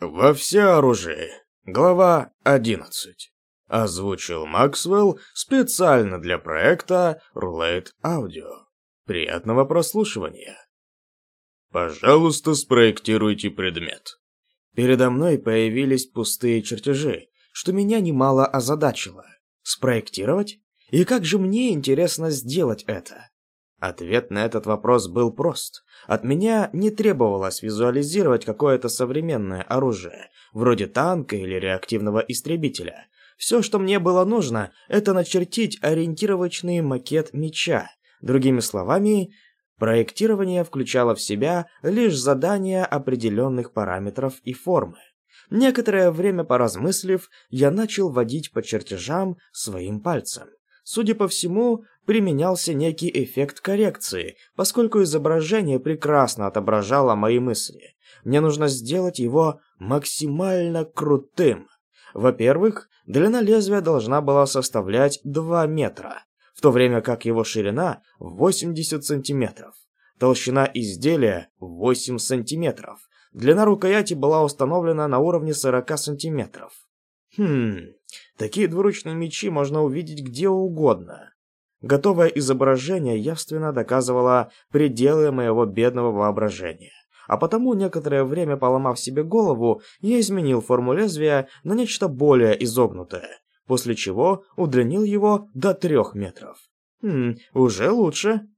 Во всеоружии. Глава 11. Озвучил Максвелл специально для проекта Roulette Audio. Приятного прослушивания. Пожалуйста, спроектируйте предмет. Передо мной появились пустые чертежи, что меня немало озадачило. Спроектировать? И как же мне интересно сделать это? Ответ на этот вопрос был прост. От меня не требовалось визуализировать какое-то современное оружие, вроде танка или реактивного истребителя. Все, что мне было нужно, это начертить ориентировочный макет меча. Другими словами, проектирование включало в себя лишь задания определенных параметров и формы. Некоторое время поразмыслив, я начал водить по чертежам своим пальцем. Судя по всему, применялся некий эффект коррекции, поскольку изображение прекрасно отображало мои мысли. Мне нужно сделать его максимально крутым. Во-первых, длина лезвия должна была составлять 2 метра, в то время как его ширина 80 сантиметров. Толщина изделия 8 сантиметров. Длина рукояти была установлена на уровне 40 сантиметров. Хм, такие двуручные мечи можно увидеть где угодно. Готовое изображение явственно доказывало пределы моего бедного воображения. А потому, некоторое время поломав себе голову, я изменил форму лезвия на нечто более изогнутое, после чего удлинил его до трех метров. Хм, уже лучше.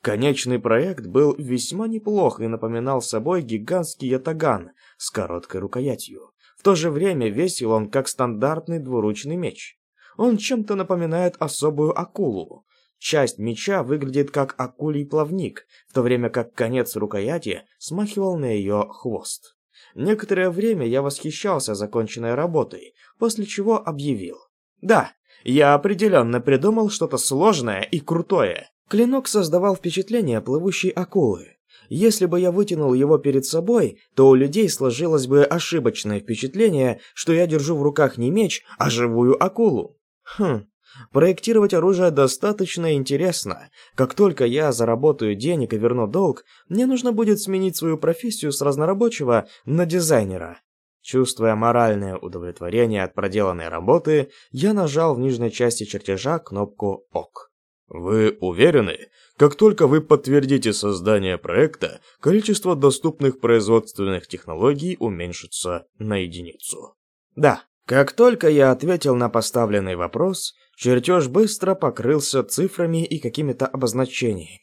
Конечный проект был весьма неплох и напоминал собой гигантский ятаган с короткой рукоятью то же время весил он как стандартный двуручный меч. Он чем-то напоминает особую акулу. Часть меча выглядит как акулий плавник, в то время как конец рукояти смахивал на ее хвост. Некоторое время я восхищался законченной работой, после чего объявил. Да, я определенно придумал что-то сложное и крутое. Клинок создавал впечатление плывущей акулы. Если бы я вытянул его перед собой, то у людей сложилось бы ошибочное впечатление, что я держу в руках не меч, а живую акулу. Хм, проектировать оружие достаточно интересно. Как только я заработаю денег и верну долг, мне нужно будет сменить свою профессию с разнорабочего на дизайнера. Чувствуя моральное удовлетворение от проделанной работы, я нажал в нижней части чертежа кнопку «Ок». Вы уверены? Как только вы подтвердите создание проекта, количество доступных производственных технологий уменьшится на единицу. Да. Как только я ответил на поставленный вопрос, чертеж быстро покрылся цифрами и какими-то обозначениями.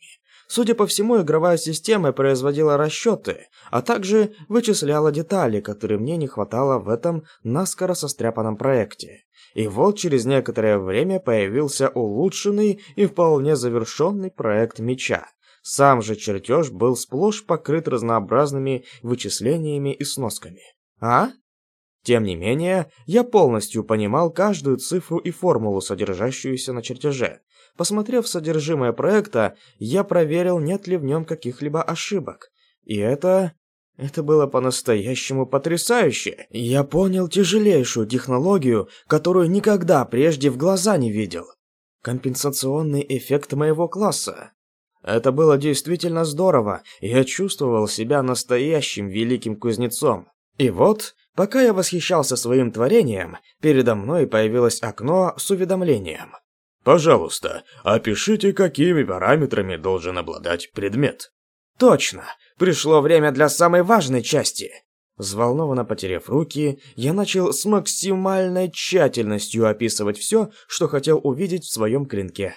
Судя по всему, игровая система производила расчеты, а также вычисляла детали, которые мне не хватало в этом наскоро состряпанном проекте. И вот через некоторое время появился улучшенный и вполне завершенный проект меча. Сам же чертеж был сплошь покрыт разнообразными вычислениями и сносками. А? Тем не менее, я полностью понимал каждую цифру и формулу, содержащуюся на чертеже. Посмотрев содержимое проекта, я проверил, нет ли в нем каких-либо ошибок. И это это было по-настоящему потрясающе. Я понял тяжелейшую технологию, которую никогда прежде в глаза не видел. Компенсационный эффект моего класса. Это было действительно здорово, я чувствовал себя настоящим великим кузнецом. И вот, пока я восхищался своим творением, передо мной появилось окно с уведомлением. «Пожалуйста, опишите, какими параметрами должен обладать предмет». «Точно! Пришло время для самой важной части. Взволнованно потеряв руки, я начал с максимальной тщательностью описывать все, что хотел увидеть в своем клинке.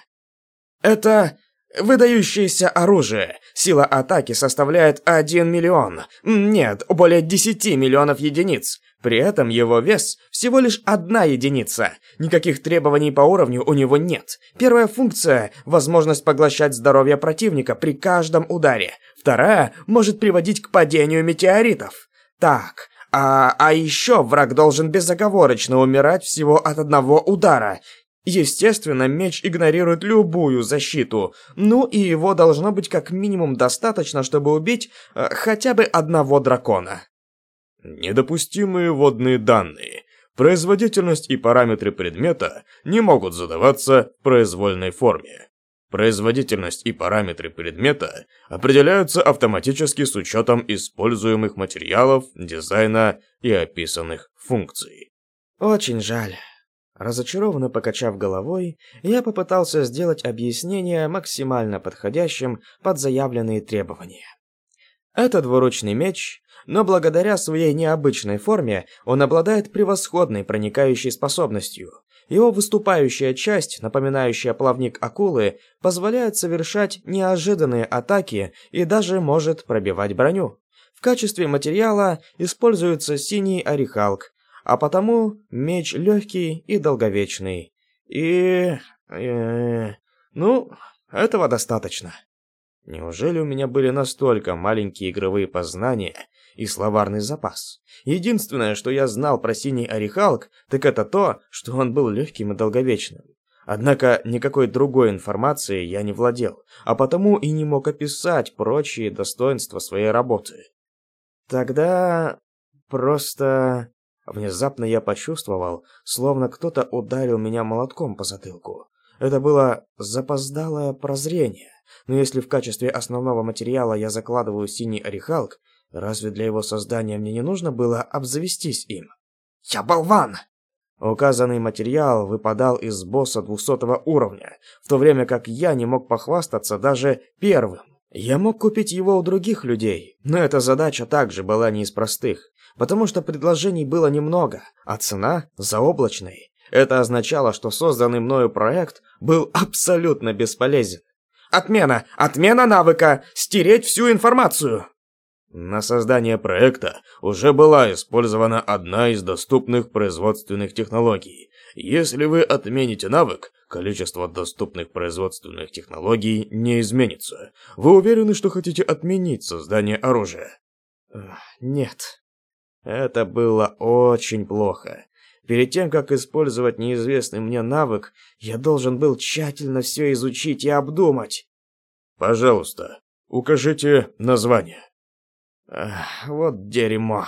Это выдающееся оружие. Сила атаки составляет 1 миллион. Нет, более 10 миллионов единиц. При этом его вес всего лишь одна единица. Никаких требований по уровню у него нет. Первая функция – возможность поглощать здоровье противника при каждом ударе. Вторая может приводить к падению метеоритов. Так, а, а еще враг должен безоговорочно умирать всего от одного удара. Естественно, меч игнорирует любую защиту. Ну и его должно быть как минимум достаточно, чтобы убить э, хотя бы одного дракона. Недопустимые водные данные. Производительность и параметры предмета не могут задаваться в произвольной форме. Производительность и параметры предмета определяются автоматически с учетом используемых материалов, дизайна и описанных функций. Очень жаль. Разочарованно покачав головой, я попытался сделать объяснение максимально подходящим под заявленные требования. Это двуручный меч, но благодаря своей необычной форме он обладает превосходной проникающей способностью. Его выступающая часть, напоминающая плавник акулы, позволяет совершать неожиданные атаки и даже может пробивать броню. В качестве материала используется синий орехалк, а потому меч легкий и долговечный. И... Э, ну, этого достаточно. Неужели у меня были настолько маленькие игровые познания и словарный запас? Единственное, что я знал про синий орехалк, так это то, что он был легким и долговечным. Однако никакой другой информации я не владел, а потому и не мог описать прочие достоинства своей работы. Тогда просто... Внезапно я почувствовал, словно кто-то ударил меня молотком по затылку. Это было запоздалое прозрение. Но если в качестве основного материала я закладываю синий орехалк, разве для его создания мне не нужно было обзавестись им? Я болван! Указанный материал выпадал из босса 200 уровня, в то время как я не мог похвастаться даже первым. Я мог купить его у других людей, но эта задача также была не из простых, потому что предложений было немного, а цена заоблачной. Это означало, что созданный мною проект был абсолютно бесполезен. Отмена! Отмена навыка! Стереть всю информацию! На создание проекта уже была использована одна из доступных производственных технологий. Если вы отмените навык, количество доступных производственных технологий не изменится. Вы уверены, что хотите отменить создание оружия? Нет. Это было очень плохо. Перед тем, как использовать неизвестный мне навык, я должен был тщательно все изучить и обдумать. Пожалуйста, укажите название. Ах, вот дерьмо.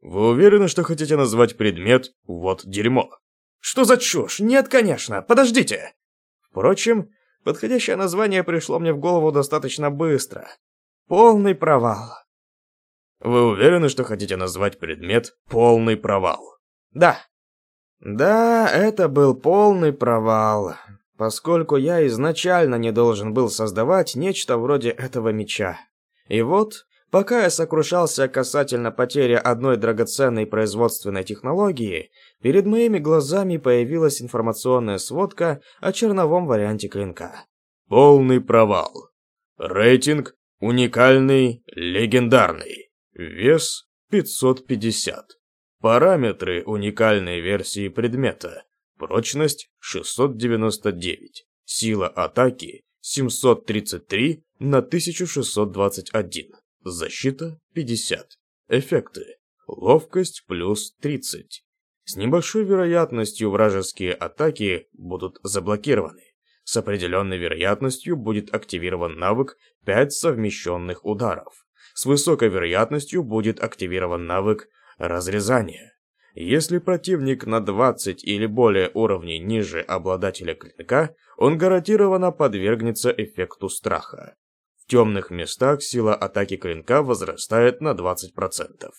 Вы уверены, что хотите назвать предмет «вот дерьмо»? Что за чушь? Нет, конечно. Подождите. Впрочем, подходящее название пришло мне в голову достаточно быстро. Полный провал. Вы уверены, что хотите назвать предмет «полный провал»? Да. Да, это был полный провал, поскольку я изначально не должен был создавать нечто вроде этого меча. И вот, пока я сокрушался касательно потери одной драгоценной производственной технологии, перед моими глазами появилась информационная сводка о черновом варианте клинка. Полный провал. Рейтинг уникальный, легендарный. Вес 550. Параметры уникальной версии предмета. Прочность 699. Сила атаки 733 на 1621. Защита 50. Эффекты. Ловкость плюс 30. С небольшой вероятностью вражеские атаки будут заблокированы. С определенной вероятностью будет активирован навык 5 совмещенных ударов. С высокой вероятностью будет активирован навык Разрезание. Если противник на 20 или более уровней ниже обладателя клинка, он гарантированно подвергнется эффекту страха. Темных местах сила атаки клинка возрастает на 20%.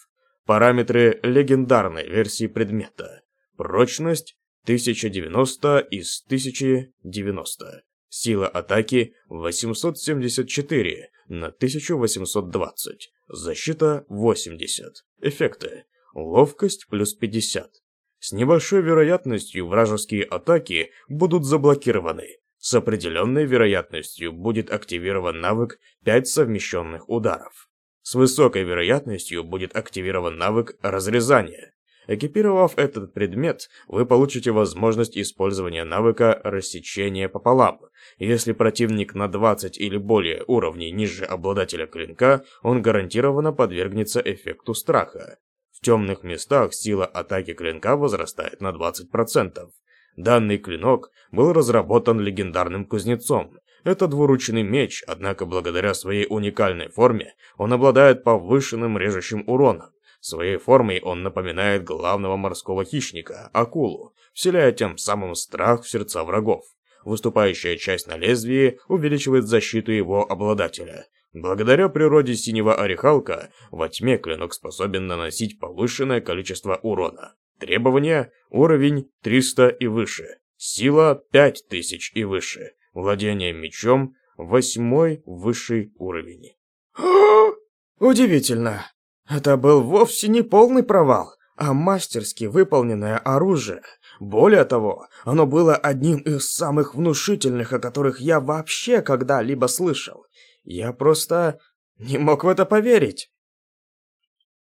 Параметры легендарной версии предмета. Прочность 1090 из 1090. Сила атаки 874 на 1820. Защита 80. Эффекты. Ловкость плюс 50. С небольшой вероятностью вражеские атаки будут заблокированы. С определенной вероятностью будет активирован навык 5 совмещенных ударов. С высокой вероятностью будет активирован навык разрезания. Экипировав этот предмет, вы получите возможность использования навыка рассечения пополам. Если противник на 20 или более уровней ниже обладателя клинка, он гарантированно подвергнется эффекту страха. В темных местах сила атаки клинка возрастает на 20%. Данный клинок был разработан легендарным кузнецом. Это двуручный меч, однако благодаря своей уникальной форме он обладает повышенным режущим уроном. Своей формой он напоминает главного морского хищника, акулу, вселяя тем самым страх в сердца врагов. Выступающая часть на лезвии увеличивает защиту его обладателя. Благодаря природе синего орехалка, во тьме клинок способен наносить повышенное количество урона. Требования – уровень 300 и выше. Сила 5000 и выше. Владение мечом – восьмой высший уровень. Удивительно. Это был вовсе не полный провал, а мастерски выполненное оружие. Более того, оно было одним из самых внушительных, о которых я вообще когда-либо слышал. Я просто не мог в это поверить.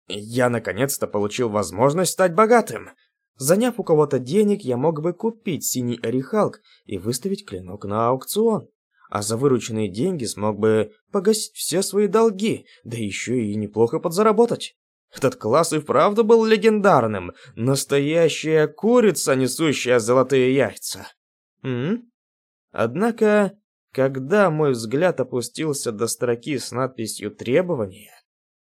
Я наконец-то получил возможность стать богатым. Заняв у кого-то денег, я мог бы купить синий орехалк и выставить клинок на аукцион. А за вырученные деньги смог бы погасить все свои долги, да еще и неплохо подзаработать. Этот класс и вправду был легендарным. Настоящая курица, несущая золотые яйца. М? Однако, когда мой взгляд опустился до строки с надписью «Требования»,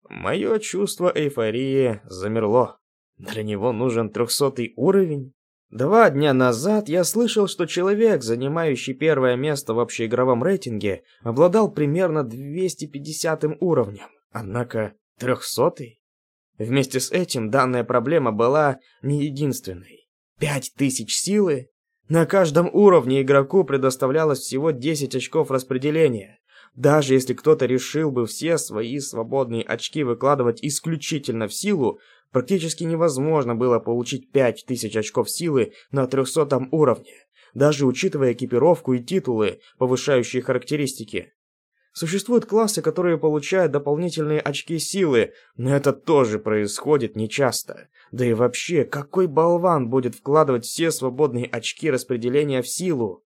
мое чувство эйфории замерло. Для него нужен трехсотый уровень. Два дня назад я слышал, что человек, занимающий первое место в общеигровом рейтинге, обладал примерно 250 уровнем. Однако трехсотый? Вместе с этим данная проблема была не единственной. Пять тысяч силы? На каждом уровне игроку предоставлялось всего 10 очков распределения. Даже если кто-то решил бы все свои свободные очки выкладывать исключительно в силу, практически невозможно было получить 5000 очков силы на 300 уровне, даже учитывая экипировку и титулы, повышающие характеристики. Существуют классы, которые получают дополнительные очки силы, но это тоже происходит нечасто. Да и вообще, какой болван будет вкладывать все свободные очки распределения в силу?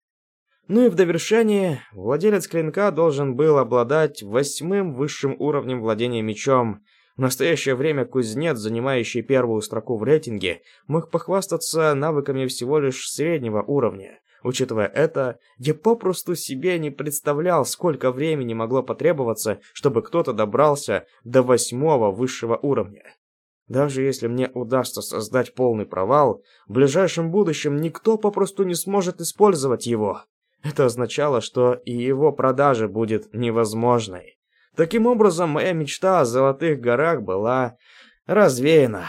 Ну и в довершение, владелец клинка должен был обладать восьмым высшим уровнем владения мечом. В настоящее время кузнец, занимающий первую строку в рейтинге, мог похвастаться навыками всего лишь среднего уровня. Учитывая это, я попросту себе не представлял, сколько времени могло потребоваться, чтобы кто-то добрался до восьмого высшего уровня. Даже если мне удастся создать полный провал, в ближайшем будущем никто попросту не сможет использовать его. Это означало, что и его продажа будет невозможной. Таким образом, моя мечта о Золотых горах была развеяна.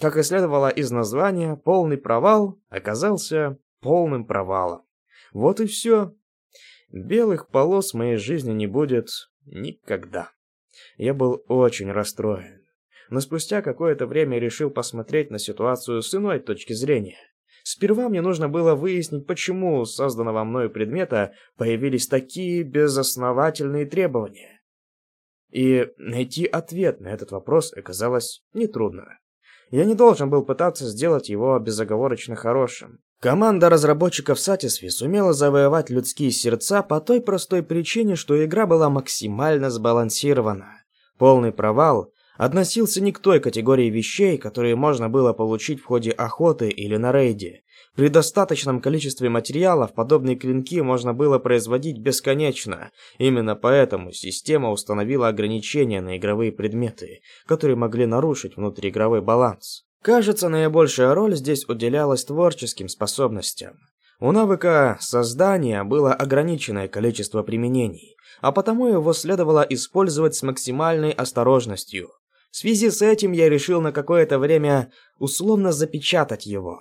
Как и следовало из названия, полный провал оказался полным провалом. Вот и все. Белых полос в моей жизни не будет никогда. Я был очень расстроен. Но спустя какое-то время решил посмотреть на ситуацию с иной точки зрения. Сперва мне нужно было выяснить, почему у созданного мною предмета появились такие безосновательные требования. И найти ответ на этот вопрос оказалось нетрудно. Я не должен был пытаться сделать его безоговорочно хорошим. Команда разработчиков Satisfy сумела завоевать людские сердца по той простой причине, что игра была максимально сбалансирована. Полный провал относился не к той категории вещей, которые можно было получить в ходе охоты или на рейде. При достаточном количестве материалов подобные клинки можно было производить бесконечно. Именно поэтому система установила ограничения на игровые предметы, которые могли нарушить внутриигровой баланс. Кажется, наибольшая роль здесь уделялась творческим способностям. У навыка создания было ограниченное количество применений, а потому его следовало использовать с максимальной осторожностью. В связи с этим я решил на какое-то время условно запечатать его.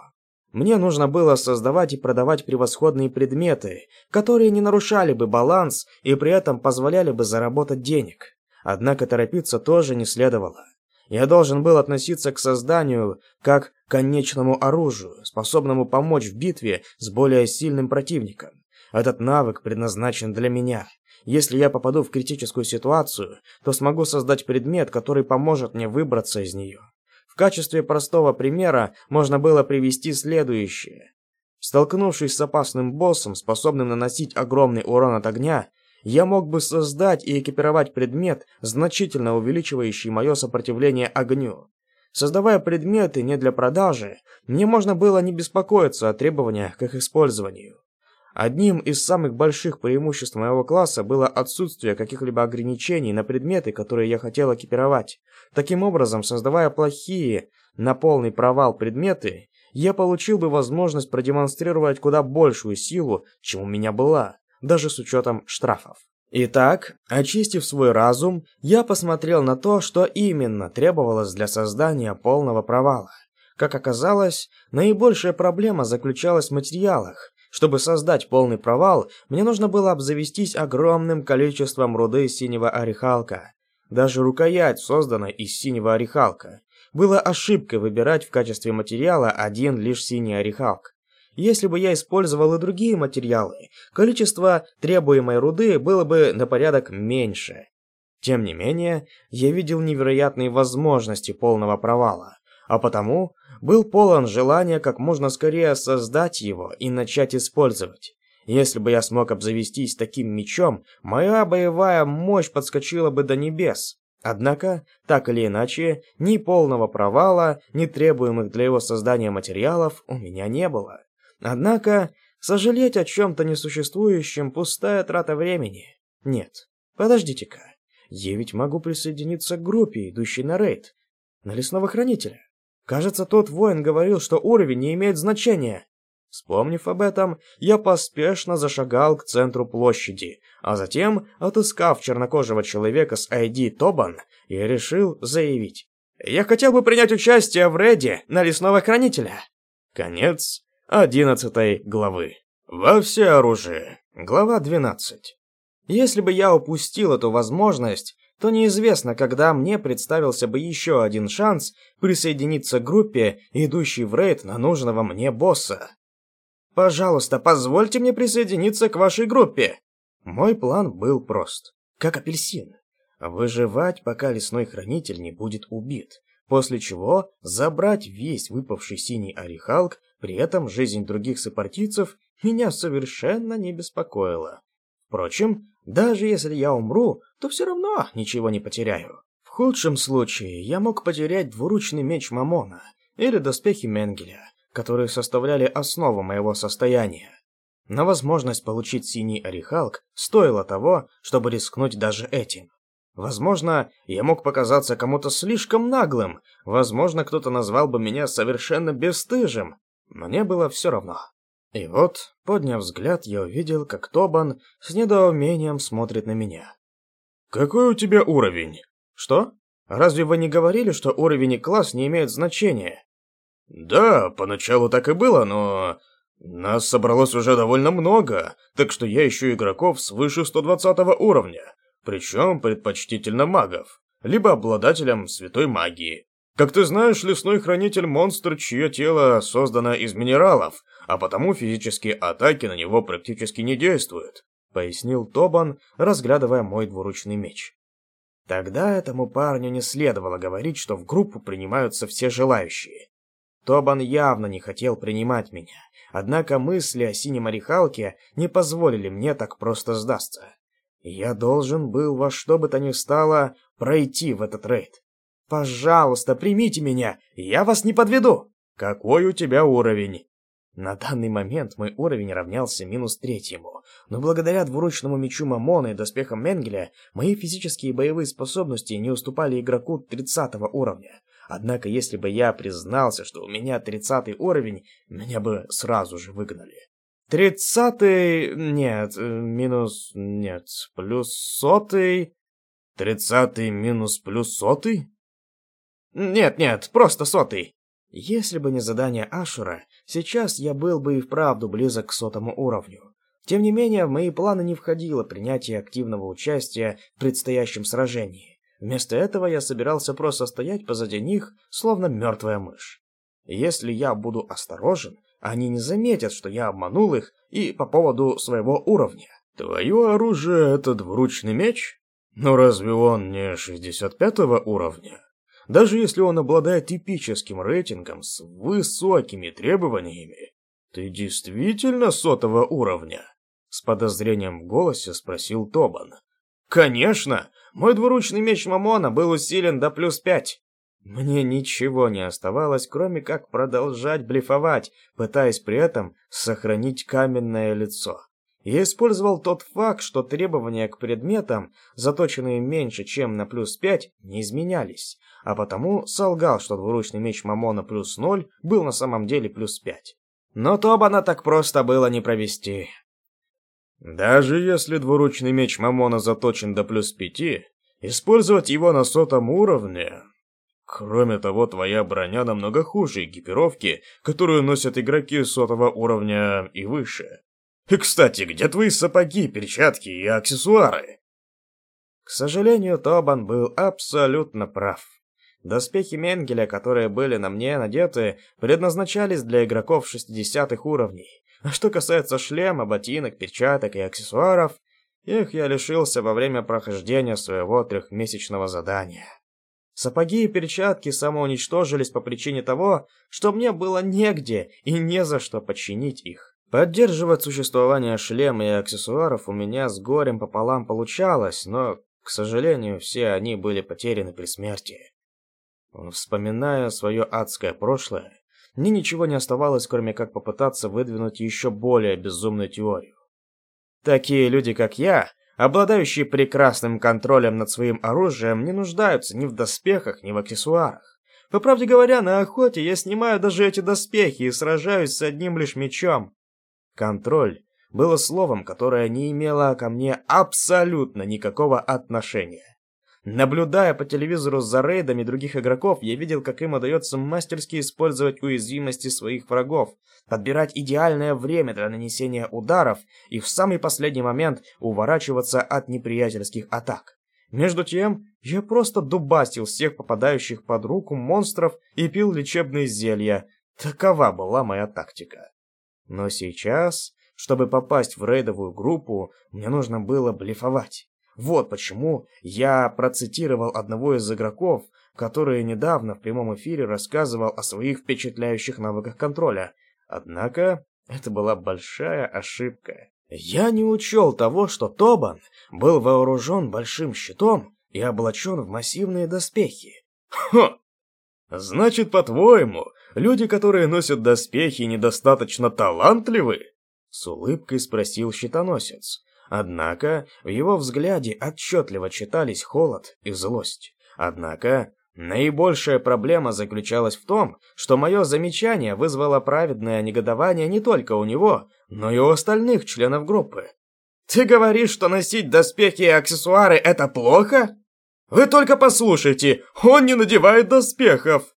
Мне нужно было создавать и продавать превосходные предметы, которые не нарушали бы баланс и при этом позволяли бы заработать денег. Однако торопиться тоже не следовало. Я должен был относиться к созданию как к конечному оружию, способному помочь в битве с более сильным противником. Этот навык предназначен для меня. Если я попаду в критическую ситуацию, то смогу создать предмет, который поможет мне выбраться из нее. В качестве простого примера можно было привести следующее. Столкнувшись с опасным боссом, способным наносить огромный урон от огня, я мог бы создать и экипировать предмет, значительно увеличивающий мое сопротивление огню. Создавая предметы не для продажи, мне можно было не беспокоиться о требованиях к их использованию. Одним из самых больших преимуществ моего класса было отсутствие каких-либо ограничений на предметы, которые я хотел экипировать. Таким образом, создавая плохие, на полный провал предметы, я получил бы возможность продемонстрировать куда большую силу, чем у меня была, даже с учетом штрафов. Итак, очистив свой разум, я посмотрел на то, что именно требовалось для создания полного провала. Как оказалось, наибольшая проблема заключалась в материалах. Чтобы создать полный провал, мне нужно было обзавестись огромным количеством руды синего орехалка. Даже рукоять создана из синего орехалка. Было ошибкой выбирать в качестве материала один лишь синий орехалк. Если бы я использовал и другие материалы, количество требуемой руды было бы на порядок меньше. Тем не менее, я видел невероятные возможности полного провала, а потому был полон желания как можно скорее создать его и начать использовать. Если бы я смог обзавестись таким мечом, моя боевая мощь подскочила бы до небес. Однако, так или иначе, ни полного провала, ни требуемых для его создания материалов у меня не было. Однако, сожалеть о чем-то несуществующем – пустая трата времени. Нет, подождите-ка, я ведь могу присоединиться к группе, идущей на рейд, на лесного хранителя. Кажется, тот воин говорил, что уровень не имеет значения. Вспомнив об этом, я поспешно зашагал к центру площади, а затем, отыскав чернокожего человека с ID Тобан, я решил заявить. «Я хотел бы принять участие в рейде на лесного хранителя». Конец одиннадцатой главы. Во все оружие. Глава 12. Если бы я упустил эту возможность, то неизвестно, когда мне представился бы еще один шанс присоединиться к группе, идущей в рейд на нужного мне босса. Пожалуйста, позвольте мне присоединиться к вашей группе. Мой план был прост, как апельсин. Выживать, пока лесной хранитель не будет убит, после чего забрать весь выпавший синий орехалк, при этом жизнь других сопартийцев меня совершенно не беспокоила. Впрочем, даже если я умру, то все равно ничего не потеряю. В худшем случае я мог потерять двуручный меч Мамона или доспехи Менгеля, которые составляли основу моего состояния. Но возможность получить синий орехалк стоила того, чтобы рискнуть даже этим. Возможно, я мог показаться кому-то слишком наглым, возможно, кто-то назвал бы меня совершенно бесстыжим. Мне было все равно. И вот, подняв взгляд, я увидел, как Тобан с недоумением смотрит на меня. «Какой у тебя уровень?» «Что? Разве вы не говорили, что уровень и класс не имеют значения?» Да, поначалу так и было, но... Нас собралось уже довольно много, так что я ищу игроков свыше 120 уровня, причем предпочтительно магов, либо обладателям святой магии. Как ты знаешь, лесной хранитель монстр, чье тело создано из минералов, а потому физические атаки на него практически не действуют, пояснил Тобан, разглядывая мой двуручный меч. Тогда этому парню не следовало говорить, что в группу принимаются все желающие. Тобан явно не хотел принимать меня, однако мысли о синем орехалке не позволили мне так просто сдастся. Я должен был во что бы то ни стало пройти в этот рейд. Пожалуйста, примите меня, я вас не подведу. Какой у тебя уровень? На данный момент мой уровень равнялся минус третьему, но благодаря двуручному мечу Мамона и доспехам Менгеля мои физические боевые способности не уступали игроку 30 уровня. Однако, если бы я признался, что у меня тридцатый уровень, меня бы сразу же выгнали. Тридцатый... нет, э, минус... нет, плюс сотый... Тридцатый минус плюс сотый? Нет, нет, просто сотый. Если бы не задание Ашура, сейчас я был бы и вправду близок к сотому уровню. Тем не менее, в мои планы не входило принятие активного участия в предстоящем сражении. Вместо этого я собирался просто стоять позади них, словно мертвая мышь. Если я буду осторожен, они не заметят, что я обманул их и по поводу своего уровня. Твое оружие — это двуручный меч? Но разве он не 65 уровня? Даже если он обладает типическим рейтингом с высокими требованиями, ты действительно сотого уровня? С подозрением в голосе спросил Тобан. Конечно! Мой двуручный меч Мамона был усилен до плюс пять. Мне ничего не оставалось, кроме как продолжать блефовать, пытаясь при этом сохранить каменное лицо. Я использовал тот факт, что требования к предметам, заточенные меньше, чем на плюс 5, не изменялись, а потому солгал, что двуручный меч Мамона плюс 0 был на самом деле плюс 5. Но Тобана так просто было не провести. Даже если двуручный меч Мамона заточен до плюс 5, использовать его на сотом уровне... Кроме того, твоя броня намного хуже экипировки, которую носят игроки сотого уровня и выше. И, кстати, где твои сапоги, перчатки и аксессуары? К сожалению, Тобан был абсолютно прав. Доспехи Менгеля, которые были на мне надеты, предназначались для игроков 60-х уровней. А что касается шлема, ботинок, перчаток и аксессуаров, их я лишился во время прохождения своего трехмесячного задания. Сапоги и перчатки самоуничтожились по причине того, что мне было негде и не за что починить их. Поддерживать существование шлема и аксессуаров у меня с горем пополам получалось, но, к сожалению, все они были потеряны при смерти. Вспоминая свое адское прошлое, мне ничего не оставалось, кроме как попытаться выдвинуть еще более безумную теорию. Такие люди, как я, обладающие прекрасным контролем над своим оружием, не нуждаются ни в доспехах, ни в аксессуарах. По правде говоря, на охоте я снимаю даже эти доспехи и сражаюсь с одним лишь мечом. Контроль было словом, которое не имело ко мне абсолютно никакого отношения. Наблюдая по телевизору за рейдами других игроков, я видел, как им удается мастерски использовать уязвимости своих врагов, подбирать идеальное время для нанесения ударов и в самый последний момент уворачиваться от неприятельских атак. Между тем, я просто дубасил всех попадающих под руку монстров и пил лечебные зелья. Такова была моя тактика. Но сейчас, чтобы попасть в рейдовую группу, мне нужно было блефовать. Вот почему я процитировал одного из игроков, который недавно в прямом эфире рассказывал о своих впечатляющих навыках контроля. Однако, это была большая ошибка. Я не учел того, что Тобан был вооружен большим щитом и облачен в массивные доспехи. Хо! Значит, по-твоему, люди, которые носят доспехи, недостаточно талантливы? С улыбкой спросил щитоносец. Однако в его взгляде отчетливо читались холод и злость. Однако наибольшая проблема заключалась в том, что мое замечание вызвало праведное негодование не только у него, но и у остальных членов группы. «Ты говоришь, что носить доспехи и аксессуары – это плохо?» Вы только послушайте, он не надевает доспехов.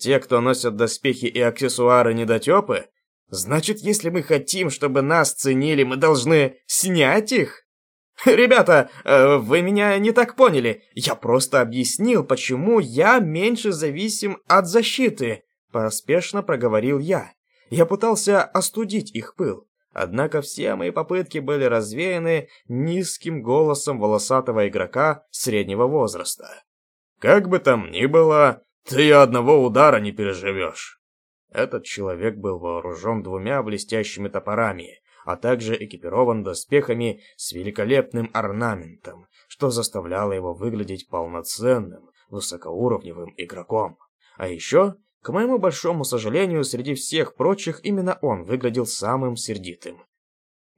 Те, кто носят доспехи и аксессуары недотепы, значит, если мы хотим, чтобы нас ценили, мы должны снять их? Ребята, э, вы меня не так поняли. Я просто объяснил, почему я меньше зависим от защиты, поспешно проговорил я. Я пытался остудить их пыл. Однако все мои попытки были развеяны низким голосом волосатого игрока среднего возраста. «Как бы там ни было, ты одного удара не переживешь». Этот человек был вооружен двумя блестящими топорами, а также экипирован доспехами с великолепным орнаментом, что заставляло его выглядеть полноценным, высокоуровневым игроком. А еще к моему большому сожалению, среди всех прочих именно он выглядел самым сердитым.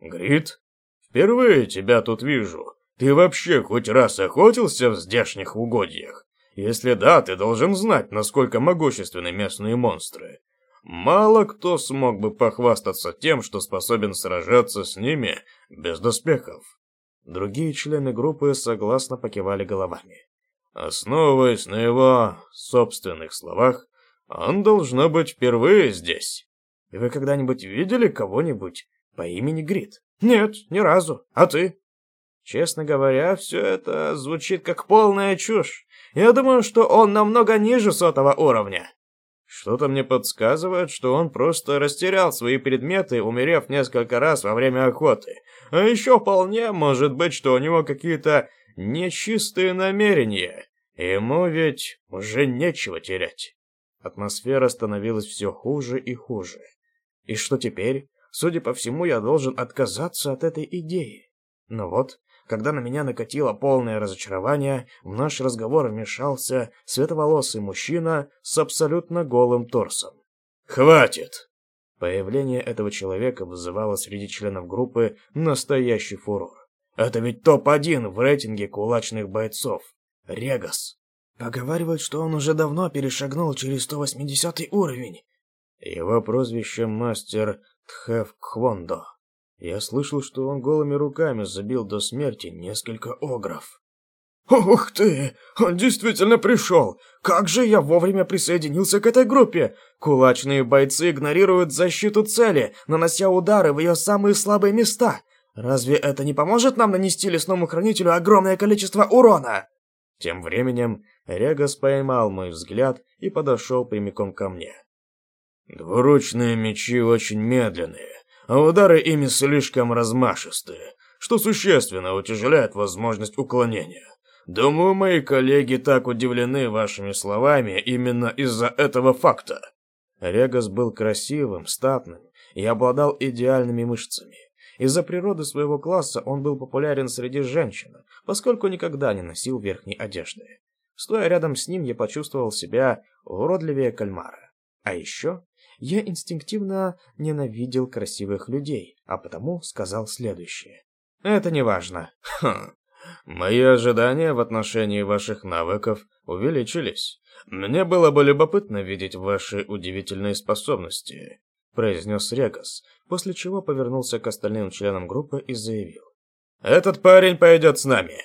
«Грит, впервые тебя тут вижу. Ты вообще хоть раз охотился в здешних угодьях? Если да, ты должен знать, насколько могущественны местные монстры. Мало кто смог бы похвастаться тем, что способен сражаться с ними без доспехов». Другие члены группы согласно покивали головами. Основываясь на его собственных словах, он, должно быть, впервые здесь. Вы когда-нибудь видели кого-нибудь по имени Грит? Нет, ни разу. А ты? Честно говоря, все это звучит как полная чушь. Я думаю, что он намного ниже сотого уровня. Что-то мне подсказывает, что он просто растерял свои предметы, умерев несколько раз во время охоты. А еще вполне может быть, что у него какие-то нечистые намерения. Ему ведь уже нечего терять. Атмосфера становилась все хуже и хуже. И что теперь? Судя по всему, я должен отказаться от этой идеи. Но вот, когда на меня накатило полное разочарование, в наш разговор вмешался световолосый мужчина с абсолютно голым торсом. «Хватит!» Появление этого человека вызывало среди членов группы настоящий фурор. Это ведь топ-1 в рейтинге кулачных бойцов. Регас. Поговаривают, что он уже давно перешагнул через 180 уровень. Его прозвище мастер Тхев Кхвондо. Я слышал, что он голыми руками забил до смерти несколько огров. «Ух ты! Он действительно пришел! Как же я вовремя присоединился к этой группе! Кулачные бойцы игнорируют защиту цели, нанося удары в ее самые слабые места. Разве это не поможет нам нанести лесному хранителю огромное количество урона?» Тем временем Регас поймал мой взгляд и подошел прямиком ко мне. «Двуручные мечи очень медленные, а удары ими слишком размашистые, что существенно утяжеляет возможность уклонения. Думаю, мои коллеги так удивлены вашими словами именно из-за этого факта. Регас был красивым, статным и обладал идеальными мышцами. Из-за природы своего класса он был популярен среди женщин, поскольку никогда не носил верхней одежды. Стоя рядом с ним, я почувствовал себя уродливее кальмара. А еще я инстинктивно ненавидел красивых людей, а потому сказал следующее. «Это не важно. Хм, Мои ожидания в отношении ваших навыков увеличились. Мне было бы любопытно видеть ваши удивительные способности, произнес Регас, после чего повернулся к остальным членам группы и заявил. Этот парень пойдет с нами.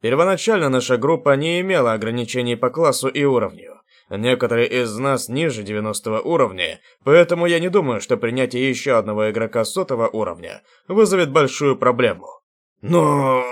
Первоначально наша группа не имела ограничений по классу и уровню. Некоторые из нас ниже 90 уровня, поэтому я не думаю, что принятие еще одного игрока сотого уровня вызовет большую проблему. Но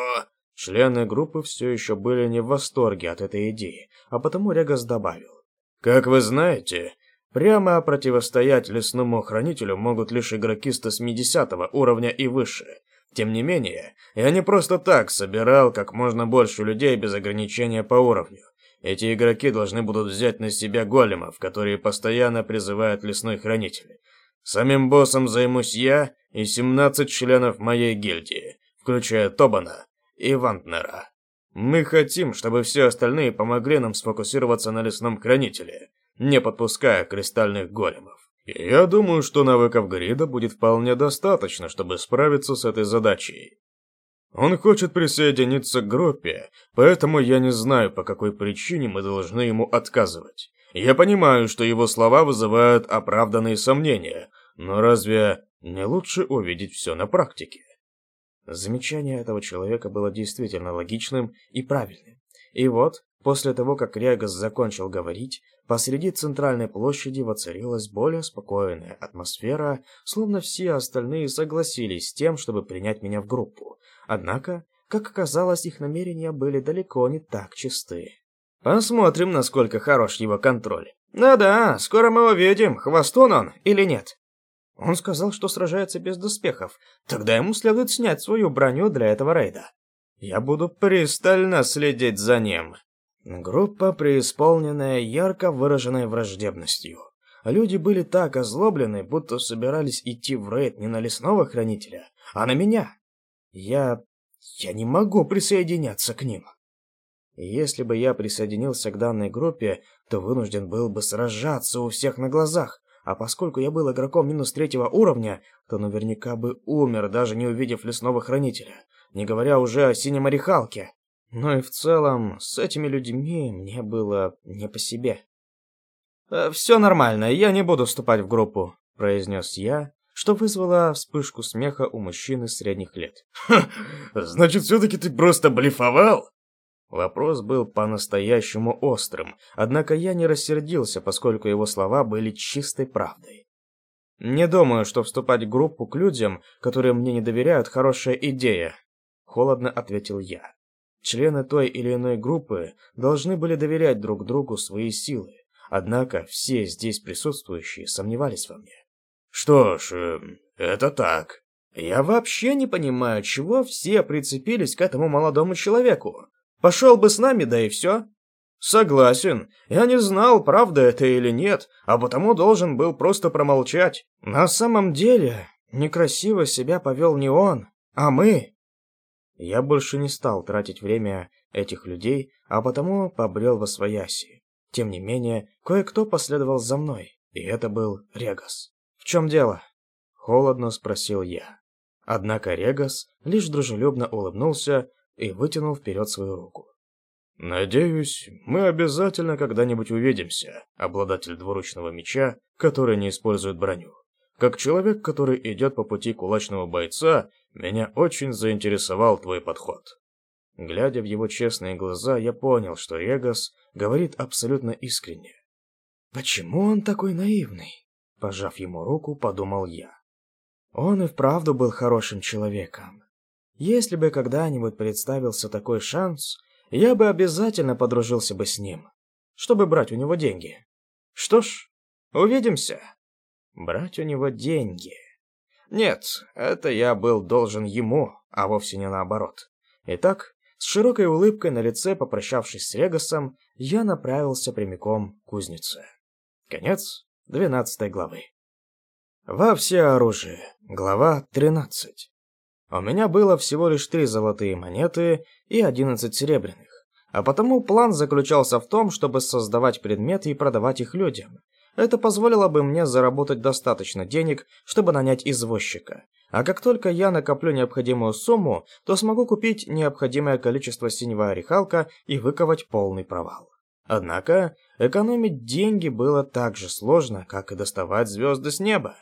Члены группы все еще были не в восторге от этой идеи, а потому Регас добавил. «Как вы знаете, прямо противостоять лесному хранителю могут лишь игроки 170 уровня и выше. Тем не менее, я не просто так собирал как можно больше людей без ограничения по уровню. Эти игроки должны будут взять на себя големов, которые постоянно призывают лесной хранитель. Самим боссом займусь я и 17 членов моей гильдии, включая Тобана, и Вантнера. Мы хотим, чтобы все остальные помогли нам сфокусироваться на лесном хранителе, не подпуская кристальных големов. Я думаю, что навыков Грида будет вполне достаточно, чтобы справиться с этой задачей. Он хочет присоединиться к группе, поэтому я не знаю, по какой причине мы должны ему отказывать. Я понимаю, что его слова вызывают оправданные сомнения, но разве не лучше увидеть все на практике? Замечание этого человека было действительно логичным и правильным. И вот, после того, как Регас закончил говорить, посреди центральной площади воцарилась более спокойная атмосфера, словно все остальные согласились с тем, чтобы принять меня в группу. Однако, как оказалось, их намерения были далеко не так чисты. Посмотрим, насколько хорош его контроль. Да-да, скоро мы увидим, хвостун он или нет. Он сказал, что сражается без доспехов. Тогда ему следует снять свою броню для этого рейда. Я буду пристально следить за ним. Группа, преисполненная ярко выраженной враждебностью. Люди были так озлоблены, будто собирались идти в рейд не на лесного хранителя, а на меня. Я... я не могу присоединяться к ним. Если бы я присоединился к данной группе, то вынужден был бы сражаться у всех на глазах, а поскольку я был игроком минус третьего уровня, то наверняка бы умер, даже не увидев лесного хранителя, не говоря уже о синем орехалке. Но и в целом, с этими людьми мне было не по себе. «Э, «Все нормально, я не буду вступать в группу», — произнес я, что вызвало вспышку смеха у мужчины средних лет. «Ха, значит, все-таки ты просто блефовал?» Вопрос был по-настоящему острым, однако я не рассердился, поскольку его слова были чистой правдой. «Не думаю, что вступать в группу к людям, которые мне не доверяют, хорошая идея», — холодно ответил я. Члены той или иной группы должны были доверять друг другу свои силы, однако все здесь присутствующие сомневались во мне. «Что ж, эм, это так. Я вообще не понимаю, чего все прицепились к этому молодому человеку. Пошел бы с нами, да и все. Согласен. Я не знал, правда это или нет, а потому должен был просто промолчать. На самом деле, некрасиво себя повел не он, а мы. Я больше не стал тратить время этих людей, а потому побрел во свояси. Тем не менее, кое-кто последовал за мной, и это был Регас. «В чем дело?» Холодно спросил я. Однако Регас лишь дружелюбно улыбнулся и вытянул вперед свою руку. «Надеюсь, мы обязательно когда-нибудь увидимся, обладатель двуручного меча, который не использует броню. Как человек, который идет по пути кулачного бойца, меня очень заинтересовал твой подход». Глядя в его честные глаза, я понял, что Регас говорит абсолютно искренне. «Почему он такой наивный?» Пожав ему руку, подумал я. Он и вправду был хорошим человеком. Если бы когда-нибудь представился такой шанс, я бы обязательно подружился бы с ним, чтобы брать у него деньги. Что ж, увидимся. Брать у него деньги. Нет, это я был должен ему, а вовсе не наоборот. Итак, с широкой улыбкой на лице, попрощавшись с Регасом, я направился прямиком к кузнице. Конец двенадцатой главы. Во всеоружие. Глава 13. У меня было всего лишь три золотые монеты и одиннадцать серебряных. А потому план заключался в том, чтобы создавать предметы и продавать их людям. Это позволило бы мне заработать достаточно денег, чтобы нанять извозчика. А как только я накоплю необходимую сумму, то смогу купить необходимое количество синего орехалка и выковать полный провал. Однако, экономить деньги было так же сложно, как и доставать звезды с неба.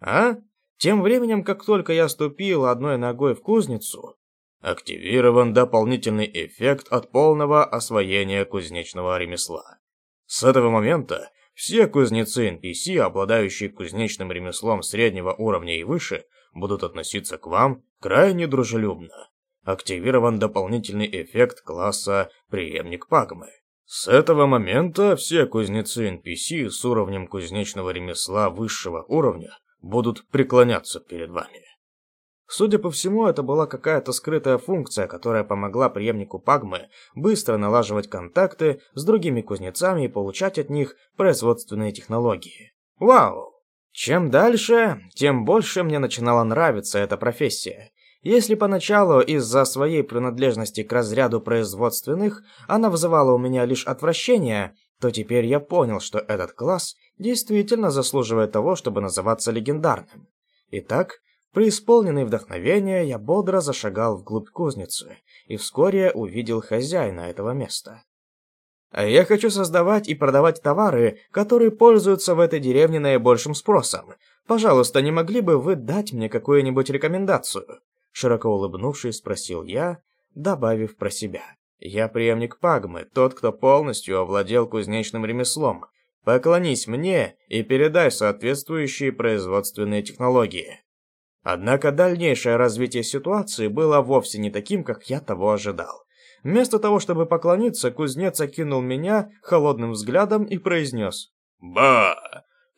А? Тем временем, как только я ступил одной ногой в кузницу, активирован дополнительный эффект от полного освоения кузнечного ремесла. С этого момента все кузнецы NPC, обладающие кузнечным ремеслом среднего уровня и выше, будут относиться к вам крайне дружелюбно. Активирован дополнительный эффект класса «Преемник Пагмы». С этого момента все кузнецы NPC с уровнем кузнечного ремесла высшего уровня будут преклоняться перед вами. Судя по всему, это была какая-то скрытая функция, которая помогла преемнику Пагмы быстро налаживать контакты с другими кузнецами и получать от них производственные технологии. Вау! Чем дальше, тем больше мне начинала нравиться эта профессия. Если поначалу из-за своей принадлежности к разряду производственных она вызывала у меня лишь отвращение, то теперь я понял, что этот класс действительно заслуживает того, чтобы называться легендарным. Итак, преисполненный вдохновения, я бодро зашагал вглубь кузницы и вскоре увидел хозяина этого места. А я хочу создавать и продавать товары, которые пользуются в этой деревне наибольшим спросом. Пожалуйста, не могли бы вы дать мне какую-нибудь рекомендацию? Широко улыбнувшись, спросил я, добавив про себя. Я преемник Пагмы, тот, кто полностью овладел кузнечным ремеслом. Поклонись мне и передай соответствующие производственные технологии. Однако дальнейшее развитие ситуации было вовсе не таким, как я того ожидал. Вместо того, чтобы поклониться, кузнец окинул меня холодным взглядом и произнес. «Ба!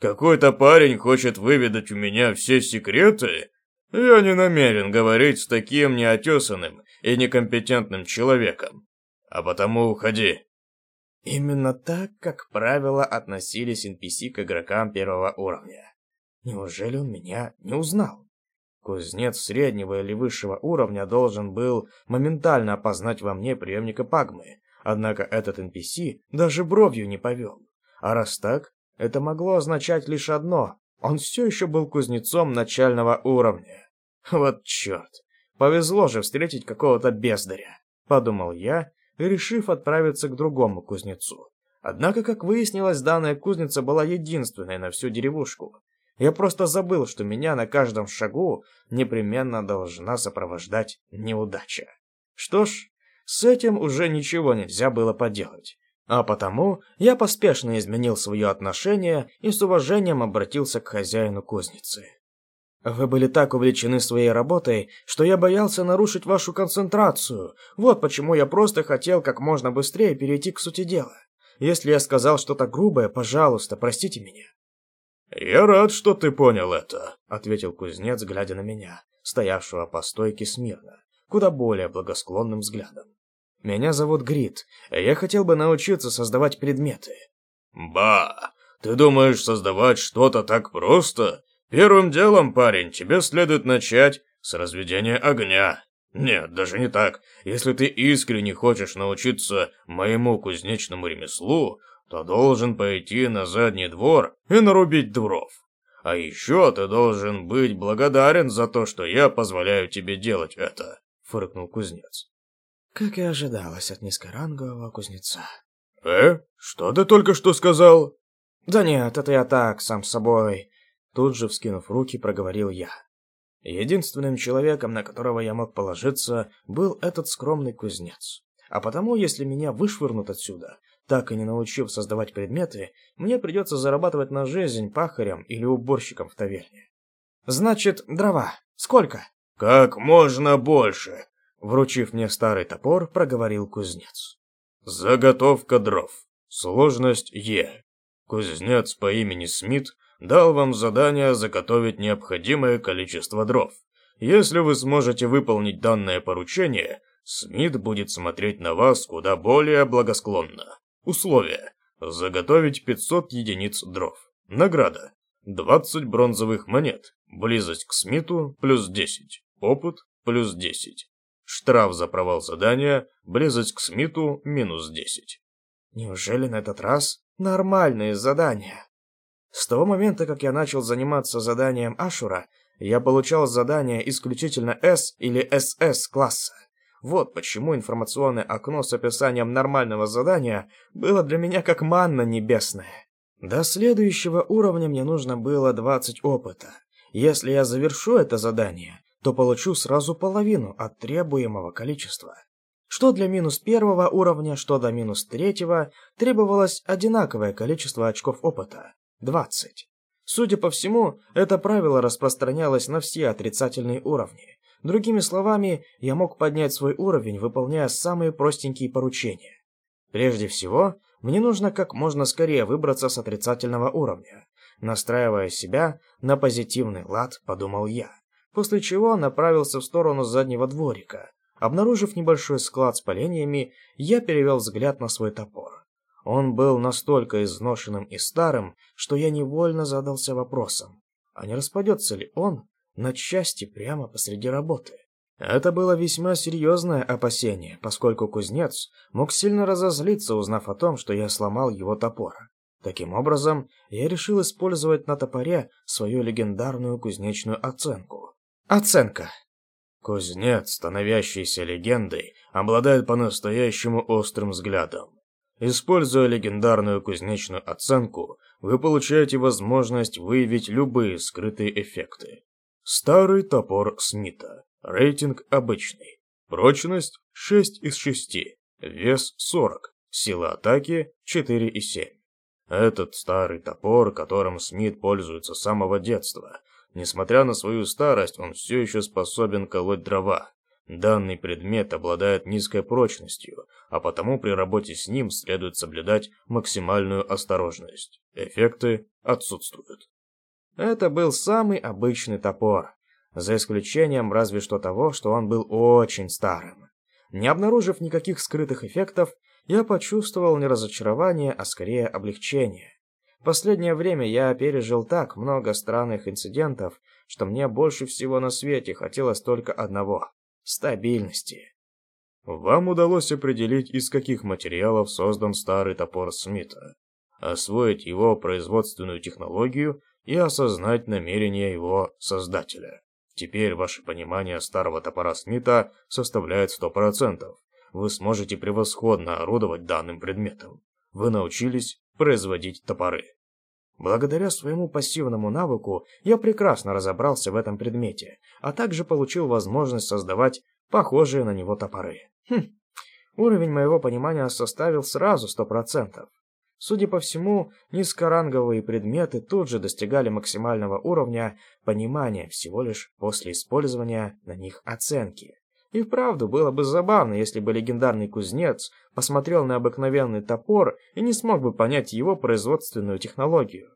Какой-то парень хочет выведать у меня все секреты? Я не намерен говорить с таким неотесанным и некомпетентным человеком. А потому уходи». Именно так, как правило, относились NPC к игрокам первого уровня. Неужели он меня не узнал? Кузнец среднего или высшего уровня должен был моментально опознать во мне преемника Пагмы, однако этот NPC даже бровью не повел. А раз так, это могло означать лишь одно – он все еще был кузнецом начального уровня. Вот черт, повезло же встретить какого-то бездаря, подумал я решив отправиться к другому кузнецу. Однако, как выяснилось, данная кузница была единственной на всю деревушку. Я просто забыл, что меня на каждом шагу непременно должна сопровождать неудача. Что ж, с этим уже ничего нельзя было поделать. А потому я поспешно изменил свое отношение и с уважением обратился к хозяину кузницы. Вы были так увлечены своей работой, что я боялся нарушить вашу концентрацию. Вот почему я просто хотел как можно быстрее перейти к сути дела. Если я сказал что-то грубое, пожалуйста, простите меня. Я рад, что ты понял это, ответил кузнец, глядя на меня, стоявшего по стойке смирно, куда более благосклонным взглядом. Меня зовут Грит, я хотел бы научиться создавать предметы. Ба, ты думаешь создавать что-то так просто? Первым делом, парень, тебе следует начать с разведения огня. Нет, даже не так. Если ты искренне хочешь научиться моему кузнечному ремеслу, то должен пойти на задний двор и нарубить дров. А еще ты должен быть благодарен за то, что я позволяю тебе делать это, фыркнул кузнец. Как и ожидалось от низкорангового кузнеца. Э? Что ты только что сказал? Да нет, это я так, сам собой. Тут же, вскинув руки, проговорил я. Единственным человеком, на которого я мог положиться, был этот скромный кузнец. А потому, если меня вышвырнут отсюда, так и не научив создавать предметы, мне придется зарабатывать на жизнь пахарем или уборщиком в таверне. Значит, дрова. Сколько? Как можно больше, вручив мне старый топор, проговорил кузнец. Заготовка дров. Сложность Е. Кузнец по имени Смит дал вам задание заготовить необходимое количество дров. Если вы сможете выполнить данное поручение, Смит будет смотреть на вас куда более благосклонно. Условия. Заготовить 500 единиц дров. Награда. 20 бронзовых монет. Близость к Смиту плюс 10. Опыт плюс 10. Штраф за провал задания. Близость к Смиту минус 10. Неужели на этот раз нормальные задания? С того момента, как я начал заниматься заданием Ашура, я получал задания исключительно S или SS класса. Вот почему информационное окно с описанием нормального задания было для меня как манна небесная. До следующего уровня мне нужно было 20 опыта. Если я завершу это задание, то получу сразу половину от требуемого количества. Что для минус первого уровня, что до минус третьего, требовалось одинаковое количество очков опыта – 20. Судя по всему, это правило распространялось на все отрицательные уровни. Другими словами, я мог поднять свой уровень, выполняя самые простенькие поручения. Прежде всего, мне нужно как можно скорее выбраться с отрицательного уровня. Настраивая себя на позитивный лад, подумал я. После чего направился в сторону заднего дворика. Обнаружив небольшой склад с поленьями, я перевел взгляд на свой топор. Он был настолько изношенным и старым, что я невольно задался вопросом, а не распадется ли он на части прямо посреди работы. Это было весьма серьезное опасение, поскольку кузнец мог сильно разозлиться, узнав о том, что я сломал его топор. Таким образом, я решил использовать на топоре свою легендарную кузнечную оценку. Оценка. Кузнец, становящийся легендой, обладает по-настоящему острым взглядом. Используя легендарную кузнечную оценку, вы получаете возможность выявить любые скрытые эффекты. Старый топор Смита. Рейтинг обычный. Прочность 6 из 6. Вес 40. Сила атаки 4 из 7. Этот старый топор, которым Смит пользуется с самого детства. Несмотря на свою старость, он все еще способен колоть дрова. Данный предмет обладает низкой прочностью, а потому при работе с ним следует соблюдать максимальную осторожность. Эффекты отсутствуют. Это был самый обычный топор, за исключением разве что того, что он был очень старым. Не обнаружив никаких скрытых эффектов, я почувствовал не разочарование, а скорее облегчение. Последнее время я пережил так много странных инцидентов, что мне больше всего на свете хотелось только одного – стабильности. Вам удалось определить, из каких материалов создан старый топор Смита, освоить его производственную технологию и осознать намерения его создателя. Теперь ваше понимание старого топора Смита составляет 100%. Вы сможете превосходно орудовать данным предметом. Вы научились производить топоры. Благодаря своему пассивному навыку я прекрасно разобрался в этом предмете, а также получил возможность создавать похожие на него топоры. Хм, уровень моего понимания составил сразу 100%. Судя по всему, низкоранговые предметы тут же достигали максимального уровня понимания всего лишь после использования на них оценки. И вправду было бы забавно, если бы легендарный кузнец посмотрел на обыкновенный топор и не смог бы понять его производственную технологию.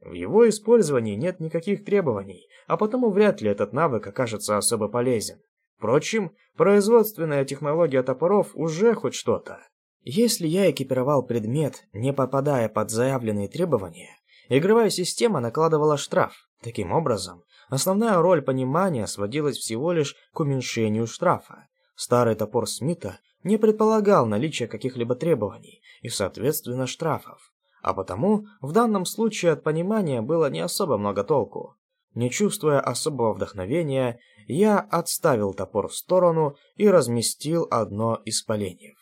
В его использовании нет никаких требований, а потому вряд ли этот навык окажется особо полезен. Впрочем, производственная технология топоров уже хоть что-то. Если я экипировал предмет, не попадая под заявленные требования, игровая система накладывала штраф. Таким образом, основная роль понимания сводилась всего лишь к уменьшению штрафа. Старый топор Смита не предполагал наличия каких-либо требований и, соответственно, штрафов. а потому в данном случае от понимания было не особо много толку. Не чувствуя особого вдохновения, я отставил топор в сторону и разместил одно из поленьев.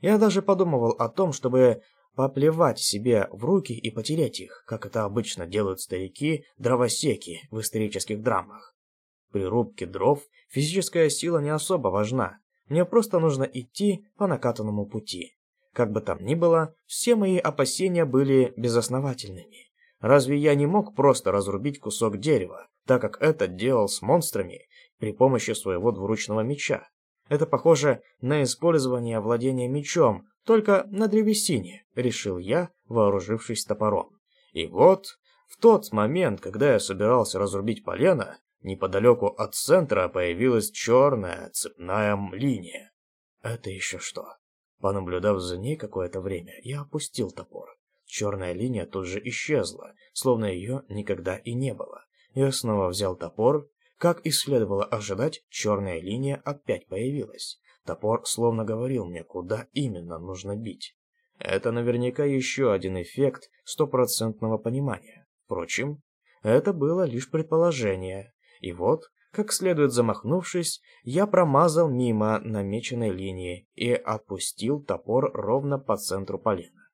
Я даже подумывал о том, чтобы поплевать себе в руки и потереть их, как это обычно делают старики-дровосеки в исторических драмах. При рубке дров физическая сила не особо важна, мне просто нужно идти по накатанному пути. Как бы там ни было, все мои опасения были безосновательными. Разве я не мог просто разрубить кусок дерева, так как это делал с монстрами при помощи своего двуручного меча? Это похоже на использование владения мечом, только на древесине, решил я, вооружившись топором. И вот, в тот момент, когда я собирался разрубить полено, неподалеку от центра появилась черная цепная линия. Это еще что? Понаблюдав за ней какое-то время, я опустил топор. Черная линия тут же исчезла, словно ее никогда и не было. Я снова взял топор. Как и следовало ожидать, черная линия опять появилась. Топор словно говорил мне, куда именно нужно бить. Это наверняка еще один эффект стопроцентного понимания. Впрочем, это было лишь предположение. И вот, как следует замахнувшись, я промазал мимо намеченной линии и отпустил топор ровно по центру полена.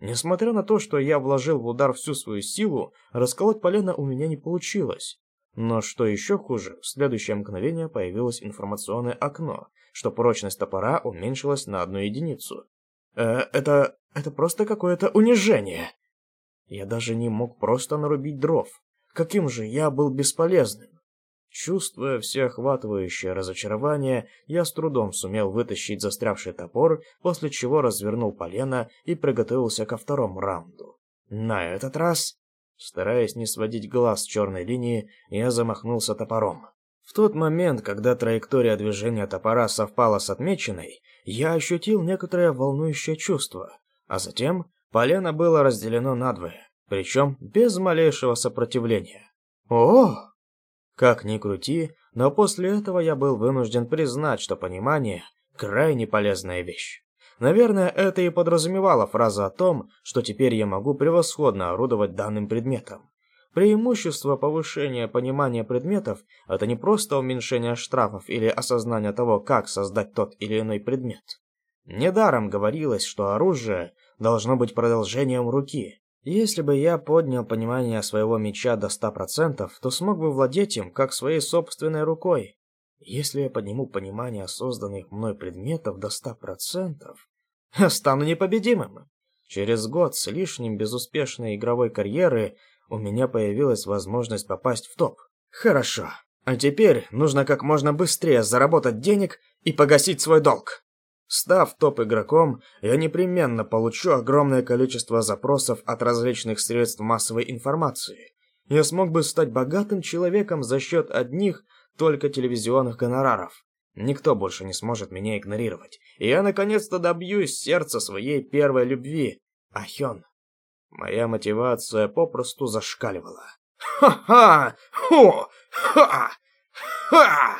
Несмотря на то, что я вложил в удар всю свою силу, расколоть полено у меня не получилось. Но что еще хуже, в следующее мгновение появилось информационное окно, что прочность топора уменьшилась на одну единицу. Э, это... это просто какое-то унижение. Я даже не мог просто нарубить дров. Каким же я был бесполезным. Чувствуя всеохватывающее разочарование, я с трудом сумел вытащить застрявший топор, после чего развернул полено и приготовился ко второму раунду. На этот раз, стараясь не сводить глаз с черной линии, я замахнулся топором. В тот момент, когда траектория движения топора совпала с отмеченной, я ощутил некоторое волнующее чувство, а затем полено было разделено надвое, причем без малейшего сопротивления. О! Как ни крути, но после этого я был вынужден признать, что понимание – крайне полезная вещь. Наверное, это и подразумевала фраза о том, что теперь я могу превосходно орудовать данным предметом. Преимущество повышения понимания предметов – это не просто уменьшение штрафов или осознание того, как создать тот или иной предмет. Недаром говорилось, что оружие должно быть продолжением руки. Если бы я поднял понимание своего меча до 100%, то смог бы владеть им, как своей собственной рукой. Если я подниму понимание созданных мной предметов до 100%, я стану непобедимым. Через год с лишним безуспешной игровой карьеры у меня появилась возможность попасть в топ. Хорошо. А теперь нужно как можно быстрее заработать денег и погасить свой долг. Став топ-игроком, я непременно получу огромное количество запросов от различных средств массовой информации. Я смог бы стать богатым человеком за счет одних только телевизионных гонораров. Никто больше не сможет меня игнорировать. И я наконец-то добьюсь сердца своей первой любви, Ахён. Моя мотивация попросту зашкаливала. Ха-ха! Хо! Ха! Ха!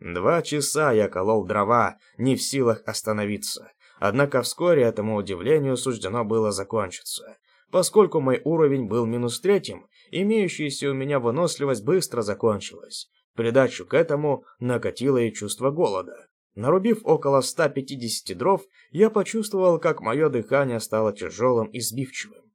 Два часа я колол дрова, не в силах остановиться. Однако вскоре этому удивлению суждено было закончиться. Поскольку мой уровень был минус третьим, имеющаяся у меня выносливость быстро закончилась. Придачу к этому накатило и чувство голода. Нарубив около 150 дров, я почувствовал, как мое дыхание стало тяжелым и сбивчивым.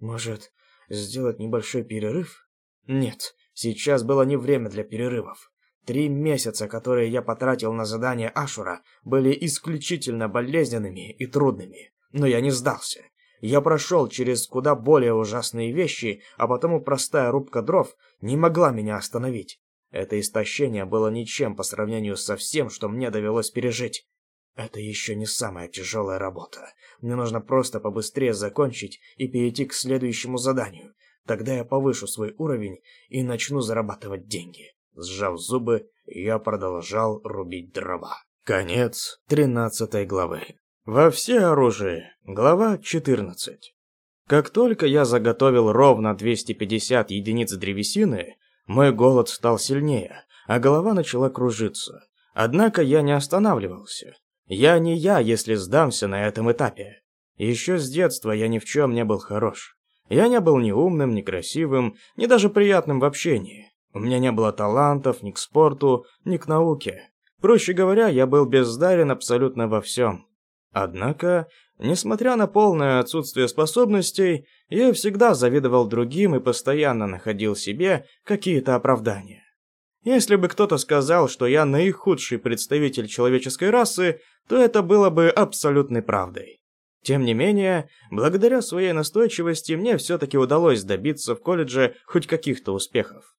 Может, сделать небольшой перерыв? Нет, сейчас было не время для перерывов. Три месяца, которые я потратил на задание Ашура, были исключительно болезненными и трудными. Но я не сдался. Я прошел через куда более ужасные вещи, а потому простая рубка дров не могла меня остановить. Это истощение было ничем по сравнению со всем, что мне довелось пережить. Это еще не самая тяжелая работа. Мне нужно просто побыстрее закончить и перейти к следующему заданию. Тогда я повышу свой уровень и начну зарабатывать деньги. Сжав зубы, я продолжал рубить дрова. Конец 13 главы. Во все оружие. Глава 14. Как только я заготовил ровно 250 единиц древесины, мой голод стал сильнее, а голова начала кружиться. Однако я не останавливался. Я не я, если сдамся на этом этапе. Еще с детства я ни в чем не был хорош. Я не был ни умным, ни красивым, ни даже приятным в общении. У меня не было талантов ни к спорту, ни к науке. Проще говоря, я был бездарен абсолютно во всем. Однако, несмотря на полное отсутствие способностей, я всегда завидовал другим и постоянно находил себе какие-то оправдания. Если бы кто-то сказал, что я наихудший представитель человеческой расы, то это было бы абсолютной правдой. Тем не менее, благодаря своей настойчивости мне все-таки удалось добиться в колледже хоть каких-то успехов.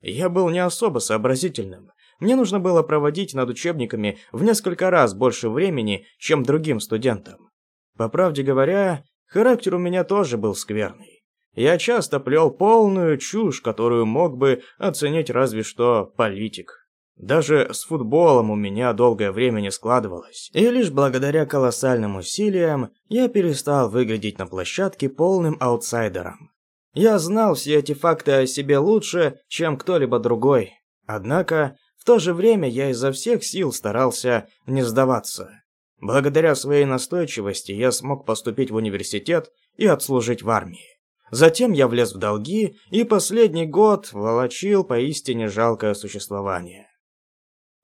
Я был не особо сообразительным. Мне нужно было проводить над учебниками в несколько раз больше времени, чем другим студентам. По правде говоря, характер у меня тоже был скверный. Я часто плел полную чушь, которую мог бы оценить разве что политик. Даже с футболом у меня долгое время не складывалось. И лишь благодаря колоссальным усилиям я перестал выглядеть на площадке полным аутсайдером. Я знал все эти факты о себе лучше, чем кто-либо другой. Однако, в то же время я изо всех сил старался не сдаваться. Благодаря своей настойчивости я смог поступить в университет и отслужить в армии. Затем я влез в долги и последний год волочил поистине жалкое существование.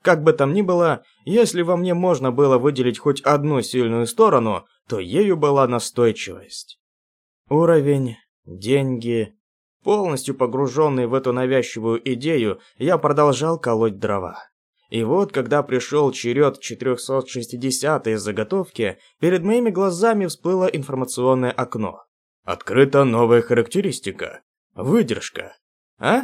Как бы там ни было, если во мне можно было выделить хоть одну сильную сторону, то ею была настойчивость. Уровень деньги. Полностью погруженный в эту навязчивую идею, я продолжал колоть дрова. И вот, когда пришел черед 460-й заготовки, перед моими глазами всплыло информационное окно. Открыта новая характеристика. Выдержка. А?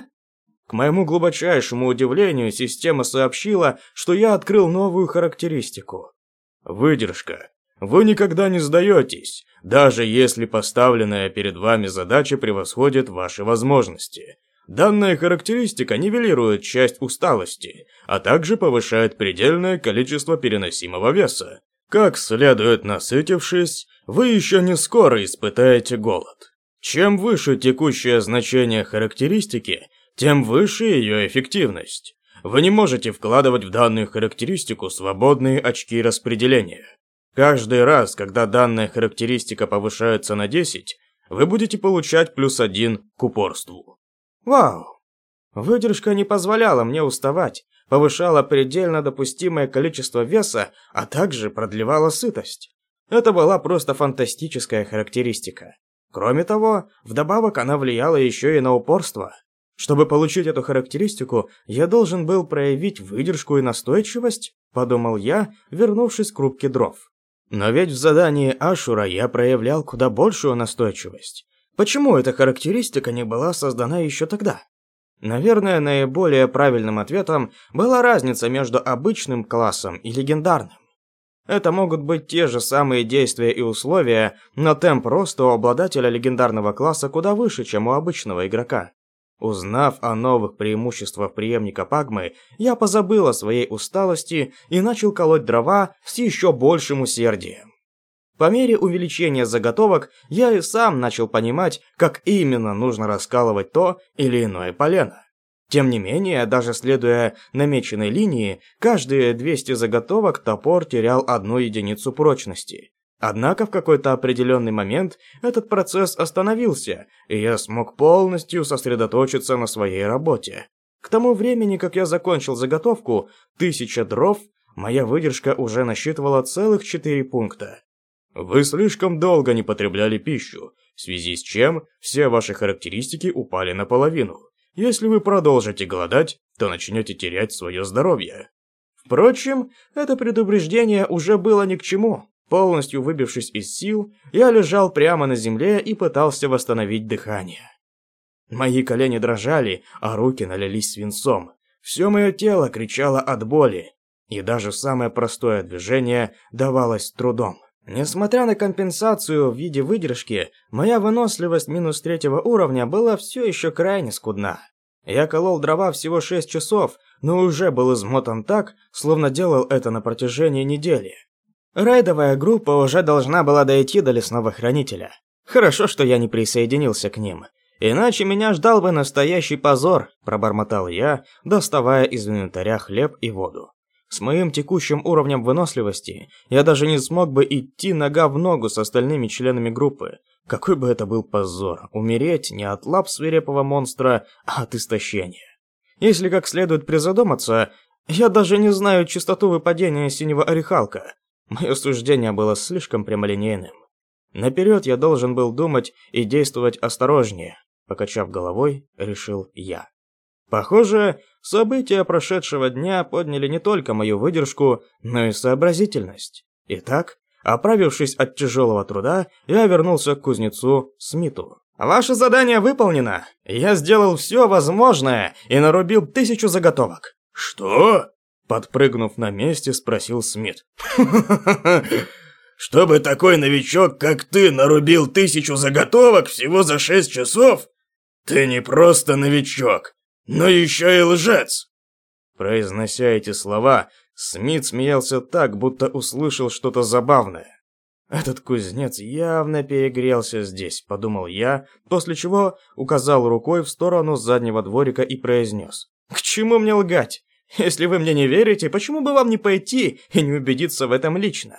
К моему глубочайшему удивлению, система сообщила, что я открыл новую характеристику. Выдержка. Вы никогда не сдаетесь, даже если поставленная перед вами задача превосходит ваши возможности. Данная характеристика нивелирует часть усталости, а также повышает предельное количество переносимого веса. Как следует насытившись, вы еще не скоро испытаете голод. Чем выше текущее значение характеристики, тем выше ее эффективность. Вы не можете вкладывать в данную характеристику свободные очки распределения. Каждый раз, когда данная характеристика повышается на 10, вы будете получать плюс один к упорству. Вау! Выдержка не позволяла мне уставать, повышала предельно допустимое количество веса, а также продлевала сытость. Это была просто фантастическая характеристика. Кроме того, вдобавок она влияла еще и на упорство. Чтобы получить эту характеристику, я должен был проявить выдержку и настойчивость, подумал я, вернувшись к рубке дров. Но ведь в задании Ашура я проявлял куда большую настойчивость. Почему эта характеристика не была создана еще тогда? Наверное, наиболее правильным ответом была разница между обычным классом и легендарным. Это могут быть те же самые действия и условия, но темп роста у обладателя легендарного класса куда выше, чем у обычного игрока. Узнав о новых преимуществах преемника Пагмы, я позабыл о своей усталости и начал колоть дрова с еще большим усердием. По мере увеличения заготовок, я и сам начал понимать, как именно нужно раскалывать то или иное полено. Тем не менее, даже следуя намеченной линии, каждые 200 заготовок топор терял одну единицу прочности. Однако в какой-то определенный момент этот процесс остановился, и я смог полностью сосредоточиться на своей работе. К тому времени, как я закончил заготовку, тысяча дров, моя выдержка уже насчитывала целых четыре пункта. Вы слишком долго не потребляли пищу, в связи с чем все ваши характеристики упали наполовину. Если вы продолжите голодать, то начнете терять свое здоровье. Впрочем, это предупреждение уже было ни к чему. Полностью выбившись из сил, я лежал прямо на земле и пытался восстановить дыхание. Мои колени дрожали, а руки налились свинцом. Все мое тело кричало от боли, и даже самое простое движение давалось трудом. Несмотря на компенсацию в виде выдержки, моя выносливость минус третьего уровня была все еще крайне скудна. Я колол дрова всего 6 часов, но уже был измотан так, словно делал это на протяжении недели. Рейдовая группа уже должна была дойти до лесного хранителя. Хорошо, что я не присоединился к ним. Иначе меня ждал бы настоящий позор, пробормотал я, доставая из инвентаря хлеб и воду. С моим текущим уровнем выносливости я даже не смог бы идти нога в ногу с остальными членами группы. Какой бы это был позор, умереть не от лап свирепого монстра, а от истощения. Если как следует призадуматься, я даже не знаю частоту выпадения синего орехалка. Мое суждение было слишком прямолинейным. Наперед я должен был думать и действовать осторожнее, покачав головой, решил я. Похоже, события прошедшего дня подняли не только мою выдержку, но и сообразительность. Итак, оправившись от тяжелого труда, я вернулся к кузнецу Смиту. «Ваше задание выполнено! Я сделал все возможное и нарубил тысячу заготовок!» «Что?» Подпрыгнув на месте, спросил Смит. «Чтобы такой новичок, как ты, нарубил тысячу заготовок всего за шесть часов? Ты не просто новичок, но еще и лжец!» Произнося эти слова, Смит смеялся так, будто услышал что-то забавное. «Этот кузнец явно перегрелся здесь», — подумал я, после чего указал рукой в сторону заднего дворика и произнес. «К чему мне лгать? Если вы мне не верите, почему бы вам не пойти и не убедиться в этом лично?»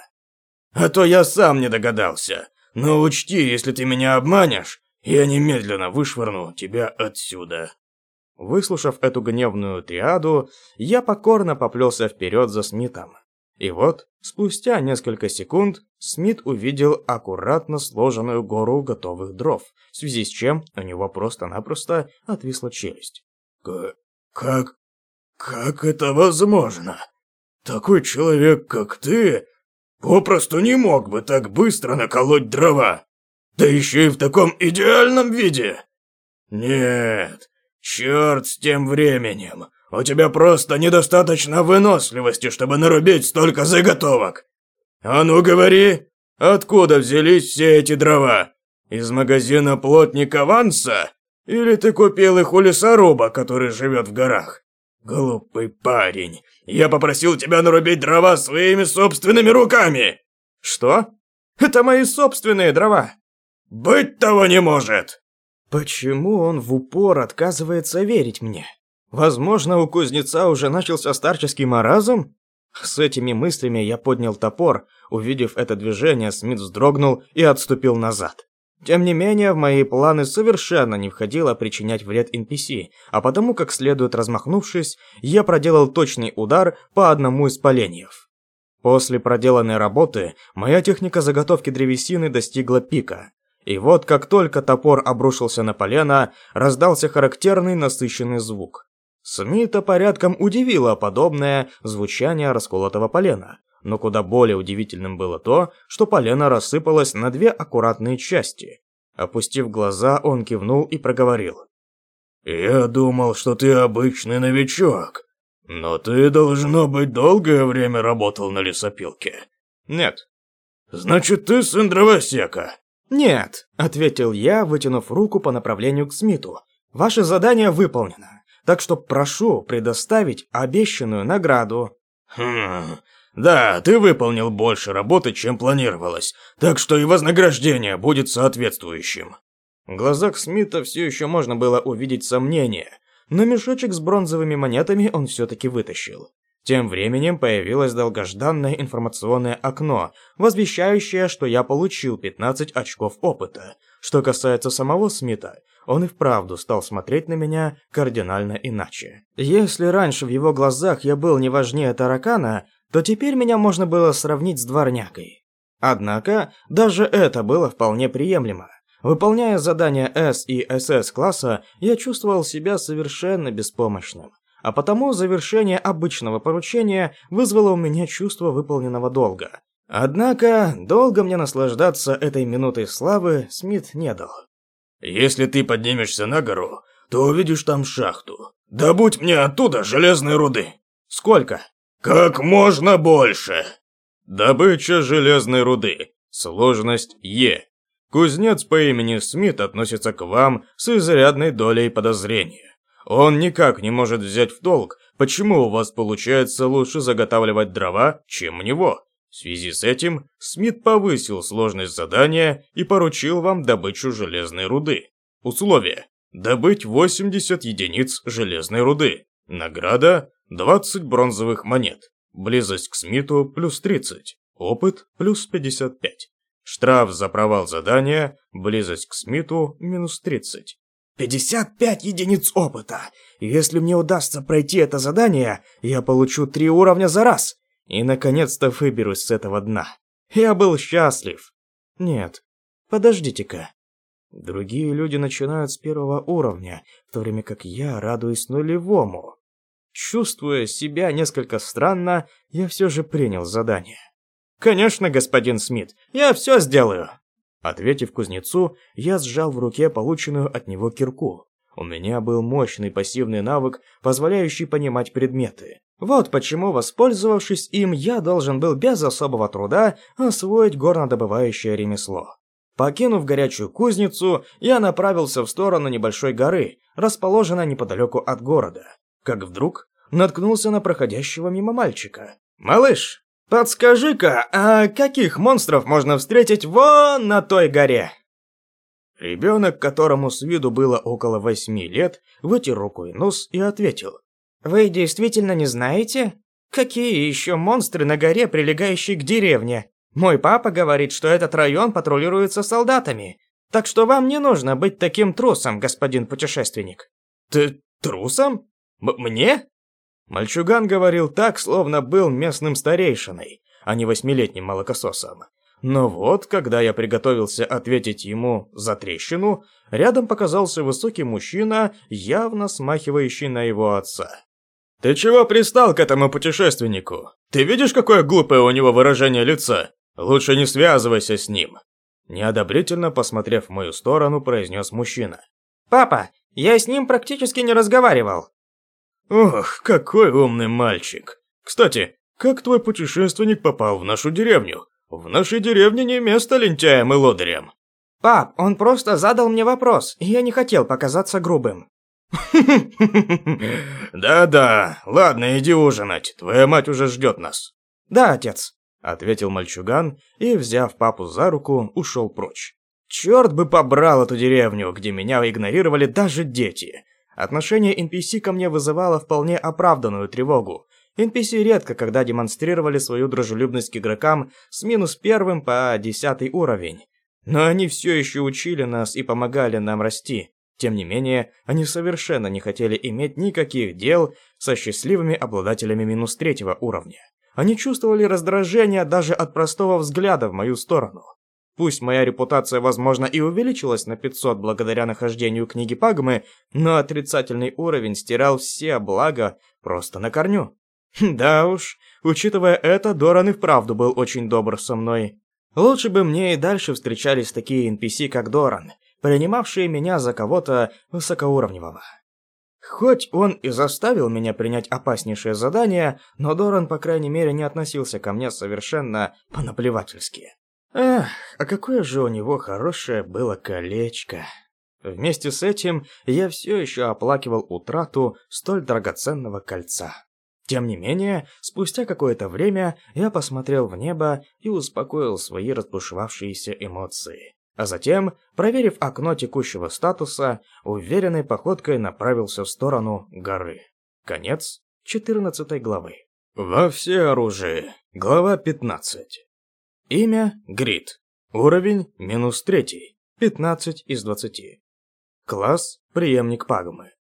«А то я сам не догадался. Но учти, если ты меня обманешь, я немедленно вышвырну тебя отсюда». Выслушав эту гневную триаду, я покорно поплелся вперед за Смитом. И вот, спустя несколько секунд, Смит увидел аккуратно сложенную гору готовых дров, в связи с чем у него просто-напросто отвисла челюсть. К «Как... как это возможно? Такой человек, как ты, попросту не мог бы так быстро наколоть дрова, да еще и в таком идеальном виде! Нет, черт с тем временем!» У тебя просто недостаточно выносливости, чтобы нарубить столько заготовок. А ну говори, откуда взялись все эти дрова? Из магазина плотника Ванса? Или ты купил их у лесоруба, который живет в горах? Глупый парень, я попросил тебя нарубить дрова своими собственными руками. Что? Это мои собственные дрова. Быть того не может. Почему он в упор отказывается верить мне? Возможно, у кузнеца уже начался старческий маразм? С этими мыслями я поднял топор. Увидев это движение, Смит вздрогнул и отступил назад. Тем не менее, в мои планы совершенно не входило причинять вред NPC, а потому, как следует размахнувшись, я проделал точный удар по одному из поленьев. После проделанной работы, моя техника заготовки древесины достигла пика. И вот, как только топор обрушился на полено, раздался характерный насыщенный звук. Смита порядком удивило подобное звучание расколотого полена. Но куда более удивительным было то, что полено рассыпалось на две аккуратные части. Опустив глаза, он кивнул и проговорил. «Я думал, что ты обычный новичок, но ты, должно быть, долгое время работал на лесопилке». «Нет». «Значит, ты сын дровосека?» «Нет», — ответил я, вытянув руку по направлению к Смиту. «Ваше задание выполнено. Так что прошу предоставить обещанную награду. Хм. Да, ты выполнил больше работы, чем планировалось, так что и вознаграждение будет соответствующим. В глазах Смита все еще можно было увидеть сомнение, но мешочек с бронзовыми монетами он все-таки вытащил. Тем временем появилось долгожданное информационное окно, возвещающее, что я получил 15 очков опыта. Что касается самого Смита, он и вправду стал смотреть на меня кардинально иначе. Если раньше в его глазах я был не важнее таракана, то теперь меня можно было сравнить с дворнякой. Однако, даже это было вполне приемлемо. Выполняя задания S и SS класса, я чувствовал себя совершенно беспомощным. А потому завершение обычного поручения вызвало у меня чувство выполненного долга. Однако, долго мне наслаждаться этой минутой славы Смит не дал. Если ты поднимешься на гору, то увидишь там шахту. Добудь мне оттуда железной руды. Сколько? Как можно больше. Добыча железной руды. Сложность Е. Кузнец по имени Смит относится к вам с изрядной долей подозрения. Он никак не может взять в толк, почему у вас получается лучше заготавливать дрова, чем у него. В связи с этим Смит повысил сложность задания и поручил вам добычу железной руды. Условие. Добыть 80 единиц железной руды. Награда – 20 бронзовых монет. Близость к Смиту плюс 30. Опыт плюс 55. Штраф за провал задания, близость к Смиту минус 30. 55 единиц опыта. Если мне удастся пройти это задание, я получу три уровня за раз. И, наконец-то, выберусь с этого дна. Я был счастлив. Нет, подождите-ка. Другие люди начинают с первого уровня, в то время как я радуюсь нулевому. Чувствуя себя несколько странно, я все же принял задание. «Конечно, господин Смит, я все сделаю!» Ответив кузнецу, я сжал в руке полученную от него кирку. У меня был мощный пассивный навык, позволяющий понимать предметы. Вот почему, воспользовавшись им, я должен был без особого труда освоить горнодобывающее ремесло. Покинув горячую кузницу, я направился в сторону небольшой горы, расположенной неподалеку от города. Как вдруг наткнулся на проходящего мимо мальчика. «Малыш, подскажи-ка, а каких монстров можно встретить вон на той горе?» Ребенок, которому с виду было около восьми лет, вытер рукой нос и ответил. «Вы действительно не знаете? Какие еще монстры на горе, прилегающей к деревне? Мой папа говорит, что этот район патрулируется солдатами, так что вам не нужно быть таким трусом, господин путешественник». «Ты трусом? М мне?» Мальчуган говорил так, словно был местным старейшиной, а не восьмилетним молокососом. Но вот, когда я приготовился ответить ему за трещину, рядом показался высокий мужчина, явно смахивающий на его отца. «Ты чего пристал к этому путешественнику? Ты видишь, какое глупое у него выражение лица? Лучше не связывайся с ним!» Неодобрительно посмотрев в мою сторону, произнес мужчина. «Папа, я с ним практически не разговаривал». «Ох, какой умный мальчик! Кстати, как твой путешественник попал в нашу деревню? В нашей деревне не место лентяям и лодырям». «Пап, он просто задал мне вопрос, и я не хотел показаться грубым». «Да-да, ладно, иди ужинать, твоя мать уже ждет нас». «Да, отец», — ответил мальчуган и, взяв папу за руку, ушел прочь. Черт бы побрал эту деревню, где меня игнорировали даже дети. Отношение NPC ко мне вызывало вполне оправданную тревогу. NPC редко когда демонстрировали свою дружелюбность к игрокам с минус первым по десятый уровень. Но они все еще учили нас и помогали нам расти. Тем не менее, они совершенно не хотели иметь никаких дел со счастливыми обладателями минус третьего уровня. Они чувствовали раздражение даже от простого взгляда в мою сторону. Пусть моя репутация, возможно, и увеличилась на 500 благодаря нахождению книги Пагмы, но отрицательный уровень стирал все блага просто на корню. Да уж, учитывая это, Доран и вправду был очень добр со мной. Лучше бы мне и дальше встречались такие NPC, как Доран, принимавшие меня за кого-то высокоуровневого. Хоть он и заставил меня принять опаснейшее задание, но Доран, по крайней мере, не относился ко мне совершенно понаплевательски. Эх, а какое же у него хорошее было колечко. Вместе с этим я все еще оплакивал утрату столь драгоценного кольца. Тем не менее, спустя какое-то время я посмотрел в небо и успокоил свои разбушевавшиеся эмоции. А затем, проверив окно текущего статуса, уверенной походкой направился в сторону горы. Конец 14 главы. Во все оружие. Глава 15. Имя Грит. Уровень минус 3. 15 из 20. Класс преемник Пагмы.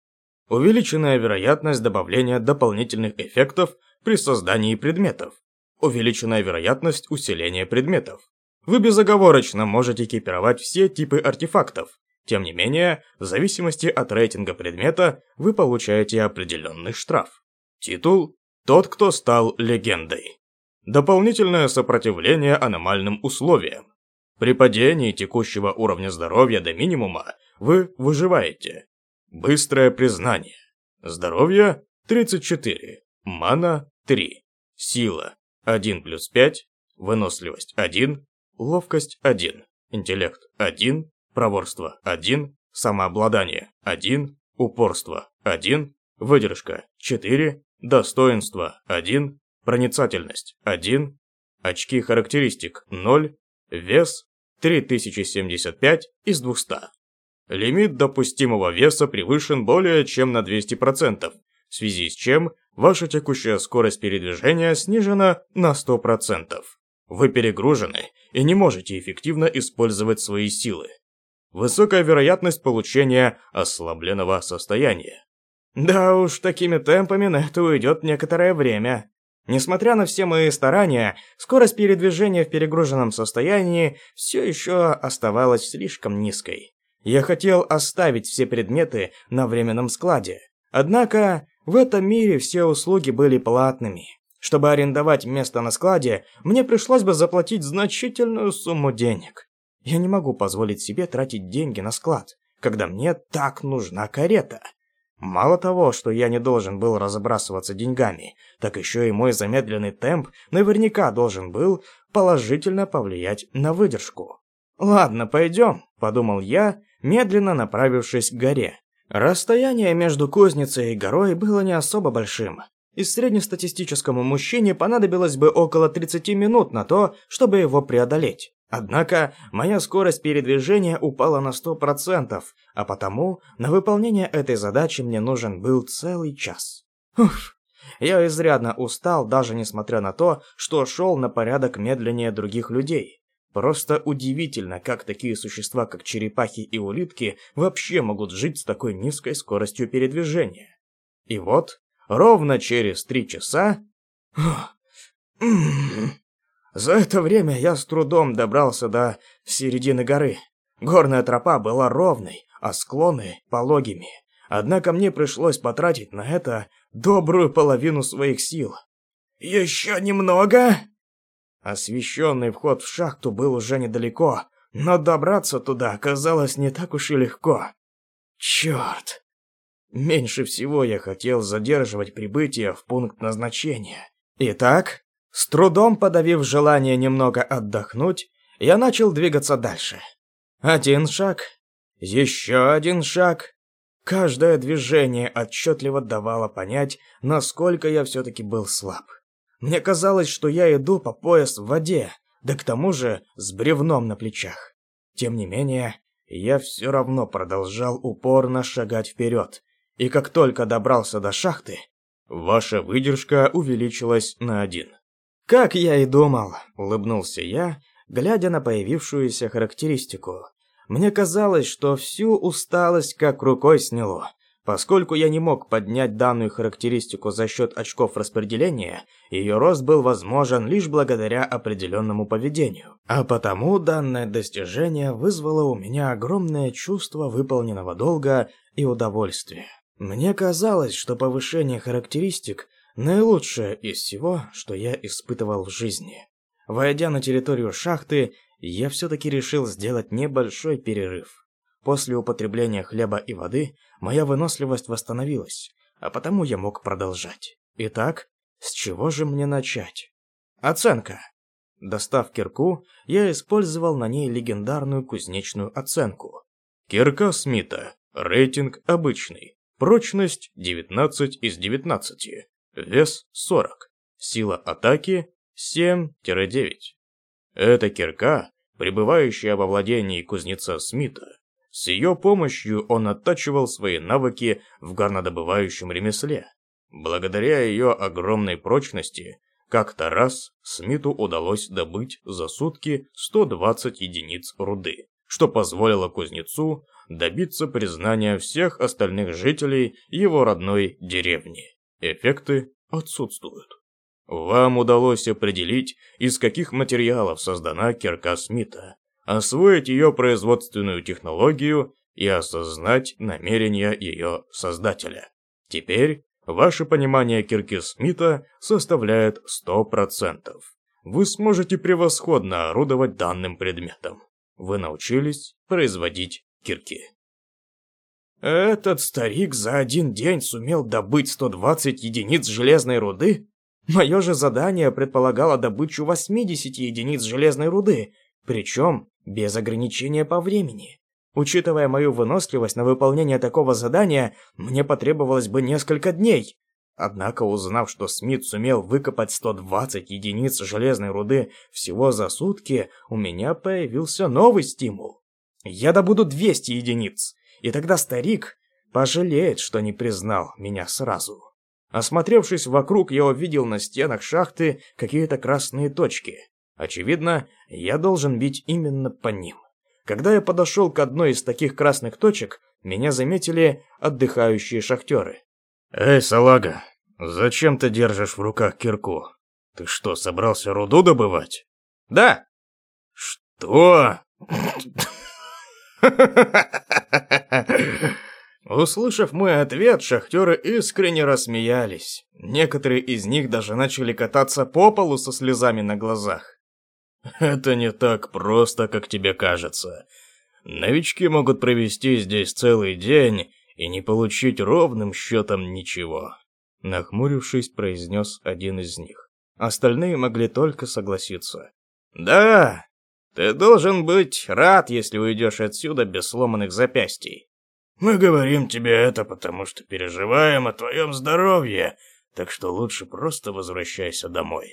Увеличенная вероятность добавления дополнительных эффектов при создании предметов. Увеличенная вероятность усиления предметов. Вы безоговорочно можете экипировать все типы артефактов. Тем не менее, в зависимости от рейтинга предмета, вы получаете определенный штраф. Титул «Тот, кто стал легендой». Дополнительное сопротивление аномальным условиям. При падении текущего уровня здоровья до минимума вы выживаете. Быстрое признание. Здоровье 34. Мана 3. Сила 1 плюс 5. Выносливость 1. Ловкость 1. Интеллект 1. Проворство 1. Самообладание 1. Упорство 1. Выдержка 4. Достоинство 1. Проницательность 1. Очки характеристик 0. Вес 3075 из 200. Лимит допустимого веса превышен более чем на 200%, в связи с чем Ваша текущая скорость передвижения снижена на 100%. Вы перегружены и не можете эффективно использовать свои силы. Высокая вероятность получения ослабленного состояния. Да уж, такими темпами на это уйдет некоторое время. Несмотря на все мои старания, скорость передвижения в перегруженном состоянии все еще оставалась слишком низкой. Я хотел оставить все предметы на временном складе. Однако в этом мире все услуги были платными. Чтобы арендовать место на складе, мне пришлось бы заплатить значительную сумму денег. Я не могу позволить себе тратить деньги на склад, когда мне так нужна карета. Мало того, что я не должен был разбрасываться деньгами, так еще и мой замедленный темп наверняка должен был положительно повлиять на выдержку. «Ладно, пойдем», — подумал я, медленно направившись к горе. Расстояние между кузницей и горой было не особо большим. И среднестатистическому мужчине понадобилось бы около 30 минут на то, чтобы его преодолеть. Однако моя скорость передвижения упала на 100%, а потому на выполнение этой задачи мне нужен был целый час. Уф, я изрядно устал, даже несмотря на то, что шел на порядок медленнее других людей. Просто удивительно, как такие существа, как черепахи и улитки, вообще могут жить с такой низкой скоростью передвижения. И вот, ровно через три часа... За это время я с трудом добрался до середины горы. Горная тропа была ровной, а склоны – пологими. Однако мне пришлось потратить на это добрую половину своих сил. «Еще немного?» Освещенный вход в шахту был уже недалеко, но добраться туда оказалось не так уж и легко. Черт! Меньше всего я хотел задерживать прибытие в пункт назначения. Итак, с трудом подавив желание немного отдохнуть, я начал двигаться дальше. Один шаг, еще один шаг. Каждое движение отчетливо давало понять, насколько я все-таки был слаб. Мне казалось, что я иду по пояс в воде, да к тому же с бревном на плечах. Тем не менее, я все равно продолжал упорно шагать вперед, и как только добрался до шахты, ваша выдержка увеличилась на один. «Как я и думал», — улыбнулся я, глядя на появившуюся характеристику. Мне казалось, что всю усталость как рукой сняло. Поскольку я не мог поднять данную характеристику за счет очков распределения, ее рост был возможен лишь благодаря определенному поведению. А потому данное достижение вызвало у меня огромное чувство выполненного долга и удовольствия. Мне казалось, что повышение характеристик Наилучшее из всего, что я испытывал в жизни. Войдя на территорию шахты, я все-таки решил сделать небольшой перерыв. После употребления хлеба и воды моя выносливость восстановилась, а потому я мог продолжать. Итак, с чего же мне начать? Оценка. Достав кирку, я использовал на ней легендарную кузнечную оценку. Кирка Смита. Рейтинг обычный. Прочность 19 из 19. Вес 40. Сила атаки 7-9. Эта кирка, пребывающая во владении кузнеца Смита. С ее помощью он оттачивал свои навыки в горнодобывающем ремесле. Благодаря ее огромной прочности, как-то раз Смиту удалось добыть за сутки 120 единиц руды, что позволило кузнецу добиться признания всех остальных жителей его родной деревни. Эффекты отсутствуют. Вам удалось определить, из каких материалов создана кирка Смита, освоить ее производственную технологию и осознать намерения ее создателя. Теперь ваше понимание кирки Смита составляет 100%. Вы сможете превосходно орудовать данным предметом. Вы научились производить кирки. Этот старик за один день сумел добыть 120 единиц железной руды? Мое же задание предполагало добычу 80 единиц железной руды, причем без ограничения по времени. Учитывая мою выносливость на выполнение такого задания, мне потребовалось бы несколько дней. Однако, узнав, что Смит сумел выкопать 120 единиц железной руды всего за сутки, у меня появился новый стимул. Я добуду 200 единиц, и тогда старик пожалеет, что не признал меня сразу. Осмотревшись вокруг, я увидел на стенах шахты какие-то красные точки. Очевидно, я должен бить именно по ним. Когда я подошел к одной из таких красных точек, меня заметили отдыхающие шахтеры. «Эй, салага, зачем ты держишь в руках кирку? Ты что, собрался руду добывать?» «Да». «Что?» Услышав мой ответ, шахтеры искренне рассмеялись. Некоторые из них даже начали кататься по полу со слезами на глазах. Это не так просто, как тебе кажется. Новички могут провести здесь целый день и не получить ровным счетом ничего. Нахмурившись, произнес один из них. Остальные могли только согласиться. «Да, ты должен быть рад, если уйдешь отсюда без сломанных запястий. Мы говорим тебе это, потому что переживаем о твоем здоровье, так что лучше просто возвращайся домой.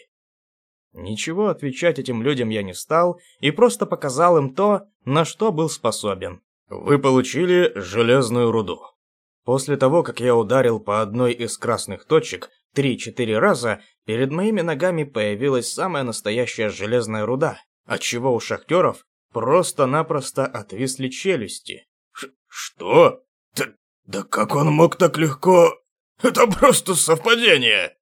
Ничего отвечать этим людям я не стал и просто показал им то, на что был способен. Вы получили железную руду. После того, как я ударил по одной из красных точек три-четыре раза, перед моими ногами появилась самая настоящая железная руда, отчего у шахтеров просто-напросто отвисли челюсти. «Что? Да, да как он мог так легко? Это просто совпадение!»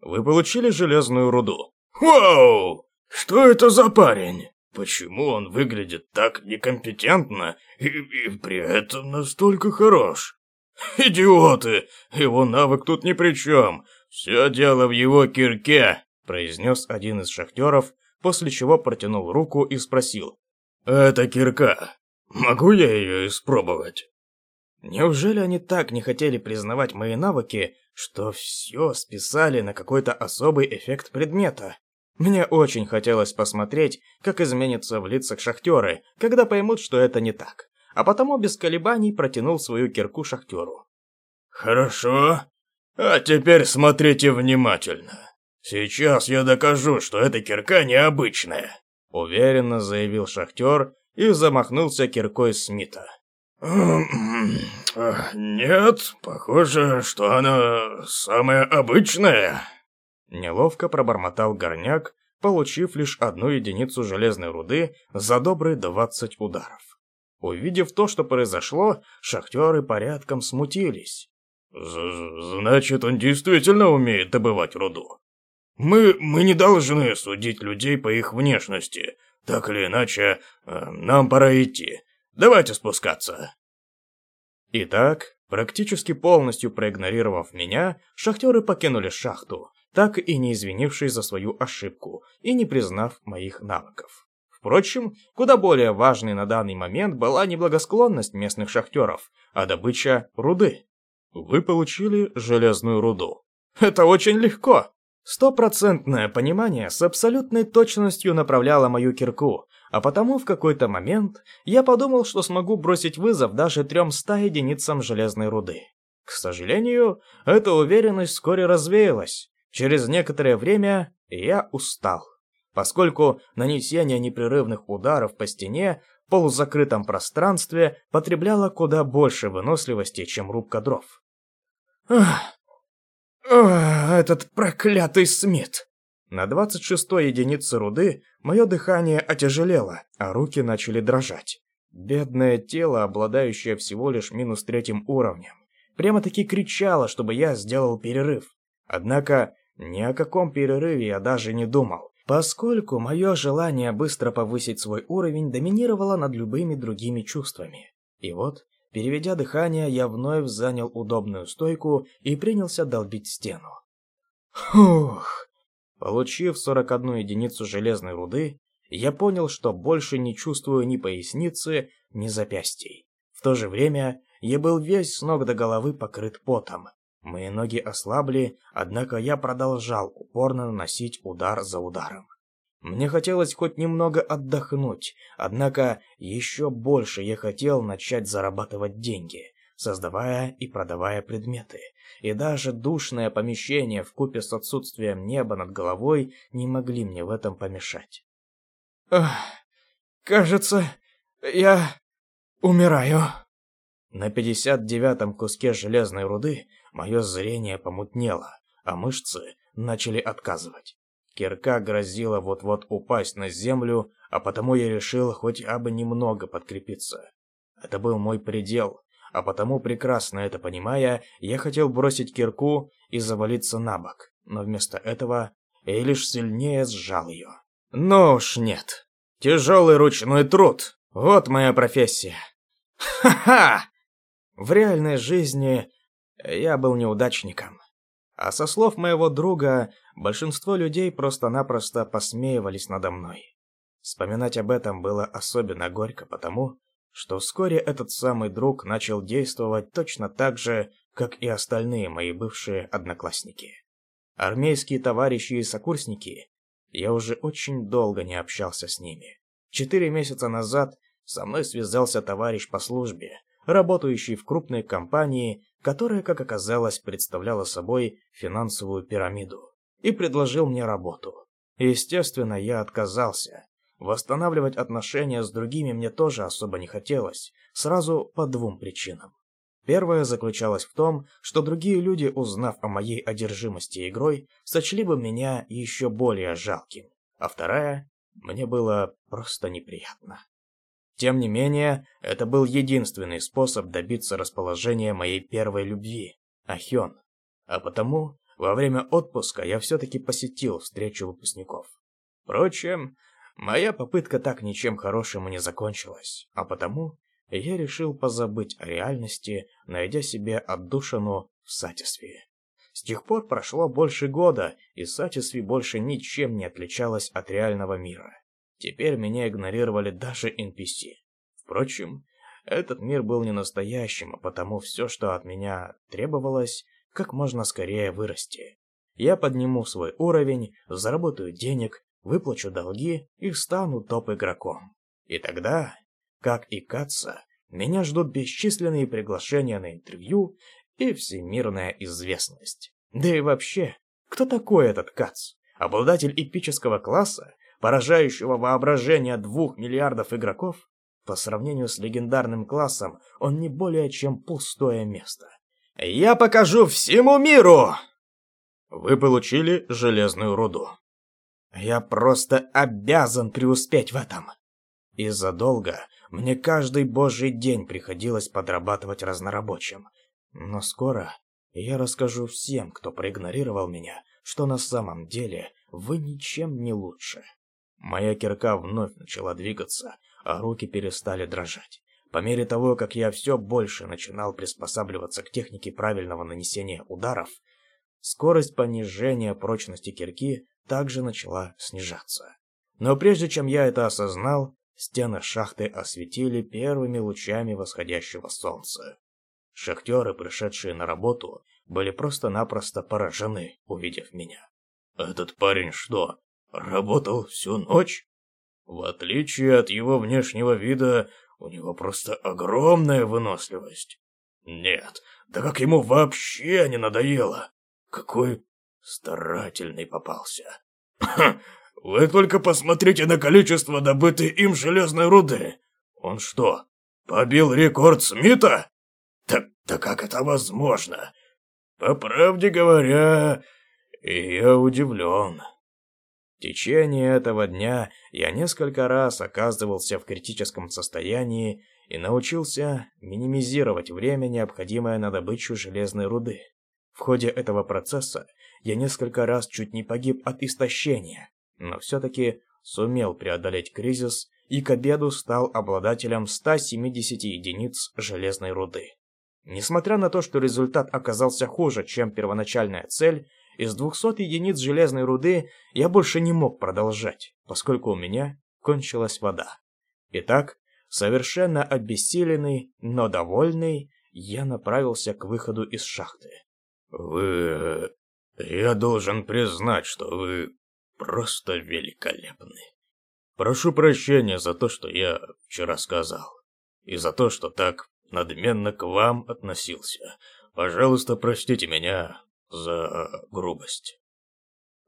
«Вы получили железную руду». «Вау! Что это за парень? Почему он выглядит так некомпетентно и, и при этом настолько хорош? Идиоты! Его навык тут ни при чем. Все дело в его кирке», произнес один из шахтеров, после чего протянул руку и спросил. «Это кирка. Могу я ее испробовать? Неужели они так не хотели признавать мои навыки, что все списали на какой-то особый эффект предмета? Мне очень хотелось посмотреть, как изменятся в лицах шахтеры, когда поймут, что это не так. А потому без колебаний протянул свою кирку шахтеру. «Хорошо. А теперь смотрите внимательно. Сейчас я докажу, что эта кирка необычная», уверенно заявил шахтер и замахнулся киркой Смита. «Нет, похоже, что она самая обычная», Неловко пробормотал горняк, получив лишь одну единицу железной руды за добрые двадцать ударов. Увидев то, что произошло, шахтеры порядком смутились. «Значит, он действительно умеет добывать руду. Мы, мы не должны судить людей по их внешности, так или иначе, э, нам пора идти. Давайте спускаться. Итак, практически полностью проигнорировав меня, шахтеры покинули шахту, так и не извинившись за свою ошибку и не признав моих навыков. Впрочем, куда более важной на данный момент была не благосклонность местных шахтеров, а добыча руды. Вы получили железную руду. Это очень легко. Стопроцентное понимание с абсолютной точностью направляло мою кирку, а потому в какой-то момент я подумал, что смогу бросить вызов даже 300 единицам железной руды. К сожалению, эта уверенность вскоре развеялась. Через некоторое время я устал, поскольку нанесение непрерывных ударов по стене в полузакрытом пространстве потребляло куда больше выносливости, чем рубка дров. Ах, Ох, этот проклятый Смит! На 26-й единице руды мое дыхание отяжелело, а руки начали дрожать. Бедное тело, обладающее всего лишь минус третьим уровнем, прямо-таки кричало, чтобы я сделал перерыв. Однако ни о каком перерыве я даже не думал, поскольку мое желание быстро повысить свой уровень доминировало над любыми другими чувствами. И вот Переведя дыхание, я вновь занял удобную стойку и принялся долбить стену. Фух! Получив 41 единицу железной руды, я понял, что больше не чувствую ни поясницы, ни запястий. В то же время я был весь с ног до головы покрыт потом. Мои ноги ослабли, однако я продолжал упорно наносить удар за ударом. Мне хотелось хоть немного отдохнуть, однако еще больше я хотел начать зарабатывать деньги, создавая и продавая предметы. И даже душное помещение в купе с отсутствием неба над головой не могли мне в этом помешать. Ах, кажется, я умираю. На 59-м куске железной руды мое зрение помутнело, а мышцы начали отказывать. Кирка грозила вот-вот упасть на землю, а потому я решил хоть бы немного подкрепиться. Это был мой предел, а потому, прекрасно это понимая, я хотел бросить кирку и завалиться на бок, но вместо этого я лишь сильнее сжал ее. Ну уж нет. Тяжелый ручной труд. Вот моя профессия. Ха-ха! В реальной жизни я был неудачником. А со слов моего друга, большинство людей просто-напросто посмеивались надо мной. Вспоминать об этом было особенно горько потому, что вскоре этот самый друг начал действовать точно так же, как и остальные мои бывшие одноклассники. Армейские товарищи и сокурсники, я уже очень долго не общался с ними. Четыре месяца назад со мной связался товарищ по службе, работающий в крупной компании, которая, как оказалось, представляла собой финансовую пирамиду, и предложил мне работу. Естественно, я отказался, Восстанавливать отношения с другими мне тоже особо не хотелось, сразу по двум причинам. Первая заключалась в том, что другие люди, узнав о моей одержимости игрой, сочли бы меня еще более жалким. А вторая, мне было просто неприятно. Тем не менее, это был единственный способ добиться расположения моей первой любви, Ахён. А потому, во время отпуска я все-таки посетил встречу выпускников. Впрочем, Моя попытка так ничем хорошим и не закончилась, а потому я решил позабыть о реальности, найдя себе отдушину в Сатисве. С тех пор прошло больше года, и Сатисви больше ничем не отличалась от реального мира. Теперь меня игнорировали даже NPC. Впрочем, этот мир был не настоящим, а потому все, что от меня требовалось, как можно скорее вырасти. Я подниму свой уровень, заработаю денег выплачу долги и стану топ-игроком. И тогда, как и Катса, меня ждут бесчисленные приглашения на интервью и всемирная известность. Да и вообще, кто такой этот Кац? Обладатель эпического класса, поражающего воображение двух миллиардов игроков? По сравнению с легендарным классом, он не более чем пустое место. «Я покажу всему миру!» Вы получили железную руду. Я просто обязан преуспеть в этом. Из-за долга мне каждый божий день приходилось подрабатывать разнорабочим. Но скоро я расскажу всем, кто проигнорировал меня, что на самом деле вы ничем не лучше. Моя кирка вновь начала двигаться, а руки перестали дрожать. По мере того, как я все больше начинал приспосабливаться к технике правильного нанесения ударов, скорость понижения прочности кирки также начала снижаться. Но прежде чем я это осознал, стены шахты осветили первыми лучами восходящего солнца. Шахтеры, пришедшие на работу, были просто-напросто поражены, увидев меня. «Этот парень что, работал всю ночь?» В отличие от его внешнего вида, у него просто огромная выносливость. Нет, да как ему вообще не надоело. Какой Старательный попался. Вы только посмотрите на количество добытой им железной руды. Он что, побил рекорд Смита? Так, да как это возможно? По правде говоря, я удивлен. В течение этого дня я несколько раз оказывался в критическом состоянии и научился минимизировать время, необходимое на добычу железной руды. В ходе этого процесса я несколько раз чуть не погиб от истощения, но все-таки сумел преодолеть кризис и к обеду стал обладателем 170 единиц железной руды. Несмотря на то, что результат оказался хуже, чем первоначальная цель, из 200 единиц железной руды я больше не мог продолжать, поскольку у меня кончилась вода. Итак, совершенно обессиленный, но довольный, я направился к выходу из шахты. «Вы я должен признать, что вы просто великолепны. Прошу прощения за то, что я вчера сказал, и за то, что так надменно к вам относился. Пожалуйста, простите меня за грубость.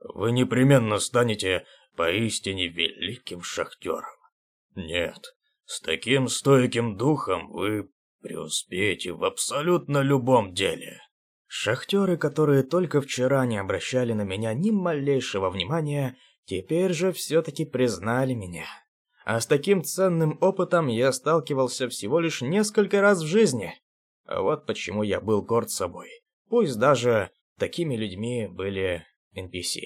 Вы непременно станете поистине великим шахтером. Нет, с таким стойким духом вы преуспеете в абсолютно любом деле. Шахтеры, которые только вчера не обращали на меня ни малейшего внимания, теперь же все-таки признали меня. А с таким ценным опытом я сталкивался всего лишь несколько раз в жизни. Вот почему я был горд собой. Пусть даже такими людьми были NPC.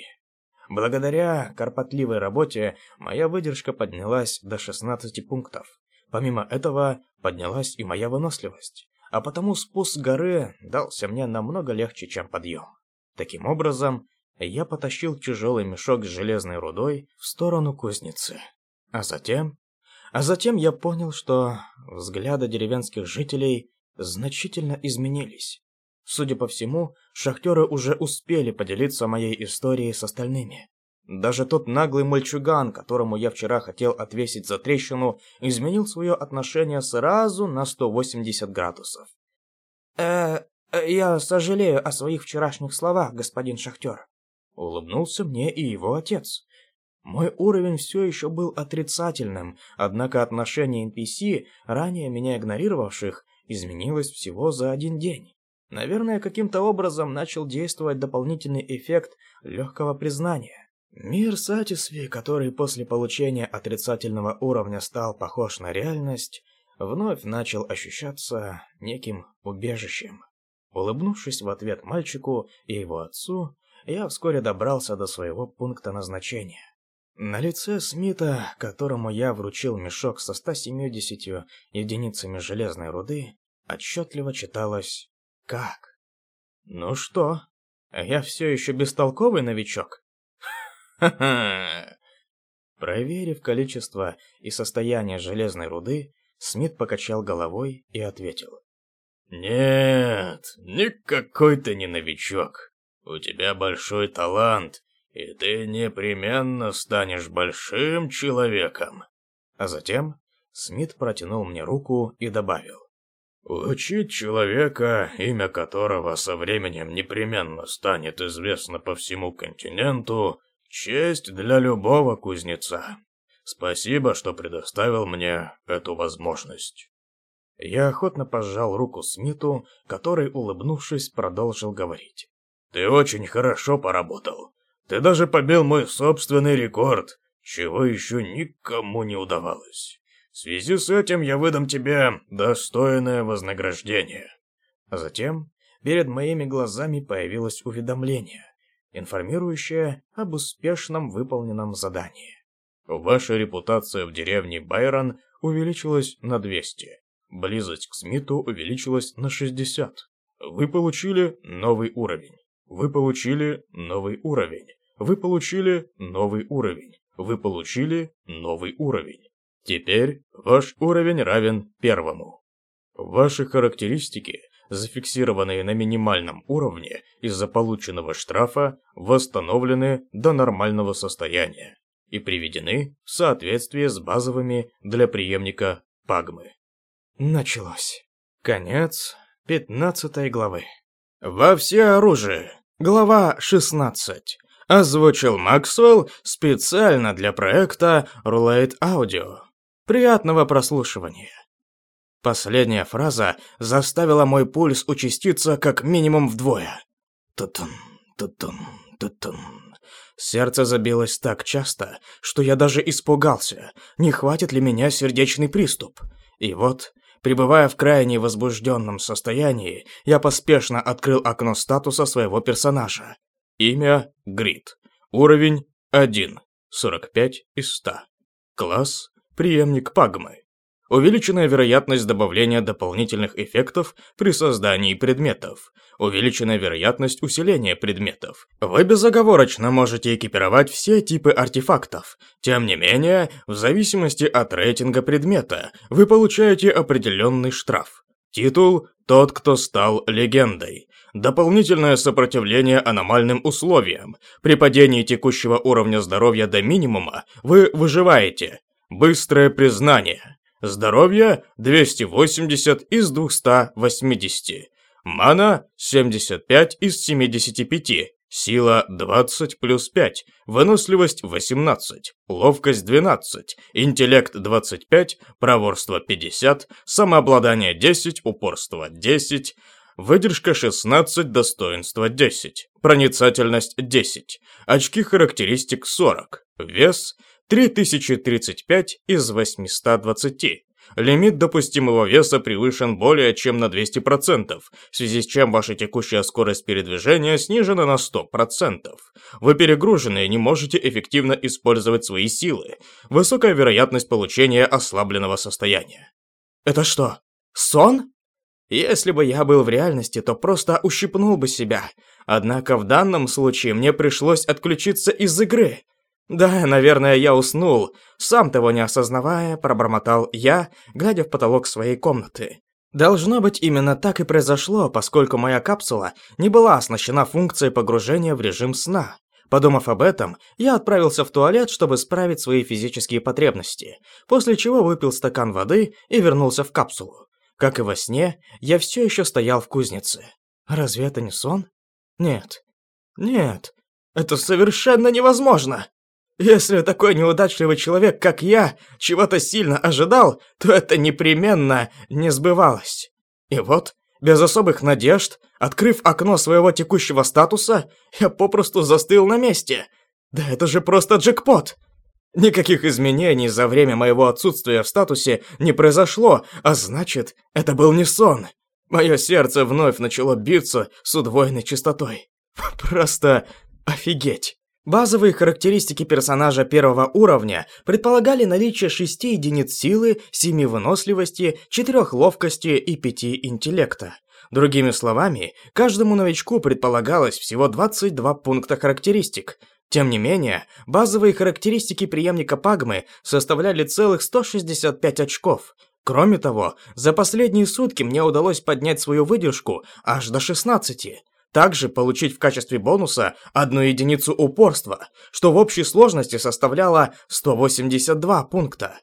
Благодаря кропотливой работе моя выдержка поднялась до 16 пунктов. Помимо этого, поднялась и моя выносливость а потому спуск горы дался мне намного легче, чем подъем. Таким образом, я потащил тяжелый мешок с железной рудой в сторону кузницы. А затем... А затем я понял, что взгляды деревенских жителей значительно изменились. Судя по всему, шахтеры уже успели поделиться моей историей с остальными. Даже тот наглый мальчуган, которому я вчера хотел отвесить за трещину, изменил свое отношение сразу на 180 градусов. «Э, э, я сожалею о своих вчерашних словах, господин шахтер». Улыбнулся мне и его отец. Мой уровень все еще был отрицательным, однако отношение NPC, ранее меня игнорировавших, изменилось всего за один день. Наверное, каким-то образом начал действовать дополнительный эффект легкого признания. Мир Сатисви, который после получения отрицательного уровня стал похож на реальность, вновь начал ощущаться неким убежищем. Улыбнувшись в ответ мальчику и его отцу, я вскоре добрался до своего пункта назначения. На лице Смита, которому я вручил мешок со 170 единицами железной руды, отчетливо читалось «Как?». «Ну что, я все еще бестолковый новичок?» Ха-ха! Проверив количество и состояние железной руды, Смит покачал головой и ответил. «Нет, никакой ты не новичок. У тебя большой талант, и ты непременно станешь большим человеком». А затем Смит протянул мне руку и добавил. «Учить человека, имя которого со временем непременно станет известно по всему континенту, Честь для любого кузнеца. Спасибо, что предоставил мне эту возможность. Я охотно пожал руку Смиту, который, улыбнувшись, продолжил говорить. Ты очень хорошо поработал. Ты даже побил мой собственный рекорд, чего еще никому не удавалось. В связи с этим я выдам тебе достойное вознаграждение. А затем перед моими глазами появилось уведомление информирующая об успешном выполненном задании. Ваша репутация в деревне Байрон увеличилась на 200. Близость к Смиту увеличилась на 60. Вы получили новый уровень. Вы получили новый уровень. Вы получили новый уровень. Вы получили новый уровень. Теперь ваш уровень равен первому. Ваши характеристики зафиксированные на минимальном уровне из-за полученного штрафа, восстановлены до нормального состояния и приведены в соответствие с базовыми для преемника Пагмы. Началось. Конец 15 главы. Во все оружие. Глава 16. Озвучил Максвелл специально для проекта Roulette Audio. Приятного прослушивания. Последняя фраза заставила мой пульс участиться как минимум вдвое. Тутун, тутун, тутун. Сердце забилось так часто, что я даже испугался, не хватит ли меня сердечный приступ. И вот, пребывая в крайне возбужденном состоянии, я поспешно открыл окно статуса своего персонажа. Имя – Грит. Уровень – 1. 45 из 100. Класс – преемник Пагмы. Увеличенная вероятность добавления дополнительных эффектов при создании предметов. Увеличенная вероятность усиления предметов. Вы безоговорочно можете экипировать все типы артефактов. Тем не менее, в зависимости от рейтинга предмета, вы получаете определенный штраф. Титул «Тот, кто стал легендой». Дополнительное сопротивление аномальным условиям. При падении текущего уровня здоровья до минимума вы выживаете. Быстрое признание. Здоровье 280 из 280. Мана 75 из 75. Сила 20 плюс 5, выносливость 18, ловкость 12, интеллект 25, проворство 50, самообладание 10, упорство 10, выдержка 16, достоинство 10, проницательность 10, очки характеристик 40, вес 3035 из 820. Лимит допустимого веса превышен более чем на 200%, в связи с чем ваша текущая скорость передвижения снижена на 100%. Вы перегружены и не можете эффективно использовать свои силы. Высокая вероятность получения ослабленного состояния. Это что, сон? Если бы я был в реальности, то просто ущипнул бы себя. Однако в данном случае мне пришлось отключиться из игры. Да, наверное, я уснул. Сам того не осознавая, пробормотал я, глядя в потолок своей комнаты. Должно быть, именно так и произошло, поскольку моя капсула не была оснащена функцией погружения в режим сна. Подумав об этом, я отправился в туалет, чтобы справить свои физические потребности, после чего выпил стакан воды и вернулся в капсулу. Как и во сне, я все еще стоял в кузнице. Разве это не сон? Нет. Нет. Это совершенно невозможно. Если такой неудачливый человек, как я, чего-то сильно ожидал, то это непременно не сбывалось. И вот, без особых надежд, открыв окно своего текущего статуса, я попросту застыл на месте. Да это же просто джекпот! Никаких изменений за время моего отсутствия в статусе не произошло, а значит, это был не сон. Мое сердце вновь начало биться с удвоенной частотой. Просто офигеть. Базовые характеристики персонажа первого уровня предполагали наличие 6 единиц силы, 7 выносливости, 4 ловкости и 5 интеллекта. Другими словами, каждому новичку предполагалось всего 22 пункта характеристик. Тем не менее, базовые характеристики преемника Пагмы составляли целых 165 очков. Кроме того, за последние сутки мне удалось поднять свою выдержку аж до 16. Также получить в качестве бонуса одну единицу упорства, что в общей сложности составляло 182 пункта.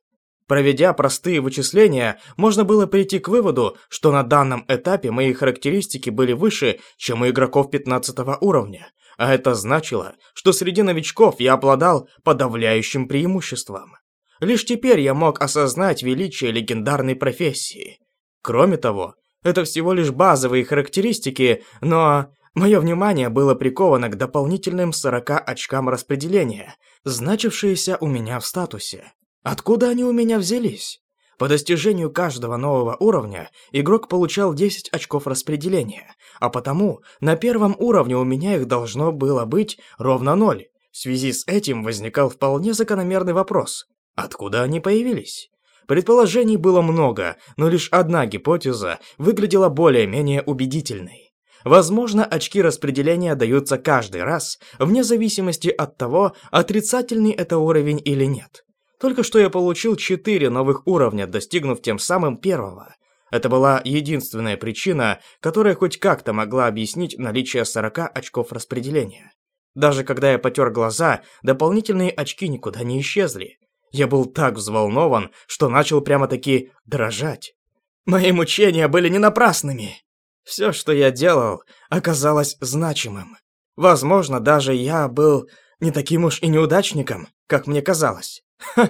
Проведя простые вычисления, можно было прийти к выводу, что на данном этапе мои характеристики были выше, чем у игроков 15 уровня, а это значило, что среди новичков я обладал подавляющим преимуществом. Лишь теперь я мог осознать величие легендарной профессии. Кроме того, это всего лишь базовые характеристики, но Мое внимание было приковано к дополнительным 40 очкам распределения, значившиеся у меня в статусе. Откуда они у меня взялись? По достижению каждого нового уровня игрок получал 10 очков распределения, а потому на первом уровне у меня их должно было быть ровно 0. В связи с этим возникал вполне закономерный вопрос. Откуда они появились? Предположений было много, но лишь одна гипотеза выглядела более-менее убедительной. Возможно, очки распределения даются каждый раз, вне зависимости от того, отрицательный это уровень или нет. Только что я получил 4 новых уровня, достигнув тем самым первого. Это была единственная причина, которая хоть как-то могла объяснить наличие 40 очков распределения. Даже когда я потер глаза, дополнительные очки никуда не исчезли. Я был так взволнован, что начал прямо-таки дрожать. Мои мучения были не напрасными. Все, что я делал, оказалось значимым. Возможно, даже я был не таким уж и неудачником, как мне казалось.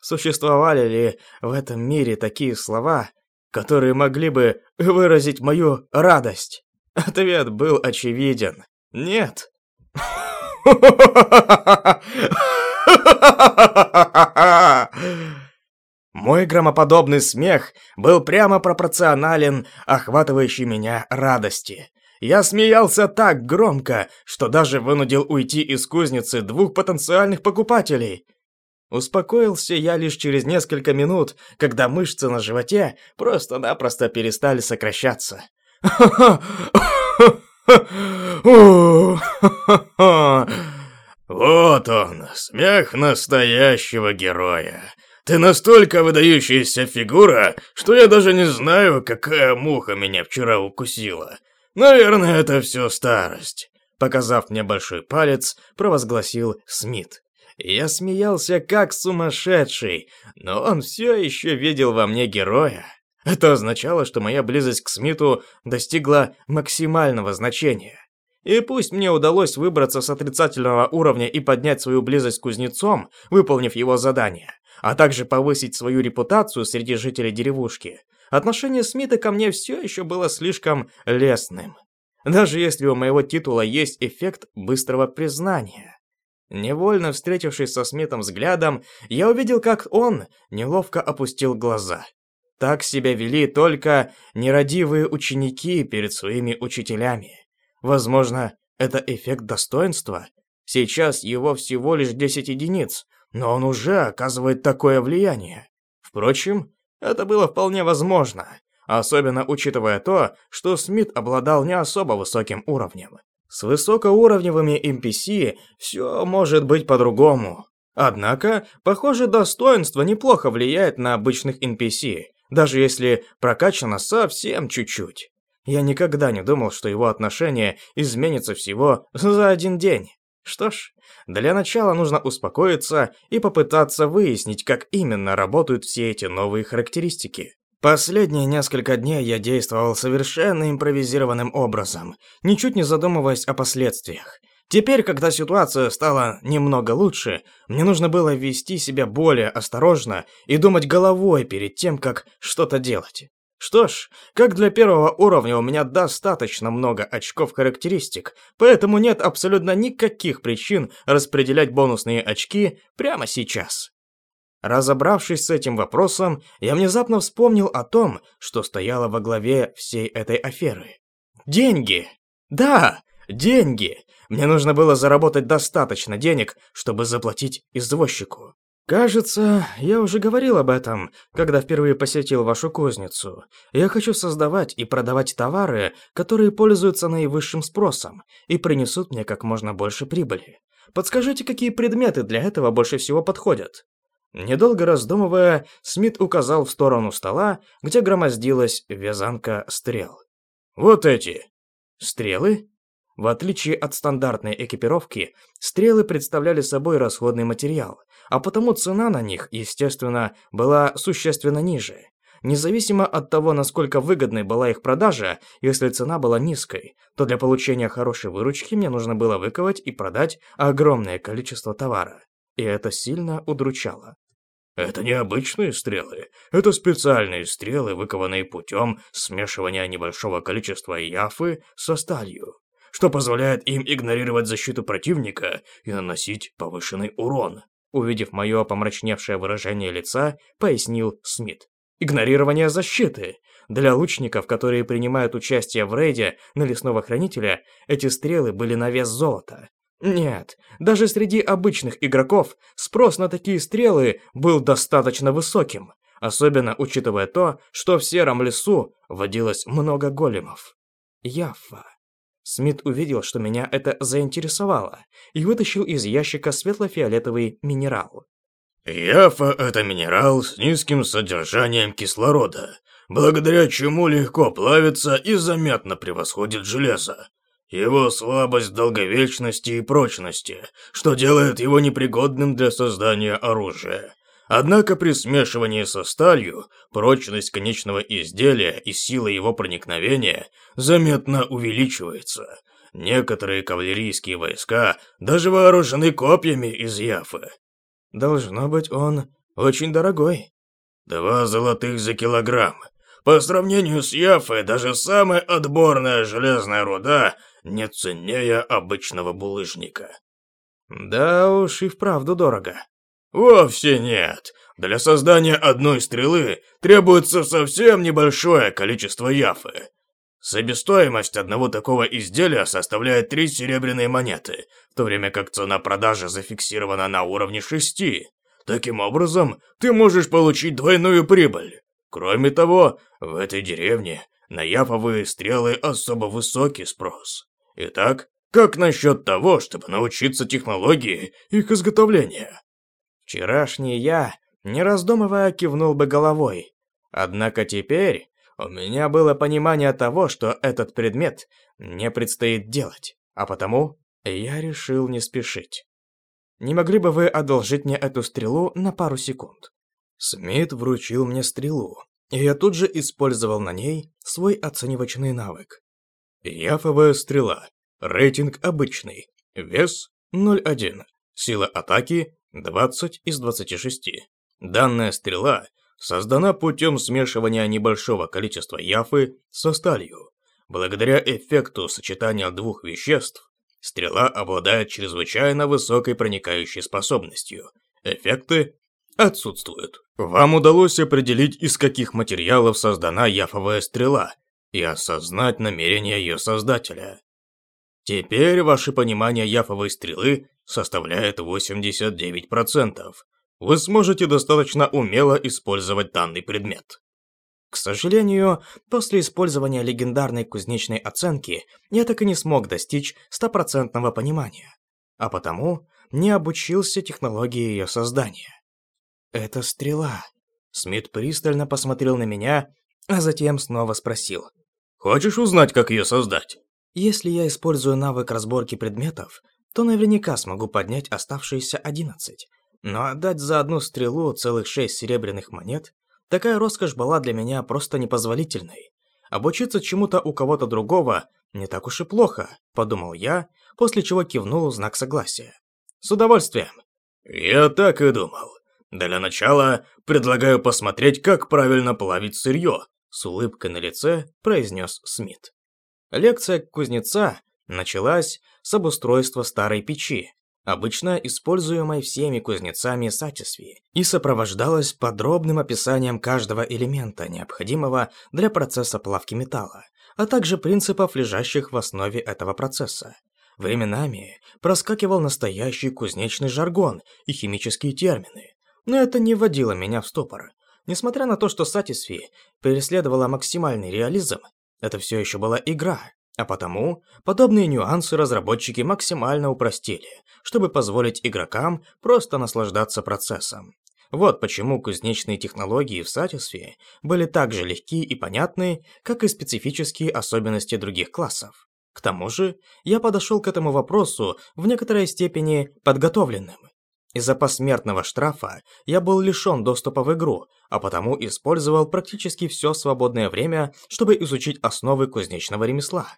Существовали ли в этом мире такие слова, которые могли бы выразить мою радость? Ответ был очевиден. Нет. Мой громоподобный смех был прямо пропорционален охватывающей меня радости. Я смеялся так громко, что даже вынудил уйти из кузницы двух потенциальных покупателей. Успокоился я лишь через несколько минут, когда мышцы на животе просто-напросто перестали сокращаться. Вот он, смех настоящего героя. Ты настолько выдающаяся фигура, что я даже не знаю, какая муха меня вчера укусила. Наверное, это все старость. Показав мне большой палец, провозгласил Смит. Я смеялся как сумасшедший, но он все еще видел во мне героя. Это означало, что моя близость к Смиту достигла максимального значения. И пусть мне удалось выбраться с отрицательного уровня и поднять свою близость с кузнецом, выполнив его задание, а также повысить свою репутацию среди жителей деревушки, отношение Смита ко мне все еще было слишком лестным. Даже если у моего титула есть эффект быстрого признания. Невольно встретившись со Смитом взглядом, я увидел, как он неловко опустил глаза. Так себя вели только нерадивые ученики перед своими учителями. Возможно, это эффект достоинства? Сейчас его всего лишь 10 единиц, но он уже оказывает такое влияние. Впрочем, это было вполне возможно, особенно учитывая то, что Смит обладал не особо высоким уровнем. С высокоуровневыми NPC все может быть по-другому. Однако, похоже, достоинство неплохо влияет на обычных NPC, даже если прокачано совсем чуть-чуть. Я никогда не думал, что его отношение изменится всего за один день. Что ж, для начала нужно успокоиться и попытаться выяснить, как именно работают все эти новые характеристики. Последние несколько дней я действовал совершенно импровизированным образом, ничуть не задумываясь о последствиях. Теперь, когда ситуация стала немного лучше, мне нужно было вести себя более осторожно и думать головой перед тем, как что-то делать. Что ж, как для первого уровня у меня достаточно много очков характеристик, поэтому нет абсолютно никаких причин распределять бонусные очки прямо сейчас. Разобравшись с этим вопросом, я внезапно вспомнил о том, что стояло во главе всей этой аферы. Деньги! Да, деньги! Мне нужно было заработать достаточно денег, чтобы заплатить извозчику. Кажется, я уже говорил об этом, когда впервые посетил вашу кузницу. Я хочу создавать и продавать товары, которые пользуются наивысшим спросом и принесут мне как можно больше прибыли. Подскажите, какие предметы для этого больше всего подходят? Недолго раздумывая, Смит указал в сторону стола, где громоздилась вязанка стрел. Вот эти. Стрелы? В отличие от стандартной экипировки, стрелы представляли собой расходный материал, а потому цена на них, естественно, была существенно ниже. Независимо от того, насколько выгодной была их продажа, если цена была низкой, то для получения хорошей выручки мне нужно было выковать и продать огромное количество товара. И это сильно удручало. Это не обычные стрелы. Это специальные стрелы, выкованные путем смешивания небольшого количества яфы со сталью, что позволяет им игнорировать защиту противника и наносить повышенный урон. Увидев мое помрачневшее выражение лица, пояснил Смит. Игнорирование защиты. Для лучников, которые принимают участие в рейде на лесного хранителя, эти стрелы были на вес золота. Нет, даже среди обычных игроков спрос на такие стрелы был достаточно высоким, особенно учитывая то, что в Сером лесу водилось много големов. Яффа. Смит увидел, что меня это заинтересовало, и вытащил из ящика светло-фиолетовый минерал. Яфа – это минерал с низким содержанием кислорода, благодаря чему легко плавится и заметно превосходит железо. Его слабость долговечности и прочности, что делает его непригодным для создания оружия. Однако при смешивании со сталью прочность конечного изделия и сила его проникновения заметно увеличивается. Некоторые кавалерийские войска даже вооружены копьями из яфы. Должно быть, он очень дорогой. Два золотых за килограмм. По сравнению с яфой, даже самая отборная железная руда не ценнее обычного булыжника. Да уж и вправду дорого. Вовсе нет. Для создания одной стрелы требуется совсем небольшое количество яфы. Себестоимость одного такого изделия составляет три серебряные монеты, в то время как цена продажи зафиксирована на уровне шести. Таким образом, ты можешь получить двойную прибыль. Кроме того, в этой деревне на яфовые стрелы особо высокий спрос. Итак, как насчет того, чтобы научиться технологии их изготовления? Вчерашний я, не раздумывая, кивнул бы головой. Однако теперь у меня было понимание того, что этот предмет мне предстоит делать, а потому я решил не спешить. Не могли бы вы одолжить мне эту стрелу на пару секунд? Смит вручил мне стрелу, и я тут же использовал на ней свой оценивочный навык. Яфовая стрела. Рейтинг обычный. Вес 0,1. Сила атаки 20 из 26. Данная стрела создана путем смешивания небольшого количества яфы со сталью. Благодаря эффекту сочетания двух веществ, стрела обладает чрезвычайно высокой проникающей способностью. Эффекты отсутствуют. Вам удалось определить, из каких материалов создана яфовая стрела, и осознать намерения ее создателя. Теперь ваше понимание яфовой стрелы составляет 89%. Вы сможете достаточно умело использовать данный предмет. К сожалению, после использования легендарной кузнечной оценки я так и не смог достичь стопроцентного понимания, а потому не обучился технологии ее создания. «Это стрела». Смит пристально посмотрел на меня, а затем снова спросил. «Хочешь узнать, как ее создать?» «Если я использую навык разборки предметов, то наверняка смогу поднять оставшиеся одиннадцать. Но отдать за одну стрелу целых шесть серебряных монет – такая роскошь была для меня просто непозволительной. Обучиться чему-то у кого-то другого не так уж и плохо, подумал я, после чего кивнул знак согласия. С удовольствием. Я так и думал. Для начала предлагаю посмотреть, как правильно плавить сырье, с улыбкой на лице произнес Смит. Лекция кузнеца началась с обустройства старой печи, обычно используемой всеми кузнецами Сатисви, и сопровождалась подробным описанием каждого элемента, необходимого для процесса плавки металла, а также принципов, лежащих в основе этого процесса. Временами проскакивал настоящий кузнечный жаргон и химические термины, но это не вводило меня в ступор. Несмотря на то, что Сатисфи преследовала максимальный реализм, это все еще была игра, а потому подобные нюансы разработчики максимально упростили, чтобы позволить игрокам просто наслаждаться процессом. Вот почему кузнечные технологии в Сатисфи были так же легки и понятны, как и специфические особенности других классов. К тому же, я подошел к этому вопросу в некоторой степени подготовленным. Из-за посмертного штрафа я был лишен доступа в игру, а потому использовал практически все свободное время, чтобы изучить основы кузнечного ремесла.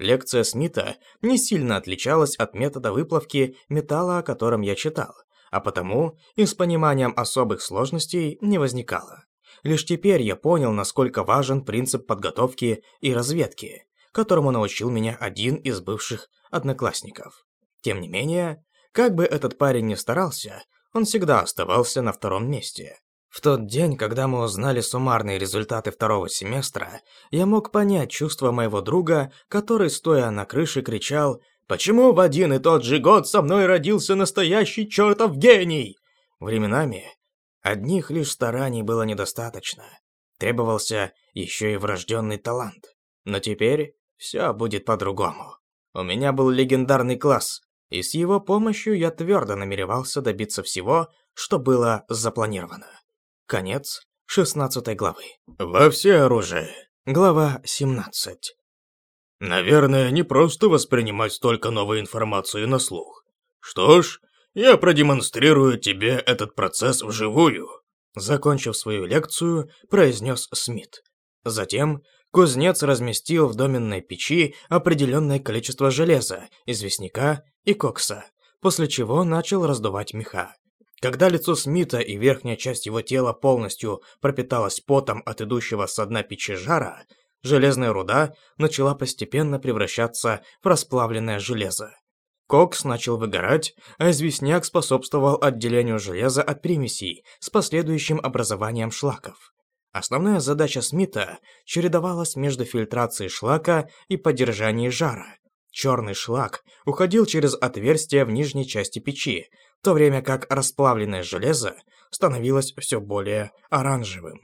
Лекция Смита не сильно отличалась от метода выплавки металла, о котором я читал, а потому и с пониманием особых сложностей не возникало. Лишь теперь я понял, насколько важен принцип подготовки и разведки, которому научил меня один из бывших одноклассников. Тем не менее, как бы этот парень ни старался, он всегда оставался на втором месте. В тот день, когда мы узнали суммарные результаты второго семестра, я мог понять чувство моего друга, который, стоя на крыше, кричал «Почему в один и тот же год со мной родился настоящий чертов гений?» Временами одних лишь стараний было недостаточно. Требовался еще и врожденный талант. Но теперь все будет по-другому. У меня был легендарный класс, и с его помощью я твердо намеревался добиться всего, что было запланировано. Конец 16 главы. Во все оружие. Глава 17. Наверное, не просто воспринимать столько новой информации на слух. Что ж, я продемонстрирую тебе этот процесс вживую. Закончив свою лекцию, произнес Смит. Затем кузнец разместил в доменной печи определенное количество железа, известняка и кокса, после чего начал раздувать меха. Когда лицо Смита и верхняя часть его тела полностью пропиталась потом от идущего со дна печи жара, железная руда начала постепенно превращаться в расплавленное железо. Кокс начал выгорать, а известняк способствовал отделению железа от примесей с последующим образованием шлаков. Основная задача Смита чередовалась между фильтрацией шлака и поддержанием жара. Черный шлак уходил через отверстие в нижней части печи, в то время как расплавленное железо становилось все более оранжевым.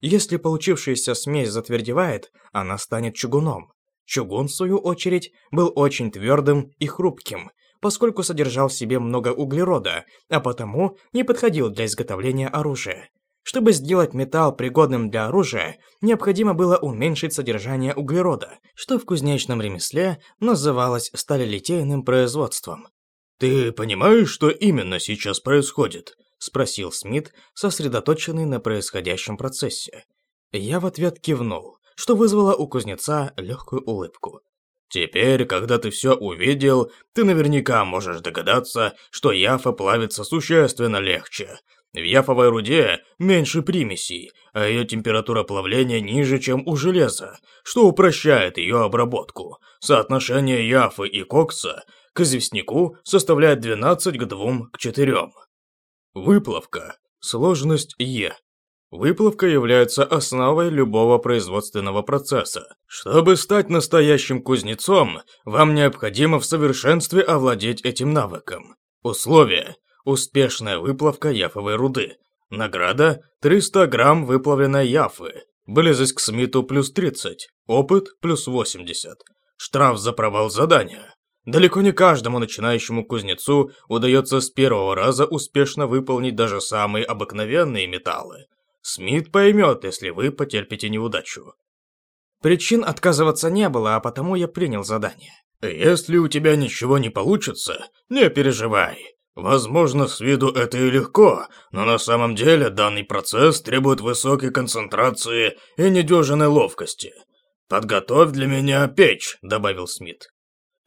Если получившаяся смесь затвердевает, она станет чугуном. Чугун, в свою очередь, был очень твердым и хрупким, поскольку содержал в себе много углерода, а потому не подходил для изготовления оружия. Чтобы сделать металл пригодным для оружия, необходимо было уменьшить содержание углерода, что в кузнечном ремесле называлось сталелитейным производством. «Ты понимаешь, что именно сейчас происходит?» – спросил Смит, сосредоточенный на происходящем процессе. Я в ответ кивнул, что вызвало у кузнеца легкую улыбку. Теперь, когда ты все увидел, ты наверняка можешь догадаться, что яфа плавится существенно легче. В яфовой руде меньше примесей, а ее температура плавления ниже, чем у железа, что упрощает ее обработку. Соотношение яфы и кокса к известняку составляет 12 к 2 к 4. Выплавка. Сложность Е. Выплавка является основой любого производственного процесса. Чтобы стать настоящим кузнецом, вам необходимо в совершенстве овладеть этим навыком. Условия. Успешная выплавка яфовой руды. Награда – 300 грамм выплавленной яфы. Близость к Смиту плюс 30. Опыт плюс 80. Штраф за провал задания. Далеко не каждому начинающему кузнецу удается с первого раза успешно выполнить даже самые обыкновенные металлы. Смит поймет, если вы потерпите неудачу. Причин отказываться не было, а потому я принял задание. Если у тебя ничего не получится, не переживай. Возможно, с виду это и легко, но на самом деле данный процесс требует высокой концентрации и недюжинной ловкости. «Подготовь для меня печь», — добавил Смит.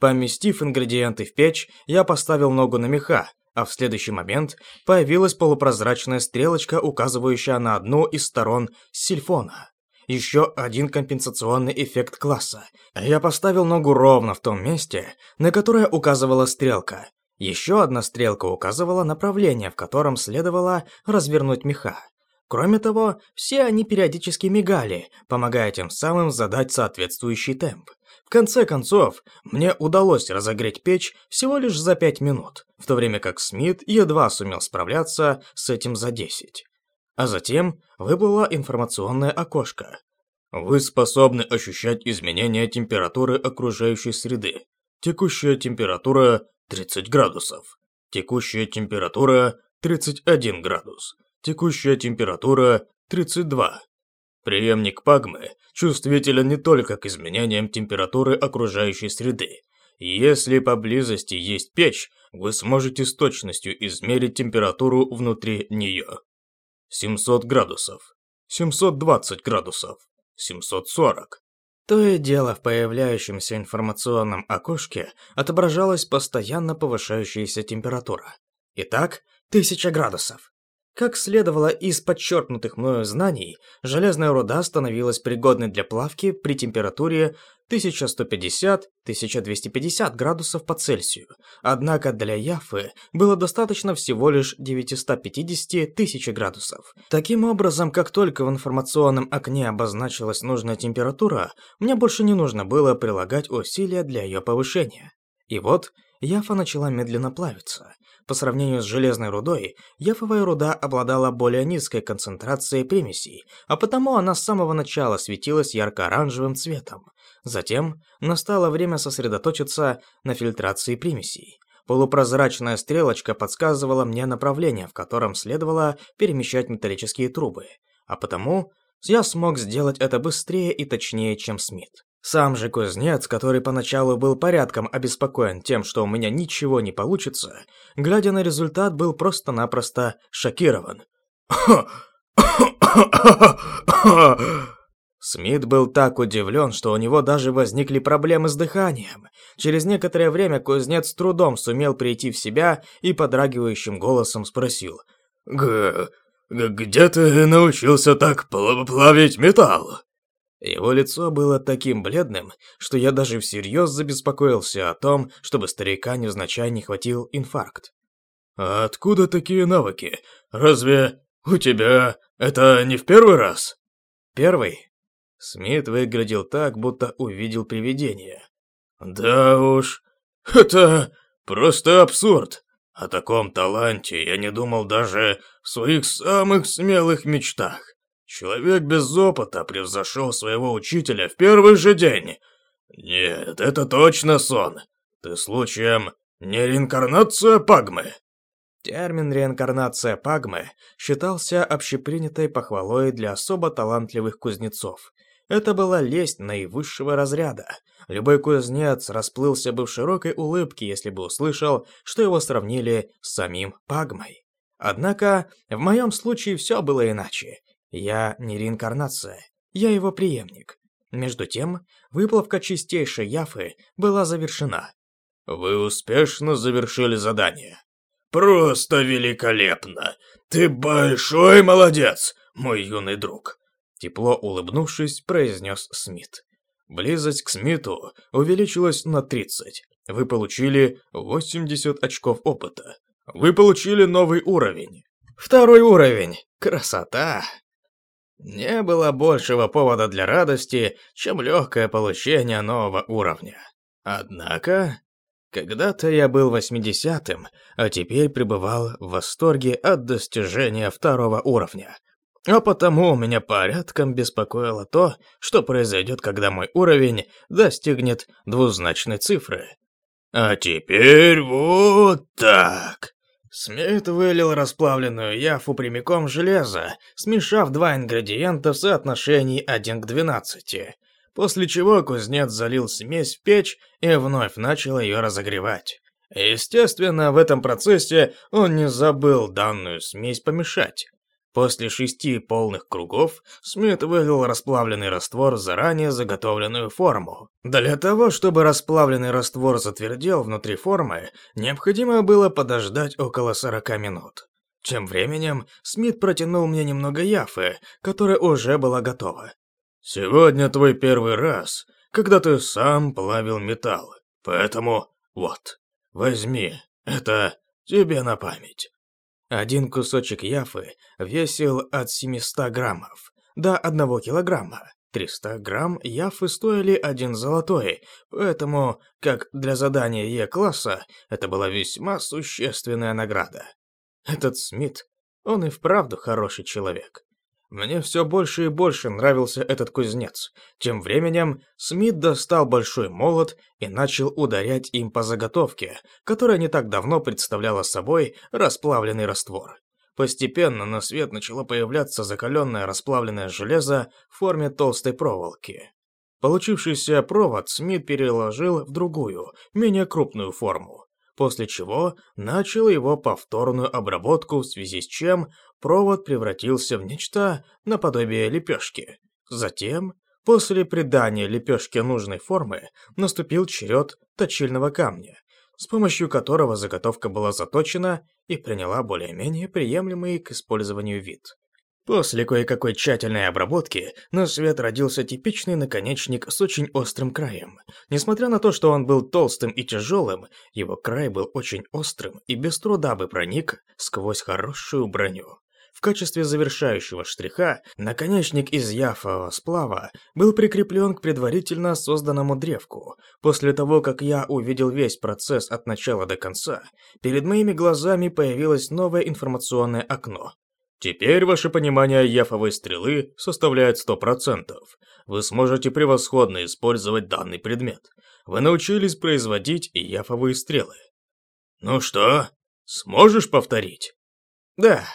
Поместив ингредиенты в печь, я поставил ногу на меха, а в следующий момент появилась полупрозрачная стрелочка, указывающая на одну из сторон сильфона. Еще один компенсационный эффект класса. Я поставил ногу ровно в том месте, на которое указывала стрелка. Еще одна стрелка указывала направление, в котором следовало развернуть меха. Кроме того, все они периодически мигали, помогая тем самым задать соответствующий темп. Конце концов, мне удалось разогреть печь всего лишь за 5 минут, в то время как Смит едва сумел справляться с этим за 10. А затем выплыло информационное окошко. Вы способны ощущать изменения температуры окружающей среды. Текущая температура 30 градусов. Текущая температура 31 градус. Текущая температура 32. Приемник Пагмы чувствителен не только к изменениям температуры окружающей среды. Если поблизости есть печь, вы сможете с точностью измерить температуру внутри нее. 700 градусов, 720 градусов, 740. То и дело в появляющемся информационном окошке отображалась постоянно повышающаяся температура. Итак, 1000 градусов. Как следовало из подчеркнутых мною знаний, железная руда становилась пригодной для плавки при температуре 1150-1250 градусов по Цельсию. Однако для Яфы было достаточно всего лишь 950 тысяч градусов. Таким образом, как только в информационном окне обозначилась нужная температура, мне больше не нужно было прилагать усилия для ее повышения. И вот, Яфа начала медленно плавиться. По сравнению с железной рудой, яфовая руда обладала более низкой концентрацией примесей, а потому она с самого начала светилась ярко-оранжевым цветом. Затем настало время сосредоточиться на фильтрации примесей. Полупрозрачная стрелочка подсказывала мне направление, в котором следовало перемещать металлические трубы, а потому я смог сделать это быстрее и точнее, чем Смит. Сам же кузнец, который поначалу был порядком обеспокоен тем, что у меня ничего не получится, глядя на результат, был просто-напросто шокирован. Смит был так удивлен, что у него даже возникли проблемы с дыханием. Через некоторое время кузнец с трудом сумел прийти в себя и подрагивающим голосом спросил. «Г... где ты научился так плавить металл?» Его лицо было таким бледным, что я даже всерьез забеспокоился о том, чтобы старика невзначай не хватил инфаркт. «А откуда такие навыки? Разве у тебя это не в первый раз?» «Первый?» Смит выглядел так, будто увидел привидение. «Да уж, это просто абсурд. О таком таланте я не думал даже в своих самых смелых мечтах. Человек без опыта превзошел своего учителя в первый же день. Нет, это точно сон. Ты случаем не реинкарнация Пагмы? Термин «реинкарнация Пагмы» считался общепринятой похвалой для особо талантливых кузнецов. Это была лесть наивысшего разряда. Любой кузнец расплылся бы в широкой улыбке, если бы услышал, что его сравнили с самим Пагмой. Однако, в моем случае все было иначе. Я не реинкарнация. Я его преемник. Между тем, выплавка чистейшей яфы была завершена. Вы успешно завершили задание. Просто великолепно. Ты большой молодец, мой юный друг. Тепло улыбнувшись, произнес Смит. Близость к Смиту увеличилась на 30. Вы получили 80 очков опыта. Вы получили новый уровень. Второй уровень. Красота. Не было большего повода для радости, чем легкое получение нового уровня. Однако, когда-то я был восьмидесятым, а теперь пребывал в восторге от достижения второго уровня. А потому меня порядком беспокоило то, что произойдет, когда мой уровень достигнет двузначной цифры. А теперь вот так. Смит вылил расплавленную яфу прямиком в железо, смешав два ингредиента в соотношении 1 к 12, после чего кузнец залил смесь в печь и вновь начал ее разогревать. Естественно, в этом процессе он не забыл данную смесь помешать. После шести полных кругов Смит вылил расплавленный раствор в заранее заготовленную форму. Для того, чтобы расплавленный раствор затвердел внутри формы, необходимо было подождать около 40 минут. Тем временем Смит протянул мне немного яфы, которая уже была готова. «Сегодня твой первый раз, когда ты сам плавил металл, поэтому вот, возьми, это тебе на память». Один кусочек яфы весил от 700 граммов до 1 килограмма. 300 грамм яфы стоили один золотой, поэтому, как для задания Е-класса, это была весьма существенная награда. Этот Смит, он и вправду хороший человек. Мне все больше и больше нравился этот кузнец. Тем временем Смит достал большой молот и начал ударять им по заготовке, которая не так давно представляла собой расплавленный раствор. Постепенно на свет начало появляться закаленное расплавленное железо в форме толстой проволоки. Получившийся провод Смит переложил в другую, менее крупную форму, после чего начал его повторную обработку, в связи с чем провод превратился в нечто наподобие лепешки. Затем, после придания лепешке нужной формы, наступил черед точильного камня, с помощью которого заготовка была заточена и приняла более-менее приемлемый к использованию вид. После кое-какой тщательной обработки на свет родился типичный наконечник с очень острым краем. Несмотря на то, что он был толстым и тяжелым, его край был очень острым и без труда бы проник сквозь хорошую броню. В качестве завершающего штриха наконечник из яфового сплава был прикреплен к предварительно созданному древку. После того, как я увидел весь процесс от начала до конца, перед моими глазами появилось новое информационное окно. Теперь ваше понимание яфовой стрелы составляет 100%. Вы сможете превосходно использовать данный предмет. Вы научились производить яфовые стрелы. Ну что, сможешь повторить? Да,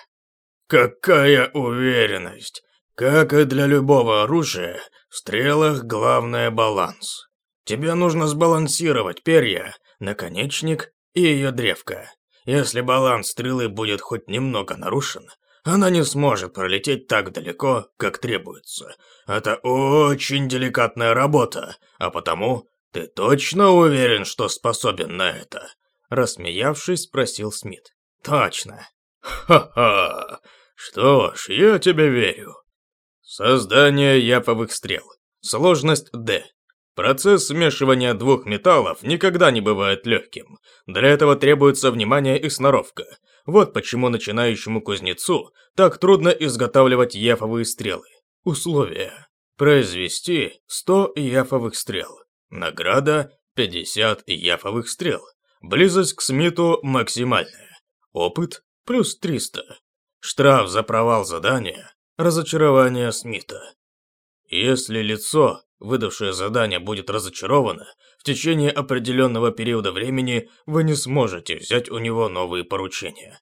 Какая уверенность! Как и для любого оружия, в стрелах главное баланс. Тебе нужно сбалансировать перья, наконечник и ее древко. Если баланс стрелы будет хоть немного нарушен, она не сможет пролететь так далеко, как требуется. Это очень деликатная работа, а потому ты точно уверен, что способен на это?» Рассмеявшись, спросил Смит. «Точно». «Ха-ха! Что ж, я тебе верю. Создание яповых стрел. Сложность D. Процесс смешивания двух металлов никогда не бывает легким. Для этого требуется внимание и сноровка. Вот почему начинающему кузнецу так трудно изготавливать яфовые стрелы. Условия. Произвести 100 яфовых стрел. Награда 50 яфовых стрел. Близость к Смиту максимальная. Опыт плюс 300. Штраф за провал задания – разочарование Смита. Если лицо, выдавшее задание, будет разочаровано, в течение определенного периода времени вы не сможете взять у него новые поручения.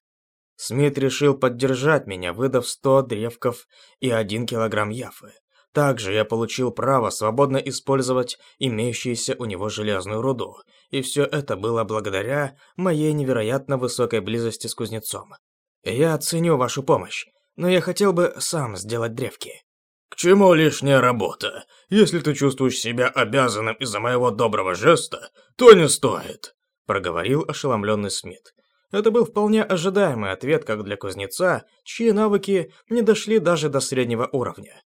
Смит решил поддержать меня, выдав 100 древков и 1 килограмм яфы. Также я получил право свободно использовать имеющуюся у него железную руду, и все это было благодаря моей невероятно высокой близости с кузнецом. Я ценю вашу помощь, но я хотел бы сам сделать древки. К чему лишняя работа? Если ты чувствуешь себя обязанным из-за моего доброго жеста, то не стоит», — проговорил ошеломленный Смит. Это был вполне ожидаемый ответ как для кузнеца, чьи навыки не дошли даже до среднего уровня.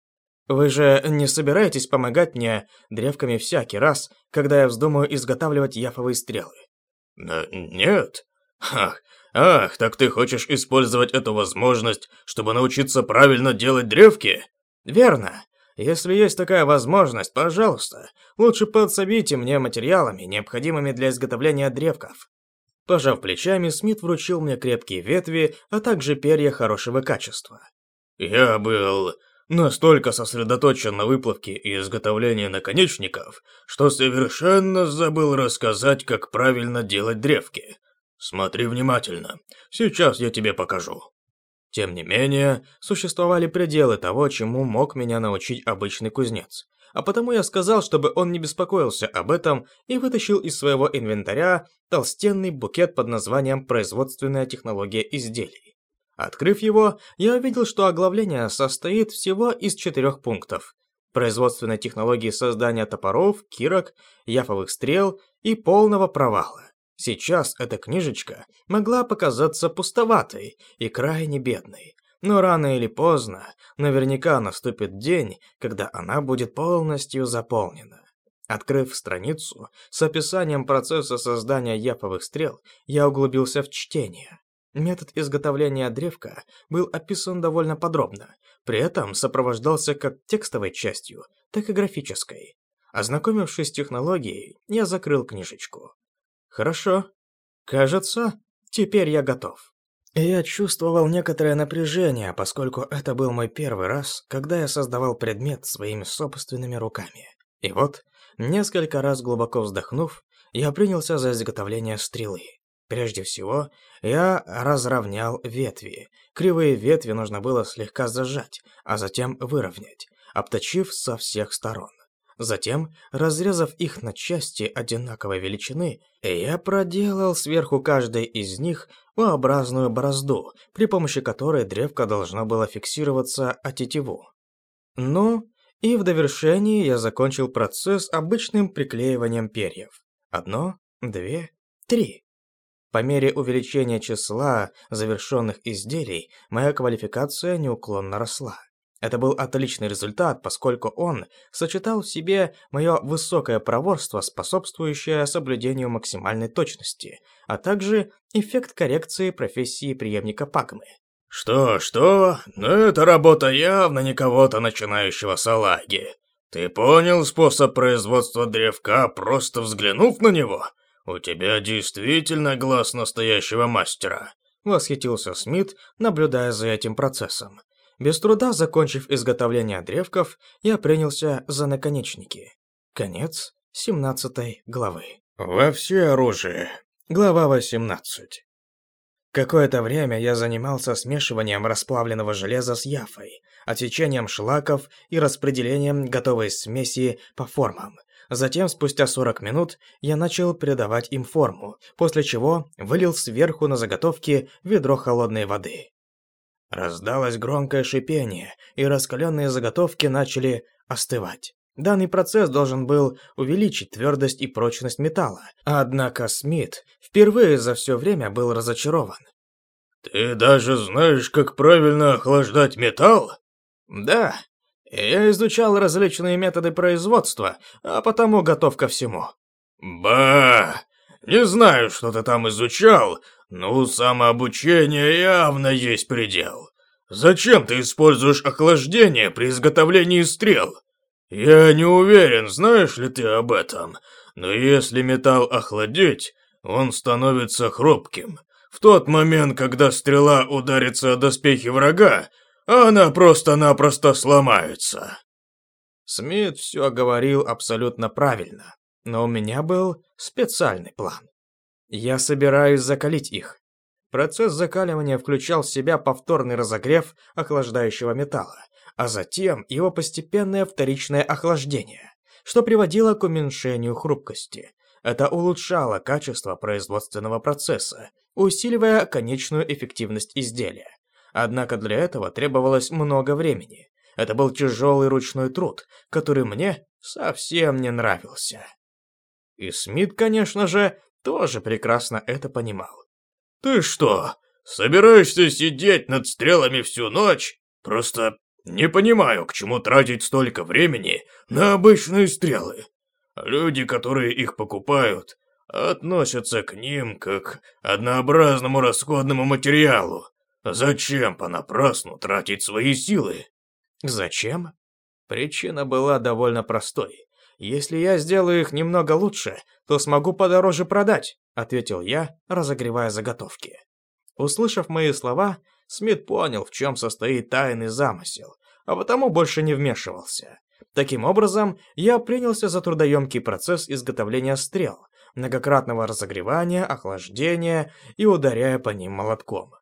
Вы же не собираетесь помогать мне древками всякий раз, когда я вздумаю изготавливать яфовые стрелы? Нет. Ах, ах, так ты хочешь использовать эту возможность, чтобы научиться правильно делать древки? Верно. Если есть такая возможность, пожалуйста, лучше подсобите мне материалами, необходимыми для изготовления древков. Пожав плечами, Смит вручил мне крепкие ветви, а также перья хорошего качества. Я был настолько сосредоточен на выплавке и изготовлении наконечников, что совершенно забыл рассказать, как правильно делать древки. Смотри внимательно. Сейчас я тебе покажу. Тем не менее, существовали пределы того, чему мог меня научить обычный кузнец. А потому я сказал, чтобы он не беспокоился об этом и вытащил из своего инвентаря толстенный букет под названием «Производственная технология изделий». Открыв его, я увидел, что оглавление состоит всего из четырех пунктов. Производственной технологии создания топоров, кирок, яфовых стрел и полного провала. Сейчас эта книжечка могла показаться пустоватой и крайне бедной, но рано или поздно наверняка наступит день, когда она будет полностью заполнена. Открыв страницу с описанием процесса создания яповых стрел, я углубился в чтение. Метод изготовления древка был описан довольно подробно, при этом сопровождался как текстовой частью, так и графической. Ознакомившись с технологией, я закрыл книжечку. Хорошо. Кажется, теперь я готов. Я чувствовал некоторое напряжение, поскольку это был мой первый раз, когда я создавал предмет своими собственными руками. И вот, несколько раз глубоко вздохнув, я принялся за изготовление стрелы. Прежде всего, я разровнял ветви. Кривые ветви нужно было слегка зажать, а затем выровнять, обточив со всех сторон. Затем, разрезав их на части одинаковой величины, я проделал сверху каждой из них U-образную борозду, при помощи которой древко должно было фиксироваться о тетиву. Ну, и в довершении я закончил процесс обычным приклеиванием перьев. Одно, две, три. По мере увеличения числа завершенных изделий, моя квалификация неуклонно росла. Это был отличный результат, поскольку он сочетал в себе мое высокое проворство, способствующее соблюдению максимальной точности, а также эффект коррекции профессии преемника Пагмы. «Что, что? Ну это работа явно не кого-то начинающего салаги. Ты понял способ производства древка, просто взглянув на него? У тебя действительно глаз настоящего мастера», — восхитился Смит, наблюдая за этим процессом. Без труда закончив изготовление древков, я принялся за наконечники. Конец 17 главы. Во все оружие. Глава 18. Какое-то время я занимался смешиванием расплавленного железа с яфой, отсечением шлаков и распределением готовой смеси по формам. Затем, спустя 40 минут, я начал придавать им форму, после чего вылил сверху на заготовки ведро холодной воды. Раздалось громкое шипение, и раскаленные заготовки начали остывать. Данный процесс должен был увеличить твердость и прочность металла. Однако Смит впервые за все время был разочарован. «Ты даже знаешь, как правильно охлаждать металл?» «Да. Я изучал различные методы производства, а потому готов ко всему». «Ба! Не знаю, что ты там изучал, ну, самообучение явно есть предел. Зачем ты используешь охлаждение при изготовлении стрел? Я не уверен, знаешь ли ты об этом, но если металл охладить, он становится хрупким. В тот момент, когда стрела ударится о доспехи врага, она просто-напросто сломается. Смит все говорил абсолютно правильно, но у меня был специальный план. Я собираюсь закалить их. Процесс закаливания включал в себя повторный разогрев охлаждающего металла, а затем его постепенное вторичное охлаждение, что приводило к уменьшению хрупкости. Это улучшало качество производственного процесса, усиливая конечную эффективность изделия. Однако для этого требовалось много времени. Это был тяжелый ручной труд, который мне совсем не нравился. И Смит, конечно же, тоже прекрасно это понимал. «Ты что, собираешься сидеть над стрелами всю ночь? Просто не понимаю, к чему тратить столько времени на обычные стрелы. Люди, которые их покупают, относятся к ним как однообразному расходному материалу. Зачем понапрасну тратить свои силы? Зачем? Причина была довольно простой. Если я сделаю их немного лучше, то смогу подороже продать, ответил я, разогревая заготовки. Услышав мои слова, Смит понял, в чем состоит тайный замысел, а потому больше не вмешивался. Таким образом, я принялся за трудоемкий процесс изготовления стрел, многократного разогревания, охлаждения и ударяя по ним молотком.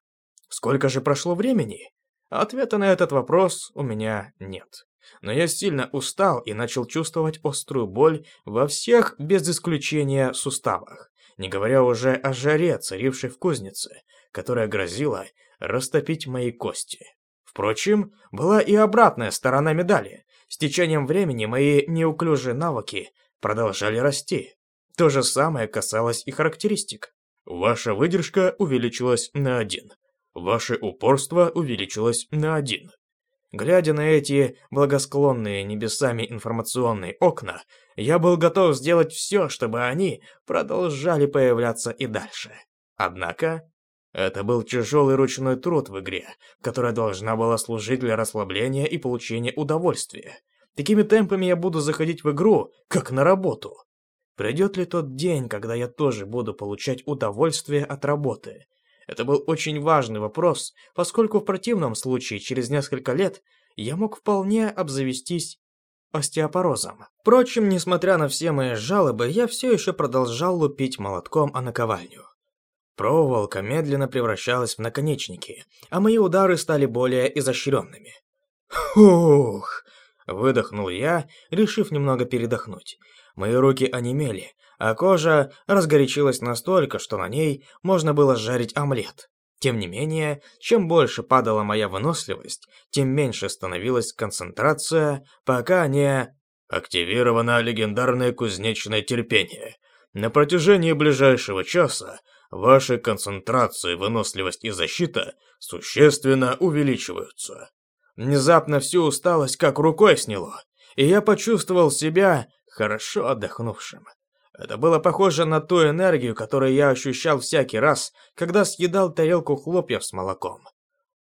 Сколько же прошло времени? Ответа на этот вопрос у меня нет. Но я сильно устал и начал чувствовать острую боль во всех, без исключения, суставах, не говоря уже о жаре, царившей в кузнице, которая грозила растопить мои кости. Впрочем, была и обратная сторона медали. С течением времени мои неуклюжие навыки продолжали расти. То же самое касалось и характеристик. Ваша выдержка увеличилась на один. Ваше упорство увеличилось на один. Глядя на эти благосклонные небесами информационные окна, я был готов сделать все, чтобы они продолжали появляться и дальше. Однако, это был тяжелый ручной труд в игре, которая должна была служить для расслабления и получения удовольствия. Такими темпами я буду заходить в игру, как на работу. Придет ли тот день, когда я тоже буду получать удовольствие от работы? Это был очень важный вопрос, поскольку в противном случае через несколько лет я мог вполне обзавестись остеопорозом. Впрочем, несмотря на все мои жалобы, я все еще продолжал лупить молотком о наковальню. Проволока медленно превращалась в наконечники, а мои удары стали более изощренными. «Фух!» – выдохнул я, решив немного передохнуть. Мои руки онемели, а кожа разгорячилась настолько, что на ней можно было жарить омлет. Тем не менее, чем больше падала моя выносливость, тем меньше становилась концентрация, пока не... Активировано легендарное кузнечное терпение. На протяжении ближайшего часа ваши концентрации, выносливость и защита существенно увеличиваются. Внезапно всю усталость как рукой сняло, и я почувствовал себя хорошо отдохнувшим. Это было похоже на ту энергию, которую я ощущал всякий раз, когда съедал тарелку хлопьев с молоком.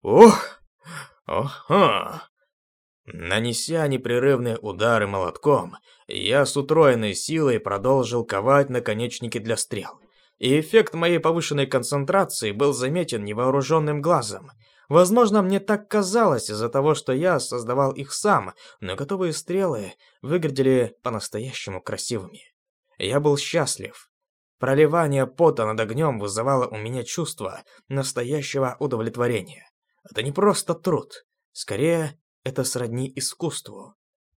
Ох! Ага! Нанеся непрерывные удары молотком, я с утроенной силой продолжил ковать наконечники для стрел и эффект моей повышенной концентрации был заметен невооруженным глазом. Возможно, мне так казалось из-за того, что я создавал их сам, но готовые стрелы выглядели по-настоящему красивыми. Я был счастлив. Проливание пота над огнем вызывало у меня чувство настоящего удовлетворения. Это не просто труд. Скорее, это сродни искусству.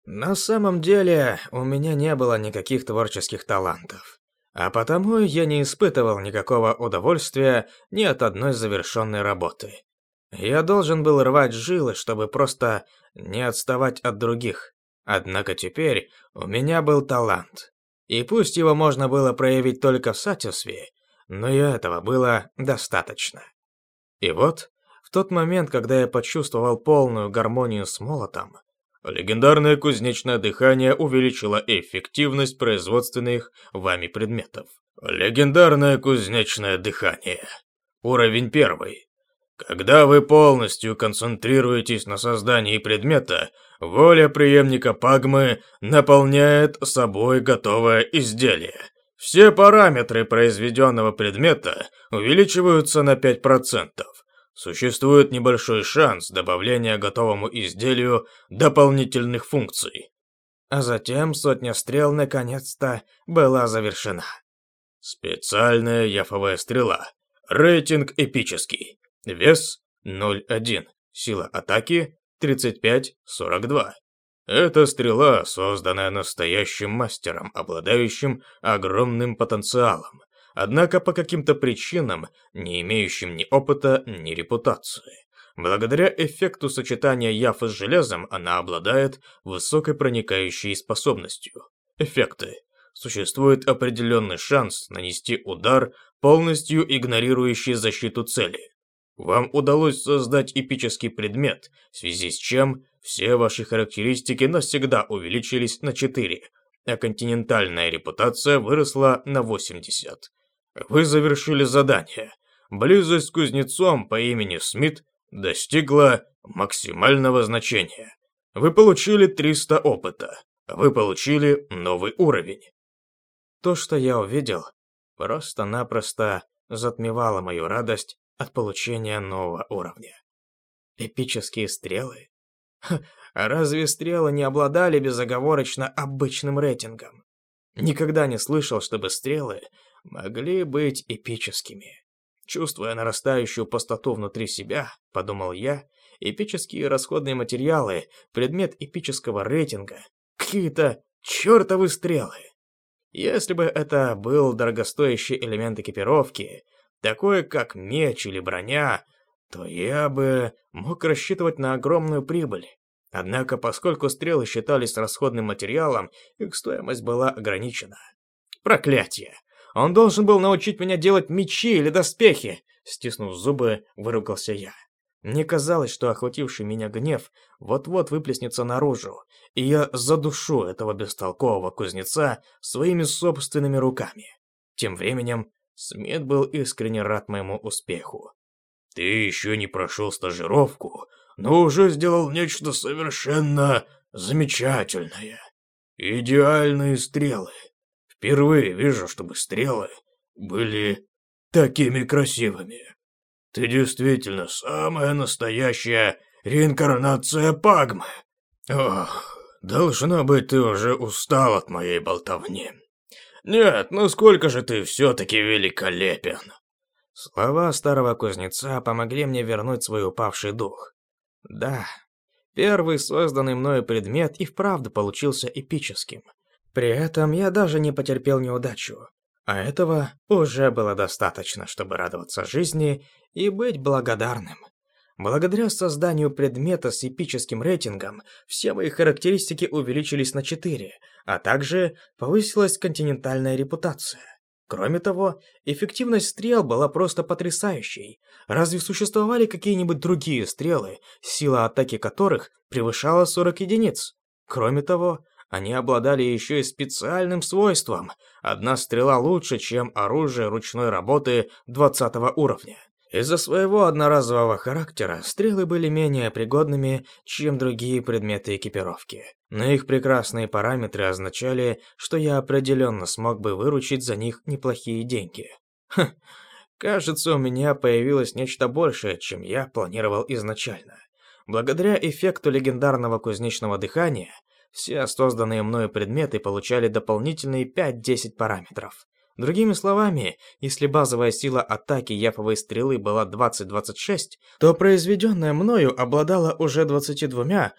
На самом деле, у меня не было никаких творческих талантов. А потому я не испытывал никакого удовольствия ни от одной завершенной работы. Я должен был рвать жилы, чтобы просто не отставать от других. Однако теперь у меня был талант. И пусть его можно было проявить только в Сатисве, но и этого было достаточно. И вот, в тот момент, когда я почувствовал полную гармонию с молотом, Легендарное кузнечное дыхание увеличило эффективность производственных вами предметов. Легендарное кузнечное дыхание. Уровень первый. Когда вы полностью концентрируетесь на создании предмета, воля преемника Пагмы наполняет собой готовое изделие. Все параметры произведенного предмета увеличиваются на 5%. Существует небольшой шанс добавления готовому изделию дополнительных функций. А затем сотня стрел наконец-то была завершена. Специальная яфовая стрела. Рейтинг эпический. Вес 0,1. Сила атаки 35-42. Эта стрела, созданная настоящим мастером, обладающим огромным потенциалом однако по каким-то причинам, не имеющим ни опыта, ни репутации. Благодаря эффекту сочетания яфы с железом она обладает высокой проникающей способностью. Эффекты. Существует определенный шанс нанести удар, полностью игнорирующий защиту цели. Вам удалось создать эпический предмет, в связи с чем все ваши характеристики навсегда увеличились на 4, а континентальная репутация выросла на 80. Вы завершили задание. Близость с кузнецом по имени Смит достигла максимального значения. Вы получили 300 опыта. Вы получили новый уровень. То, что я увидел, просто-напросто затмевало мою радость от получения нового уровня. Эпические стрелы? Ха, а разве стрелы не обладали безоговорочно обычным рейтингом? Никогда не слышал, чтобы стрелы могли быть эпическими. Чувствуя нарастающую пустоту внутри себя, подумал я, эпические расходные материалы, предмет эпического рейтинга, какие-то чертовы стрелы. Если бы это был дорогостоящий элемент экипировки, такой как меч или броня, то я бы мог рассчитывать на огромную прибыль. Однако, поскольку стрелы считались расходным материалом, их стоимость была ограничена. Проклятие! Он должен был научить меня делать мечи или доспехи!» Стиснув зубы, выругался я. Мне казалось, что охвативший меня гнев вот-вот выплеснется наружу, и я задушу этого бестолкового кузнеца своими собственными руками. Тем временем Смит был искренне рад моему успеху. «Ты еще не прошел стажировку, но уже сделал нечто совершенно замечательное. Идеальные стрелы. Впервые вижу, чтобы стрелы были такими красивыми. Ты действительно самая настоящая реинкарнация Пагмы. Ох, должно быть, ты уже устал от моей болтовни. Нет, ну сколько же ты все-таки великолепен. Слова старого кузнеца помогли мне вернуть свой упавший дух. Да, первый созданный мною предмет и вправду получился эпическим. При этом я даже не потерпел неудачу. А этого уже было достаточно, чтобы радоваться жизни и быть благодарным. Благодаря созданию предмета с эпическим рейтингом, все мои характеристики увеличились на 4, а также повысилась континентальная репутация. Кроме того, эффективность стрел была просто потрясающей. Разве существовали какие-нибудь другие стрелы, сила атаки которых превышала 40 единиц? Кроме того, они обладали еще и специальным свойством. Одна стрела лучше, чем оружие ручной работы 20 уровня. Из-за своего одноразового характера стрелы были менее пригодными, чем другие предметы экипировки. Но их прекрасные параметры означали, что я определенно смог бы выручить за них неплохие деньги. Хм, кажется, у меня появилось нечто большее, чем я планировал изначально. Благодаря эффекту легендарного кузнечного дыхания, все созданные мною предметы получали дополнительные 5-10 параметров. Другими словами, если базовая сила атаки яфовой стрелы была 20-26, то произведенная мною обладала уже 22-28.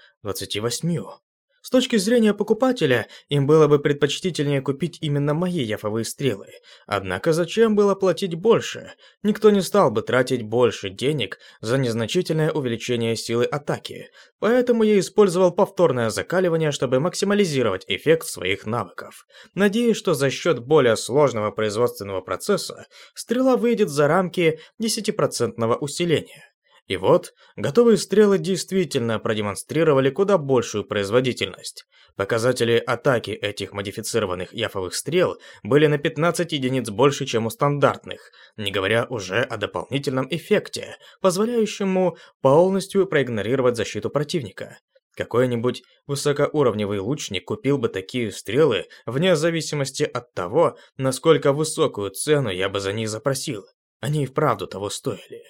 С точки зрения покупателя, им было бы предпочтительнее купить именно мои яфовые стрелы. Однако зачем было платить больше? Никто не стал бы тратить больше денег за незначительное увеличение силы атаки. Поэтому я использовал повторное закаливание, чтобы максимализировать эффект своих навыков. Надеюсь, что за счет более сложного производственного процесса стрела выйдет за рамки 10% усиления. И вот, готовые стрелы действительно продемонстрировали куда большую производительность. Показатели атаки этих модифицированных яфовых стрел были на 15 единиц больше, чем у стандартных, не говоря уже о дополнительном эффекте, позволяющему полностью проигнорировать защиту противника. Какой-нибудь высокоуровневый лучник купил бы такие стрелы вне зависимости от того, насколько высокую цену я бы за них запросил. Они и вправду того стоили.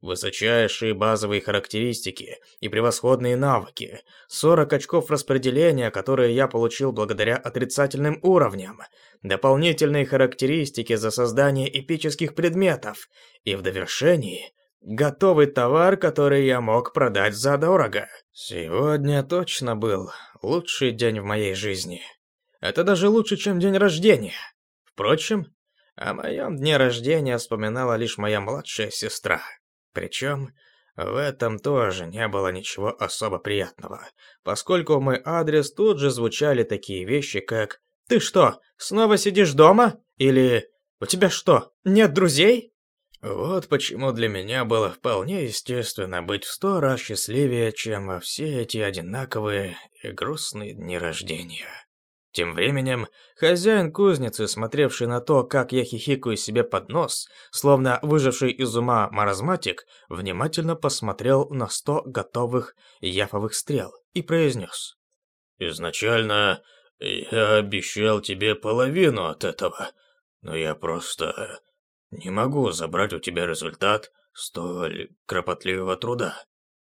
Высочайшие базовые характеристики и превосходные навыки, 40 очков распределения, которые я получил благодаря отрицательным уровням, дополнительные характеристики за создание эпических предметов и в довершении готовый товар, который я мог продать за дорого. Сегодня точно был лучший день в моей жизни. Это даже лучше, чем день рождения. Впрочем, о моем дне рождения вспоминала лишь моя младшая сестра. Причем В этом тоже не было ничего особо приятного, поскольку в мой адрес тут же звучали такие вещи, как «Ты что, снова сидишь дома?» или «У тебя что, нет друзей?» Вот почему для меня было вполне естественно быть в сто раз счастливее, чем во все эти одинаковые и грустные дни рождения. Тем временем, хозяин кузницы, смотревший на то, как я хихикаю себе под нос, словно выживший из ума маразматик, внимательно посмотрел на сто готовых яфовых стрел и произнес. «Изначально я обещал тебе половину от этого, но я просто не могу забрать у тебя результат столь кропотливого труда.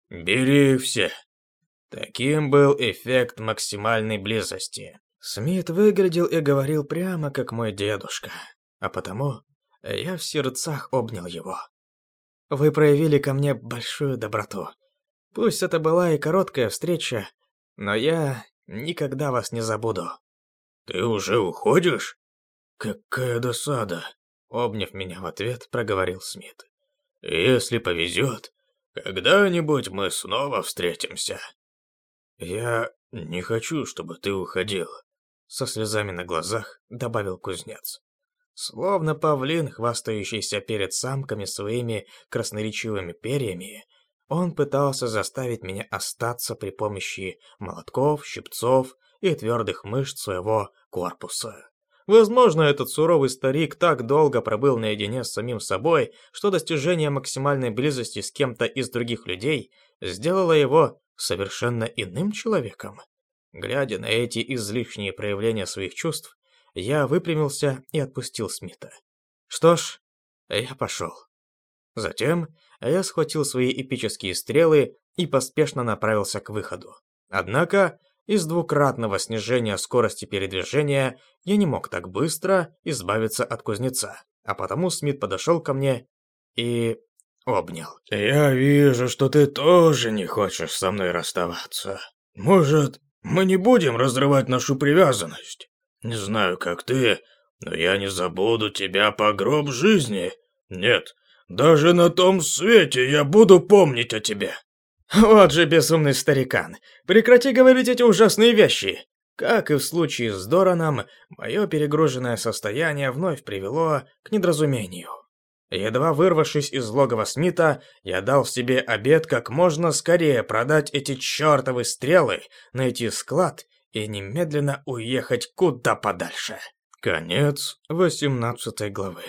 Бери все». Таким был эффект максимальной близости. Смит выглядел и говорил прямо как мой дедушка, а потому я в сердцах обнял его. Вы проявили ко мне большую доброту. Пусть это была и короткая встреча, но я никогда вас не забуду. Ты уже уходишь? Какая досада, обняв меня в ответ, проговорил Смит. Если повезет, когда-нибудь мы снова встретимся. Я не хочу, чтобы ты уходил со слезами на глазах добавил кузнец. Словно павлин, хвастающийся перед самками своими красноречивыми перьями, он пытался заставить меня остаться при помощи молотков, щипцов и твердых мышц своего корпуса. Возможно, этот суровый старик так долго пробыл наедине с самим собой, что достижение максимальной близости с кем-то из других людей сделало его совершенно иным человеком. Глядя на эти излишние проявления своих чувств, я выпрямился и отпустил Смита. Что ж, я пошел. Затем я схватил свои эпические стрелы и поспешно направился к выходу. Однако, из двукратного снижения скорости передвижения я не мог так быстро избавиться от кузнеца, а потому Смит подошел ко мне и обнял. «Я вижу, что ты тоже не хочешь со мной расставаться. Может, мы не будем разрывать нашу привязанность. Не знаю, как ты, но я не забуду тебя по гроб жизни. Нет, даже на том свете я буду помнить о тебе. Вот же безумный старикан. Прекрати говорить эти ужасные вещи. Как и в случае с Дораном, мое перегруженное состояние вновь привело к недоразумению. Едва вырвавшись из логова Смита, я дал себе обед как можно скорее продать эти чертовы стрелы, найти склад и немедленно уехать куда подальше. Конец 18 главы.